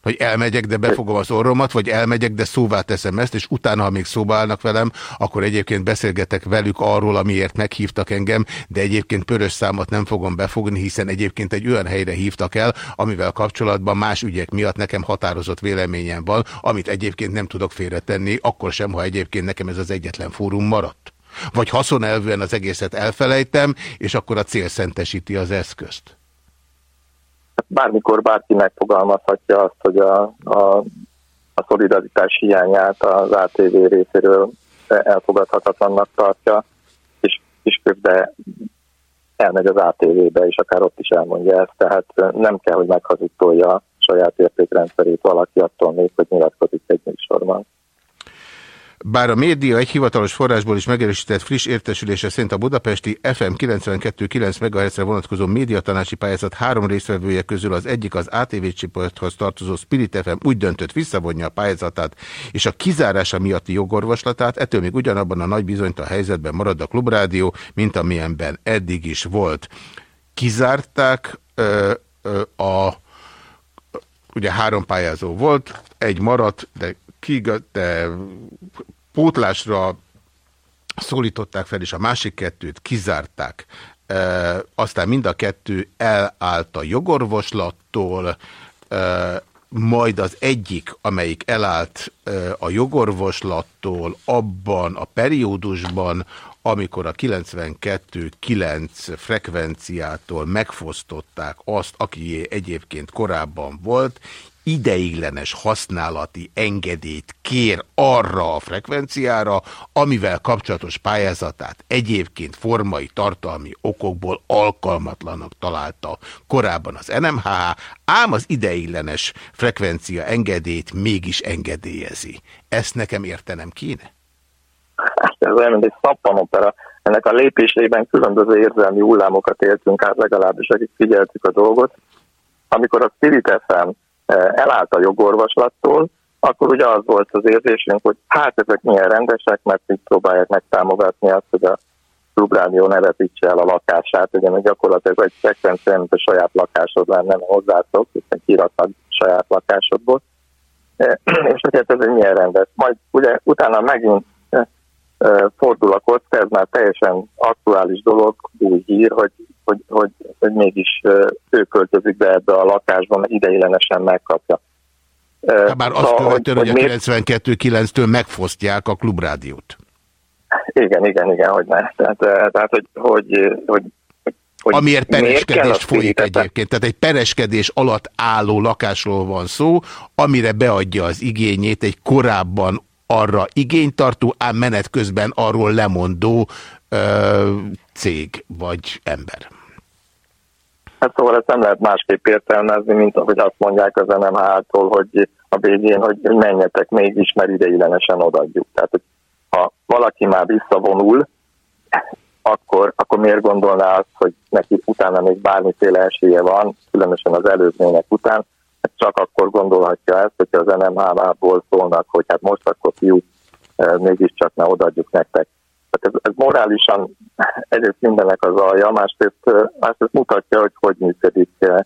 Hogy elmegyek, de befogom az orromat, vagy elmegyek, de szóvá teszem ezt, és utána, ha még szóba állnak velem, akkor egyébként beszélgetek velük arról, amiért meghívtak engem, de egyébként pörös számot nem fogom befogni, hiszen egyébként egy olyan helyre hívtak el, amivel kapcsolatban más ügyek miatt nekem határozott véleményem van, amit egyébként nem tudok félretenni, akkor sem, ha egyébként nekem ez az egyetlen fórum maradt. Vagy haszonelvűen az egészet elfelejtem, és akkor a cél szentesíti az eszközt bármikor bárki megfogalmazhatja azt, hogy a, a, a szolidaritás hiányát az ATV részéről elfogadhatatlannak tartja, és, és közben elmegy az ATV-be, és akár ott is elmondja ezt, tehát nem kell, hogy meghazudtolja saját értékrendszerét valaki attól még, hogy nyilatkozik egy műsorban. Bár a média egy hivatalos forrásból is megerősített friss értesülése szerint a budapesti FM 92.9 MHz-re vonatkozó médiatanácsi pályázat három részvevője közül az egyik az ATV csoporthoz tartozó Spirit FM úgy döntött visszavonja a pályázatát és a kizárása miatti jogorvoslatát, ettől még ugyanabban a nagy bizonytalan helyzetben marad a klubrádió, mint amilyenben eddig is volt. Kizárták ö, ö, a ugye három pályázó volt, egy maradt, de de pótlásra szólították fel, és a másik kettőt kizárták. E, aztán mind a kettő elállt a jogorvoslattól, e, majd az egyik, amelyik elállt a jogorvoslattól abban a periódusban, amikor a 92-9 frekvenciától megfosztották azt, aki egyébként korábban volt, ideiglenes használati engedélyt kér arra a frekvenciára, amivel kapcsolatos pályázatát egyébként formai tartalmi okokból alkalmatlanak találta korábban az NMH, ám az ideiglenes frekvencia engedélyt mégis engedélyezi. Ezt nekem értenem kéne? Hát ez olyan, mint egy szappanopera. Ennek a lépésében különböző érzelmi hullámokat éltünk át, legalábbis akik figyeltük a dolgot. Amikor a Spirit FM elállt a jogorvaslattól, akkor ugye az volt az érzésünk, hogy hát ezek milyen rendesek, mert így próbálják megtámogatni azt, hogy a klubrádió ne veszítse el a lakását, ugye gyakorlatilag egy frekvencia, mint a saját lakásod lenne, nem hozzászok, hiszen kiraknak saját lakásodból. [CLEARS THROAT] És hogy hát ez egy milyen rendes. Majd ugye utána megint fordul a kocka, ez már teljesen aktuális dolog, új hír, hogy, hogy, hogy, hogy mégis ő költözik be ebbe a lakásban, ideiglenesen megkapja. Hát bár azt szóval, követően, hogy, hogy a 92-9-től megfosztják a klubrádiót. Igen, igen, igen, hogy ne. Tehát, tehát hogy, hogy, hogy hogy Amiért pereskedés folyik egyébként. Tehát egy pereskedés alatt álló lakásról van szó, amire beadja az igényét egy korábban arra igénytartó, ám menet közben arról lemondó ö, cég vagy ember. Hát szóval ezt nem lehet másképp értelmezni, mint ahogy azt mondják az NMH-tól, hogy a végén, hogy menjetek mégis, mert ideiglenesen odaadjuk. Tehát, hogy ha valaki már visszavonul, akkor, akkor miért gondolná azt, hogy neki utána még bármiféle esélye van, különösen az előzmények után, csak akkor gondolhatja ezt, hogyha az NMH-ból szólnak, hogy hát most akkor fiú, eh, mégiscsak ne odaadjuk nektek. Tehát ez, ez morálisan [LAUGHS] egyrészt mindennek az alja, másrészt, eh, másrészt mutatja, hogy hogy működik eh,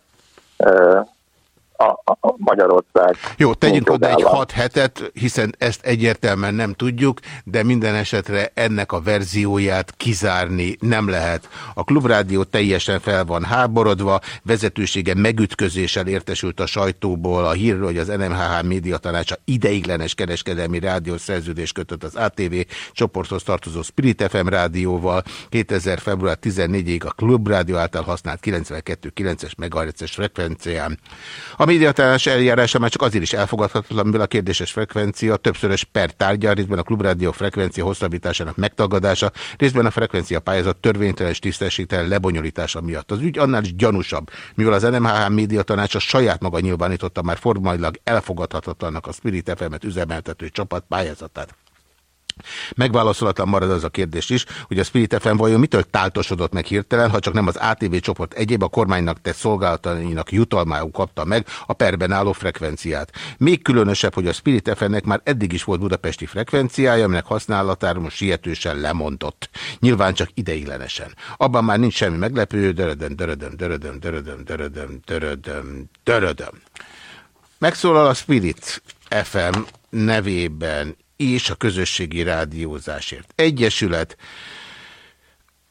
a, a Magyarország. Jó, tegyünk oda egy hat hetet, hiszen ezt egyértelműen nem tudjuk, de minden esetre ennek a verzióját kizárni nem lehet. A klubrádió teljesen fel van háborodva, vezetősége megütközéssel értesült a sajtóból a hírről, hogy az NMHH médiatanácsa ideiglenes kereskedelmi rádiós szerződés kötött az ATV csoporthoz tartozó Spirit FM rádióval 2000. február 14-ig a klubrádió által használt 92.9-es megahertzes frekvencián. A médiatárás eljárása már csak azért is elfogadhatatlan, mivel a kérdéses frekvencia többszörös per tárgya, részben a klubrádió frekvencia hosszabbításának megtagadása, részben a frekvencia pályázat törvénytelen és tisztességtelen lebonyolítása miatt. Az ügy annál is gyanúsabb, mivel az NMHH médiatanácsa saját maga nyilvánította már formailag elfogadhatatlannak a Spirit FM-et üzemeltető csapat pályázatát. Megválaszolatlan marad az a kérdés is, hogy a Spirit FM vajon mitől táltosodott meg hirtelen, ha csak nem az ATV csoport egyéb a kormánynak tett szolgálatainak jutalmául kapta meg a perben álló frekvenciát. Még különösebb, hogy a Spirit FM-nek már eddig is volt budapesti frekvenciája, aminek használatára most sietősen lemondott. Nyilván csak ideiglenesen. Abban már nincs semmi meglepő, dörödöm, dörödöm, dörödöm, dörödöm, dörödöm, dörödöm, dörödöm. Megszólal a Spirit FM nevében és a Közösségi Rádiózásért Egyesület.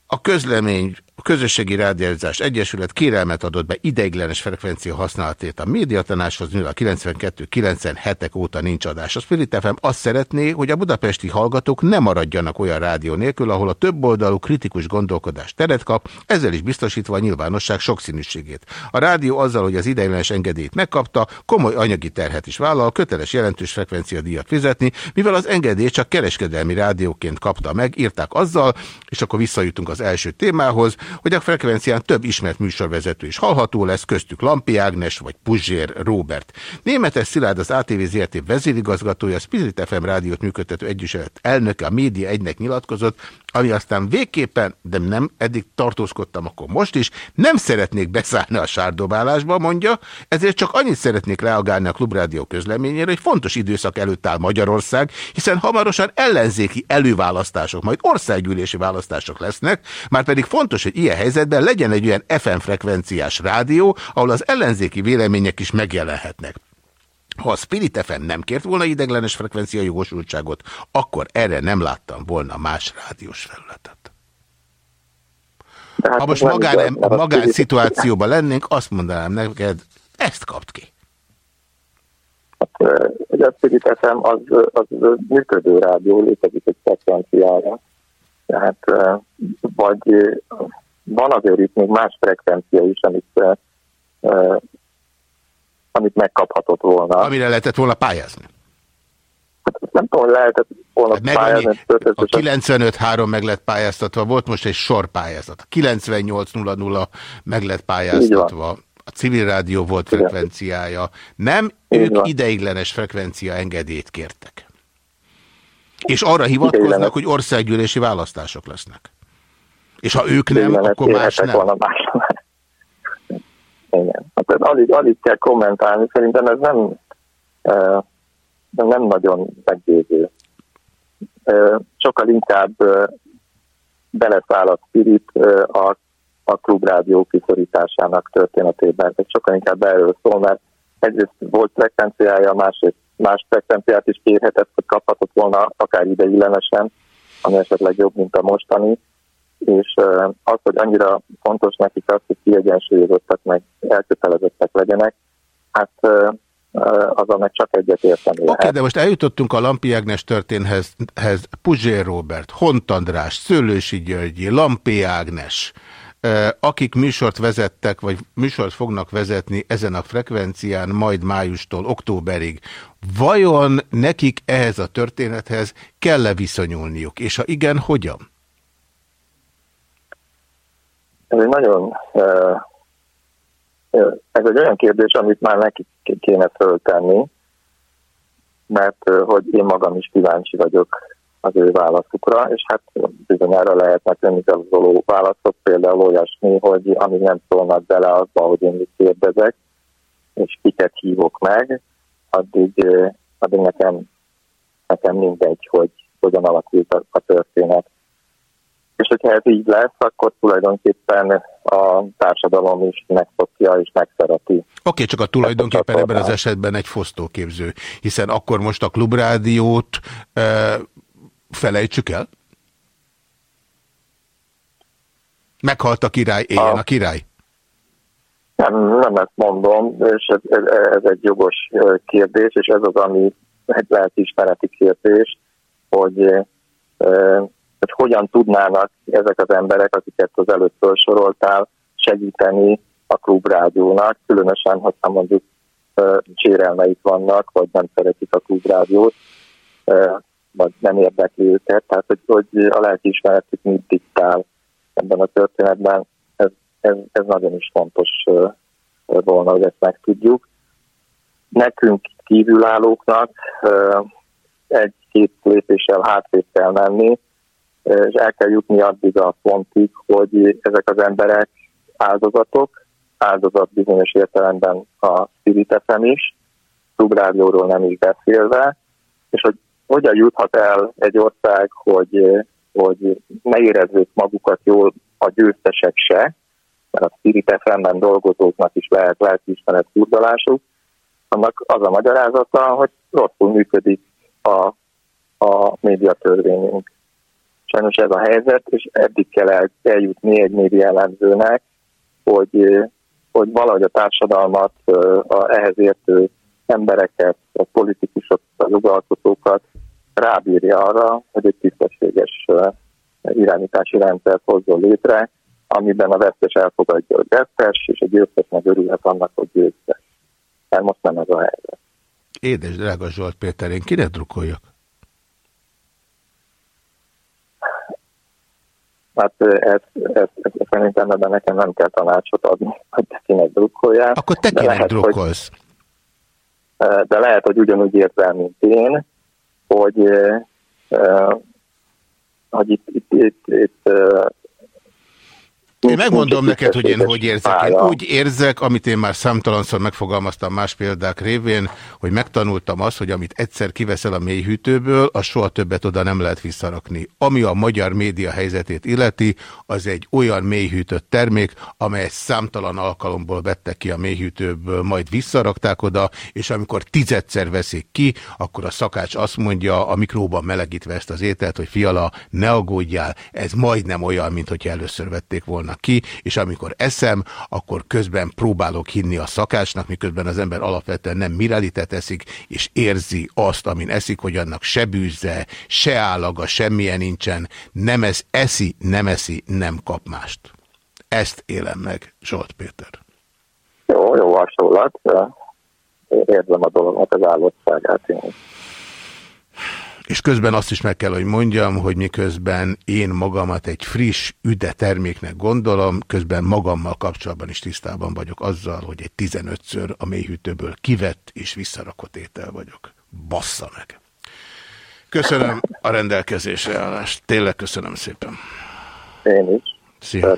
A közlemény a Közösségi Rádiózás Egyesület kérelmet adott be ideiglenes frekvencia használatét a médiatanáshoz, mivel a 92-97-ek óta nincs adás. A Spirit FM azt szeretné, hogy a budapesti hallgatók ne maradjanak olyan rádió nélkül, ahol a többoldalú kritikus gondolkodás teret kap, ezzel is biztosítva a nyilvánosság sokszínűségét. A rádió azzal, hogy az ideiglenes engedélyt megkapta, komoly anyagi terhet is vállal, köteles jelentős frekvencia díjat fizetni, mivel az engedély csak kereskedelmi rádióként kapta meg, írták azzal, és akkor visszajutunk az első témához, hogy a frekvencián több ismert műsorvezető is hallható lesz, köztük Lampi Ágnes vagy Puzsér Robert. Németes Szilárd az ATV ZRT vezérigazgatója, a Spirit FM rádiót működtető egyesület elnöke a média egynek nyilatkozott, ami aztán végképpen, de nem eddig tartózkodtam, akkor most is, nem szeretnék beszállni a sárdobálásba, mondja, ezért csak annyit szeretnék reagálni a Klubrádió közleményére, hogy fontos időszak előtt áll Magyarország, hiszen hamarosan ellenzéki előválasztások, majd országgyűlési választások lesznek, már pedig fontos, hogy ilyen helyzetben legyen egy olyan FM frekvenciás rádió, ahol az ellenzéki vélemények is megjelenhetnek. Ha a Spirit FM nem kért volna ideglenes frekvencia jogosultságot, akkor erre nem láttam volna más rádiós felületet. Hát ha most magán, magán szituációban lennénk, azt mondanám neked, ezt kapt ki. hogy a Spirit FM az, az működő rádió, létezik egy frekvenciája. Tehát vagy van azért itt még más frekvencia is, amit, ö, amit megkaphatott volna. Amire lehetett volna pályázni. Hát nem tudom, lehetett volna Hát pályázni. a 95-3 meg lett pályáztatva, volt most egy sorpályázat. A 98-00 meg lett pályáztatva. A civil rádió volt frekvenciája. Nem, ők ideiglenes frekvencia engedélyt kértek. És arra hivatkoznak, Ideiglenes. hogy országgyűlési választások lesznek. És ha ők nem, Igen, akkor más nem. Volna más. Igen. Hát ez alig, alig kell kommentálni, szerintem ez nem, nem nagyon meggyőző. Sokkal inkább beleszáll a spirit a, a klubrádió kiszorításának történetében. Ez sokkal inkább erről szól, mert egyrészt volt frekvenciája, másrészt más frekvenciát is kérhetett, hogy kaphatott volna akár ideiglenesen, ami esetleg jobb, mint a mostani és az, hogy annyira fontos nekik az, hogy kiegyensúlyozottak meg elkötelezettek legyenek, hát azon meg csak egyet érteni Oké, okay, de most eljutottunk a Lampi Ágnes történethez, hez Puzsér Robert, Hont András, Szőlősi Györgyi, Lampi Ágnes, akik műsort vezettek, vagy műsort fognak vezetni ezen a frekvencián majd májustól októberig. Vajon nekik ehhez a történethez kell-e viszonyulniuk? És ha igen, hogyan? Ez egy nagyon ez egy olyan kérdés, amit már nekik kéne föltenni, mert hogy én magam is kíváncsi vagyok az ő válaszukra, és hát bizonyára lehetnek önigazoló válaszok, például olyasmi, hogy amíg nem szólnak bele azba, hogy én mit kérdezek, és kiket hívok meg, addig, addig nekem, nekem mindegy, hogy hogyan alakult a, a történet. És hogyha ez így lesz, akkor tulajdonképpen a társadalom is megszokja és megszereti. Oké, okay, csak a tulajdonképpen ebben az esetben egy fosztóképző, hiszen akkor most a klubrádiót e, felejtsük el? Meghalt a király, éljen a király? Nem, nem ezt mondom, és ez, ez, ez egy jogos kérdés, és ez az, ami egy lelkiismereti kérdés, hogy, ö, hogy hogyan tudnának ezek az emberek, akiket az előtt felsoroltál, segíteni a klubrádiónak, különösen, hogyha mondjuk sérelmeik vannak, vagy nem szeretik a klubrádiót, vagy nem érdekli őket, tehát hogy, hogy a lelkiismeretük mit diktál ebben a történetben, ez, ez, ez nagyon is fontos volna, hogy ezt megtudjuk. Nekünk kívülállóknak egy-két lépéssel hátrébb kell menni, és el kell jutni addig a pontig, hogy ezek az emberek áldozatok, áldozat bizonyos értelemben a Spirit FM is, Klubrádióról nem is beszélve, és hogy hogyan juthat el egy ország, hogy, hogy ne érezzék magukat jól a győztesek se, mert a Spirit FM-ben dolgozóknak is lehet lelkiismeret furdalásuk, annak az a magyarázata, hogy rosszul működik a, a médiatörvényünk. Sajnos ez a helyzet, és eddig kell el, eljutni egy média elemzőnek, hogy, hogy valahogy a társadalmat, a ehhez értő embereket, a politikusokat, a jogalkotókat rábírja arra, hogy egy tisztességes irányítási rendszert hozzon létre, amiben a vesztes elfogadja a vesztes, és a győztes meg örülhet annak, hogy győztes. Mert most nem ez a helyzet. Édes, drága Zsolt Péter, én kinek drukkoljak? Hát ez, ez, ez szerintem ebben nekem nem kell tanácsot adni, hogy te kinek drukkoljál. Akkor te kinek lehet, drukkolsz? Hogy, de lehet, hogy ugyanúgy érzel, mint én, hogy, hogy itt, itt, itt, itt én megmondom neked, hogy én hogy érzek. Én úgy érzek, amit én már számtalanszor megfogalmaztam más példák révén, hogy megtanultam azt, hogy amit egyszer kiveszel a mélyhűtőből, az soha többet oda nem lehet visszarakni. Ami a magyar média helyzetét illeti, az egy olyan mélyhűtött termék, amely számtalan alkalomból vettek ki a mélyhűtőből, majd visszarakták oda, és amikor tizedszer veszik ki, akkor a szakács azt mondja, a mikróban melegítve ezt az ételt, hogy fiala, ne aggódjál, ez majdnem olyan, mint hogy először vették volna ki, és amikor eszem, akkor közben próbálok hinni a szakásnak, miközben az ember alapvetően nem miralitet eszik, és érzi azt, amin eszik, hogy annak se bűzze, se állaga, semmilyen nincsen, nem ez eszi, nem eszi, nem kap mást. Ezt élem meg, Zsolt Péter. Jó, jó hasonlat. Érzem a dolognak az állottságát én. És közben azt is meg kell, hogy mondjam, hogy miközben én magamat egy friss, üde terméknek gondolom, közben magammal kapcsolatban is tisztában vagyok azzal, hogy egy 15-ször a mélyhűtőből kivett és visszarakott étel vagyok. Bassza meg! Köszönöm a rendelkezésre állást. Tényleg köszönöm szépen. Én is. Szia.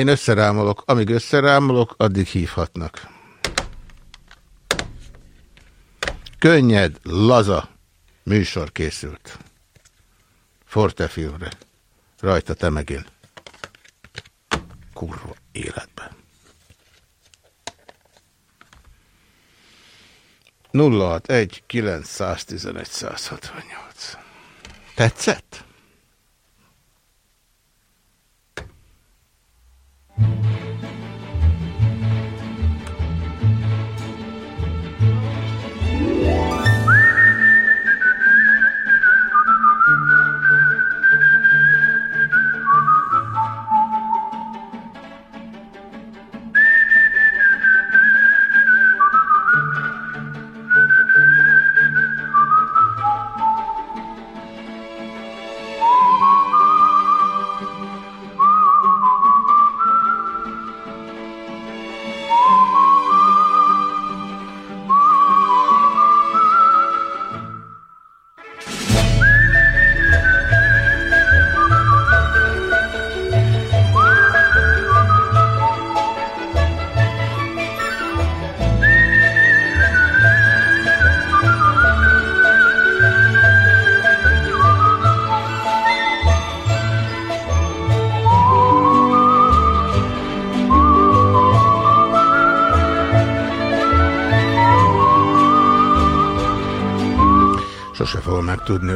Én összerámolok. Amíg összerámolok, addig hívhatnak. Könnyed, laza műsor készült. Fortefilmre. Rajta te megint. Kurva életben. 061 911 168. Tetszett? Sose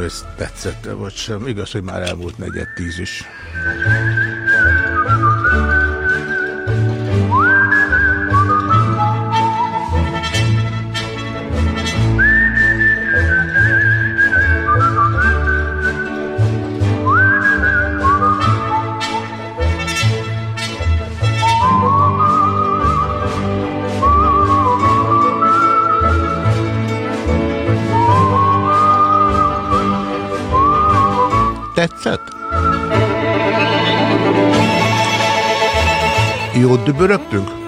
hogy tetszette vagy sem. Igaz, hogy már elmúlt negyed tíz is. Jót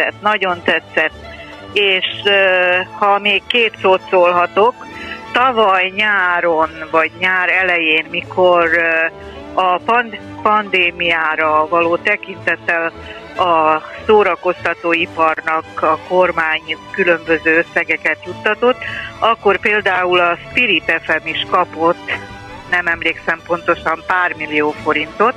tetszett, nagyon tetszett. És ha még két szót szólhatok, tavaly nyáron, vagy nyár elején, mikor a pand- pandémiára való tekintettel a szórakoztatóiparnak a kormány különböző összegeket juttatott, akkor például a Spirit FM is kapott, nem emlékszem pontosan, pár millió forintot,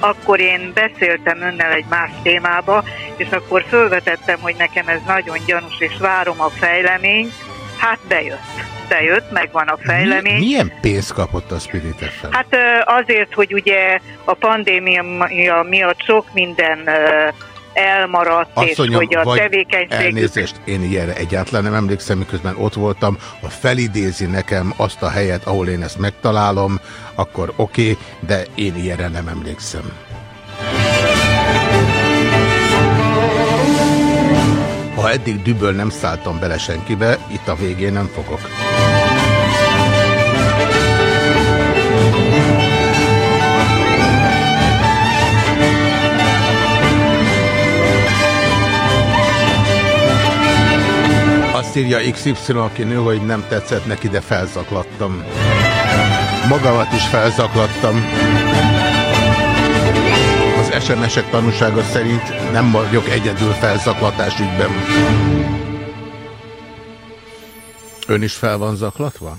akkor én beszéltem önnel egy más témába, és akkor fölvetettem, hogy nekem ez nagyon gyanús, és várom a fejleményt. Hát bejött. Bejött, megvan a fejlemény. Mi, milyen pénzt kapott a Spirit FM? Hát azért, hogy ugye a pandémia miatt sok minden elmaradt, és hogy a tevékenység... elnézést, én ilyenre egyáltalán nem emlékszem, miközben ott voltam, ha felidézi nekem azt a helyet, ahol én ezt megtalálom, akkor oké, okay, de én ilyenre nem emlékszem. Ha eddig düböl nem szálltam bele senkibe, itt a végén nem fogok. Azt írja XY, aki nő, hogy nem tetszett neki, de felzaklattam. Magamat is felzaklattam. SMS-ek tanúsága szerint nem vagyok egyedül felzaklatás ügyben. Ön is fel van zaklatva?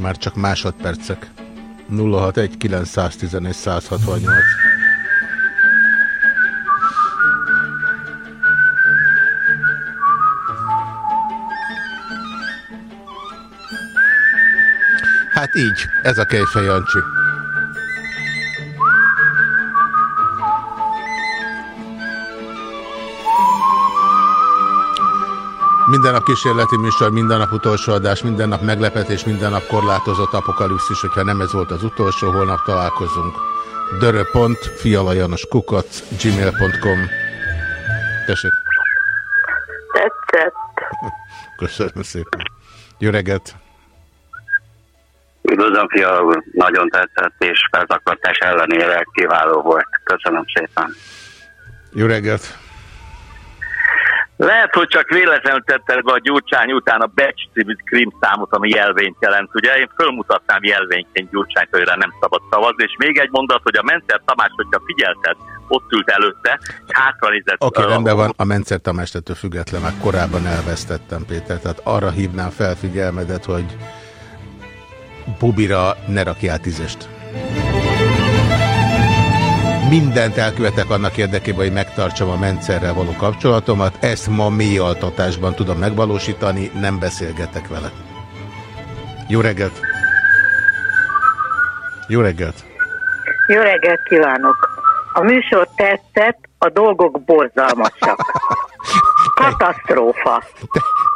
Már csak másodpercek. 061 911 168 Hát így, ez a Kejfej Jancsi. Minden nap kísérleti műsor, minden nap utolsó adás, minden nap meglepetés, minden nap korlátozott apokalipszis, hogyha nem ez volt az utolsó, holnap találkozunk. dörö.fialajanoskukac gmail.com Tessék. Tetszett. Köszönöm szépen. Jó reggelt! Üdvözlöm, nagyon tetszett, és felzaklatás ellenére kiváló volt. Köszönöm szépen. Jó reggelt! Lehet, hogy csak véletlenül tetted be a Gyurcsány után a Becs című krimszámot, ami jelvényt jelent. Ugye én fölmutatnám jelvényként Gyurcsányt, hogy rá nem szabad szavazni, és még egy mondat, hogy a Mencer Tamás, hogyha figyelted, ott ült előtte, hátra nézett. Oké, okay, rendben van, a Mencer Tamás ettől független, már korábban elvesztettem, Péter, tehát arra hívnám fel figyelmedet, hogy Bobira ne rakjál tízest. Mindent elkövetek annak érdekében, hogy megtartsam a Mencerrel való kapcsolatomat. Ezt ma mély altatásban tudom megvalósítani, nem beszélgetek vele. Jó reggelt! Jó reggelt! Jó reggelt kívánok! A műsor tetszett, a dolgok borzalmasak. [LAUGHS] Katasztrófa.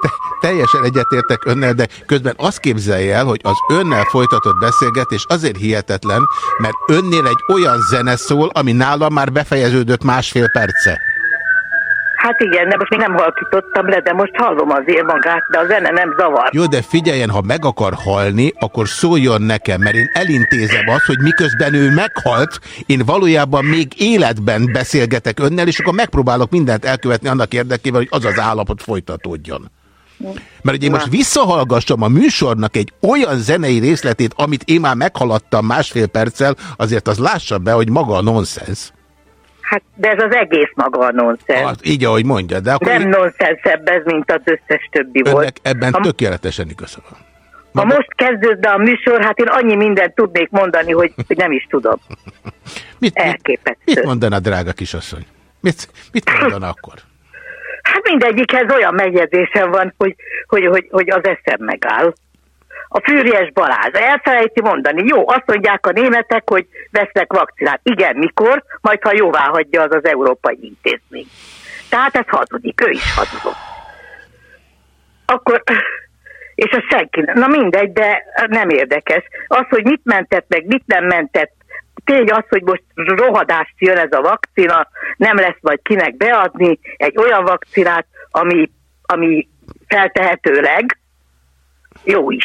Te, te, teljesen egyetértek önnel, de közben azt képzelje el, hogy az önnel folytatott beszélgetés azért hihetetlen, mert önnél egy olyan zene szól, ami nálam már befejeződött másfél perce. Hát igen, de most még nem halkítottam le, de most hallom azért magát, de a zene nem zavar. Jó, de figyeljen, ha meg akar halni, akkor szóljon nekem, mert én elintézem azt, hogy miközben ő meghalt, én valójában még életben beszélgetek önnel, és akkor megpróbálok mindent elkövetni annak érdekében, hogy az az állapot folytatódjon. Mert ugye én most visszahallgassam a műsornak egy olyan zenei részletét, amit én már meghaladtam másfél perccel, azért az lássa be, hogy maga a nonsens. Hát, de ez az egész maga a nonsens. Hát, így, ahogy mondja, de akkor... Nem nonsensebb ez, mint az összes többi Önnek volt. ebben ha... tökéletesen igazam. Ha most kezdődne a műsor, hát én annyi mindent tudnék mondani, hogy, hogy nem is tudom. [LAUGHS] mit, Elképesztő. Mit mondana, drága kisasszony? Mit, mit mondana akkor? Mindegyikhez olyan megjegyzésem van, hogy, hogy, hogy, hogy az eszem megáll. A Fűries Balázs elfelejti mondani, jó, azt mondják a németek, hogy vesznek vakcinát. Igen, mikor? Majd ha jóvá hagyja az az európai intézmény. Tehát ez hazudik, ő is hazudott. Akkor, és a senki, na mindegy, de nem érdekes. Az, hogy mit mentett meg, mit nem mentett, tény az, hogy most rohadást jön ez a vakcina, nem lesz majd kinek beadni egy olyan vakcinát, ami, ami feltehetőleg jó is.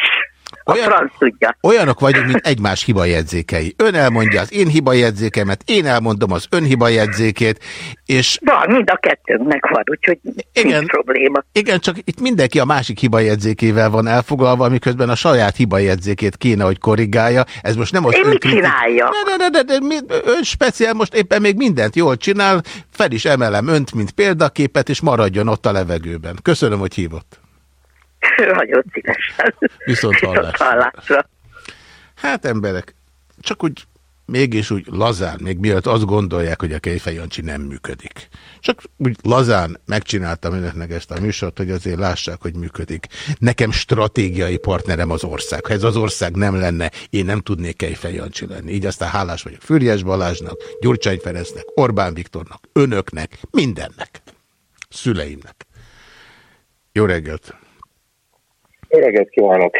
A Olyan, franc tudja. Olyanok vagyunk, mint egymás hibajegyzékei. Ön elmondja az én hibajegyzékemet, én elmondom az ön hibajegyzékét, és... Van, mind a kettőnknek van, úgyhogy igen, nincs probléma. Igen, csak itt mindenki a másik hibajegyzékével van elfoglalva, miközben a saját hibajegyzékét kéne, hogy korrigálja. Ez most nem az Én ön mit csináljak? Ne, ne, ne, ne, ne, ön speciál most éppen még mindent jól csinál, fel is emelem önt, mint példaképet, és maradjon ott a levegőben. Köszönöm, hogy hívott. Nagyon szívesen. Viszont hallásra. hallásra. Hát emberek, csak úgy mégis úgy lazán, még mielőtt azt gondolják, hogy a Kejfej Jancsi nem működik. Csak úgy lazán megcsináltam önöknek ezt a műsort, hogy azért lássák, hogy működik. Nekem stratégiai partnerem az ország. Ha ez az ország nem lenne, én nem tudnék Kejfej Jancsi lenni. Így aztán hálás vagyok Füriyes Balázsnak, Gyurcsány Ferencnek, Orbán Viktornak, önöknek, mindennek. Szüleimnek. Jó reggelt! Jó reggelt kívánok!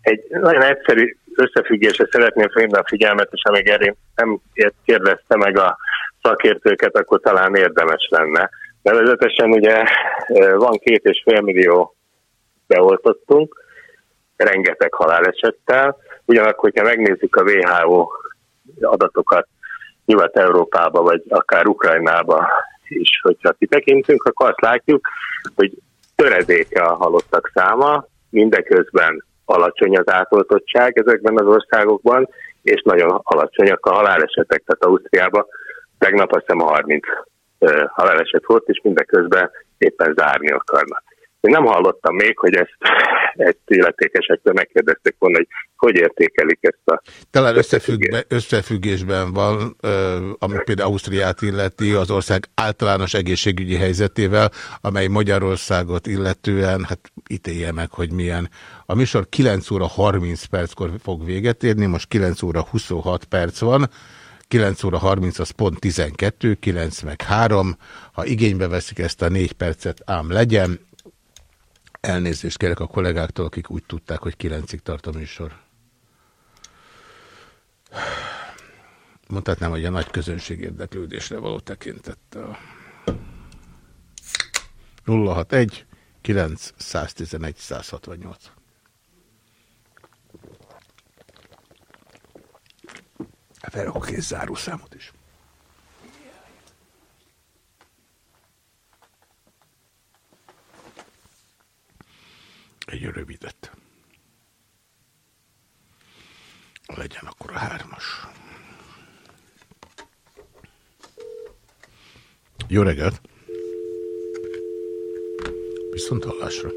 Egy nagyon egyszerű összefüggésre szeretném felhívni a figyelmet, és amíg erre nem kérdezte meg a szakértőket, akkor talán érdemes lenne. Nevezetesen ugye van két és fél millió beoltottunk, rengeteg halálesettel, ugyanakkor, hogyha megnézzük a WHO adatokat, Nyugat-Európába, vagy akár Ukrajnába is, hogyha kitekintünk, akkor azt látjuk, hogy töredéke a halottak száma, mindeközben alacsony az átoltottság ezekben az országokban, és nagyon alacsonyak a halálesetek. Tehát Ausztriában tegnap azt hiszem 30 haláleset volt, és mindeközben éppen zárni akarnak. Én nem hallottam még, hogy ezt, ezt illetékesektől megkérdezték volna, hogy hogy értékelik ezt a... Talán összefügg, összefüggésben van, ami például Ausztriát illeti, az ország általános egészségügyi helyzetével, amely Magyarországot illetően, hát ítélje meg, hogy milyen. A műsor 9 óra 30 perckor fog véget érni, most 9 óra 26 perc van, 9 óra 30 az pont 12, 9 meg 3. Ha igénybe veszik ezt a 4 percet, ám legyen. Elnézést kérek a kollégáktól, akik úgy tudták, hogy 9-ig tart a műsor. Mondhatnám, hogy a nagy közönség érdeklődésre való tekintettel. 061 9 111 168 Felrakok egy zárószámot is. Egy rövidet. Legyen akkor a hármas. Jó reggelt! Viszont hallásra!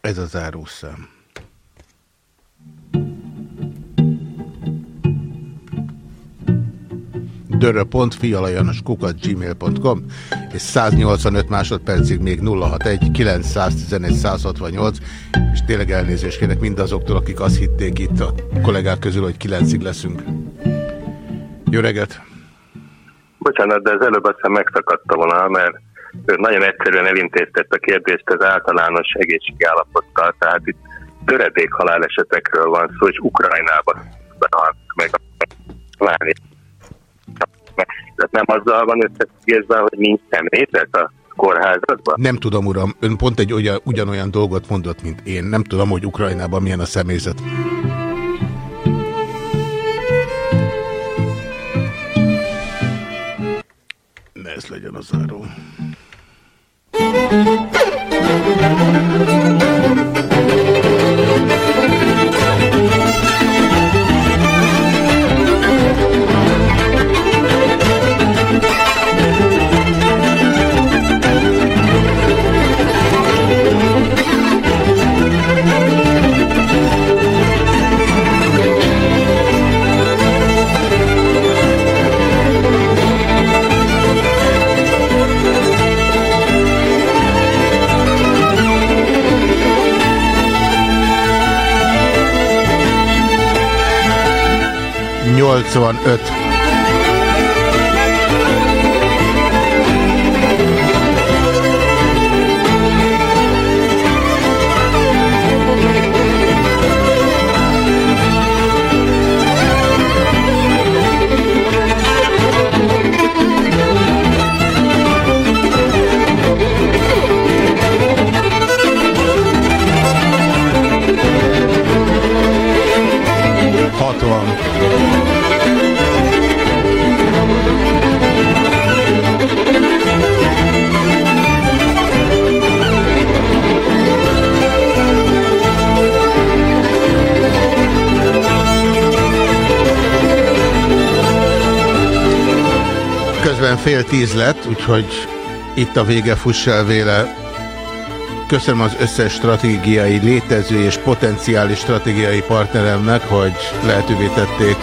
Ez a zárószám. dörö.fialajanoskukat gmail.com és 185 másodpercig még 061 911 168 és tényleg elnézést kérek mindazoktól, akik azt hitték itt a kollégák közül, hogy 9-ig leszünk. Jó reggelt! Bocsánat, de az előbb aztán megszakadta volna, mert nagyon egyszerűen elintéztett a kérdést az általános egészségi állapottal, tehát itt töredék halálesetekről van szó, és Ukrajnában meg várni. Tehát nem azzal van összefüggésben, hogy nincs személyzet a kórházakban? Nem tudom, uram. Ön pont egy olyan, ugyanolyan dolgot mondott, mint én. Nem tudom, hogy Ukrajnában milyen a személyzet. Ne ez legyen a záró. Nyolcvanöt. Hatvan. Közben fél tíz lett, úgyhogy itt a vége fuss el véle. Köszönöm az összes stratégiai, létező és potenciális stratégiai partneremnek, hogy lehetővé tették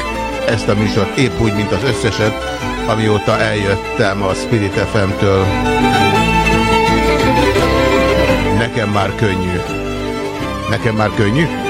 ezt a műsort épp úgy, mint az összeset, amióta eljöttem a Spirit FM-től. Nekem már könnyű. Nekem már könnyű?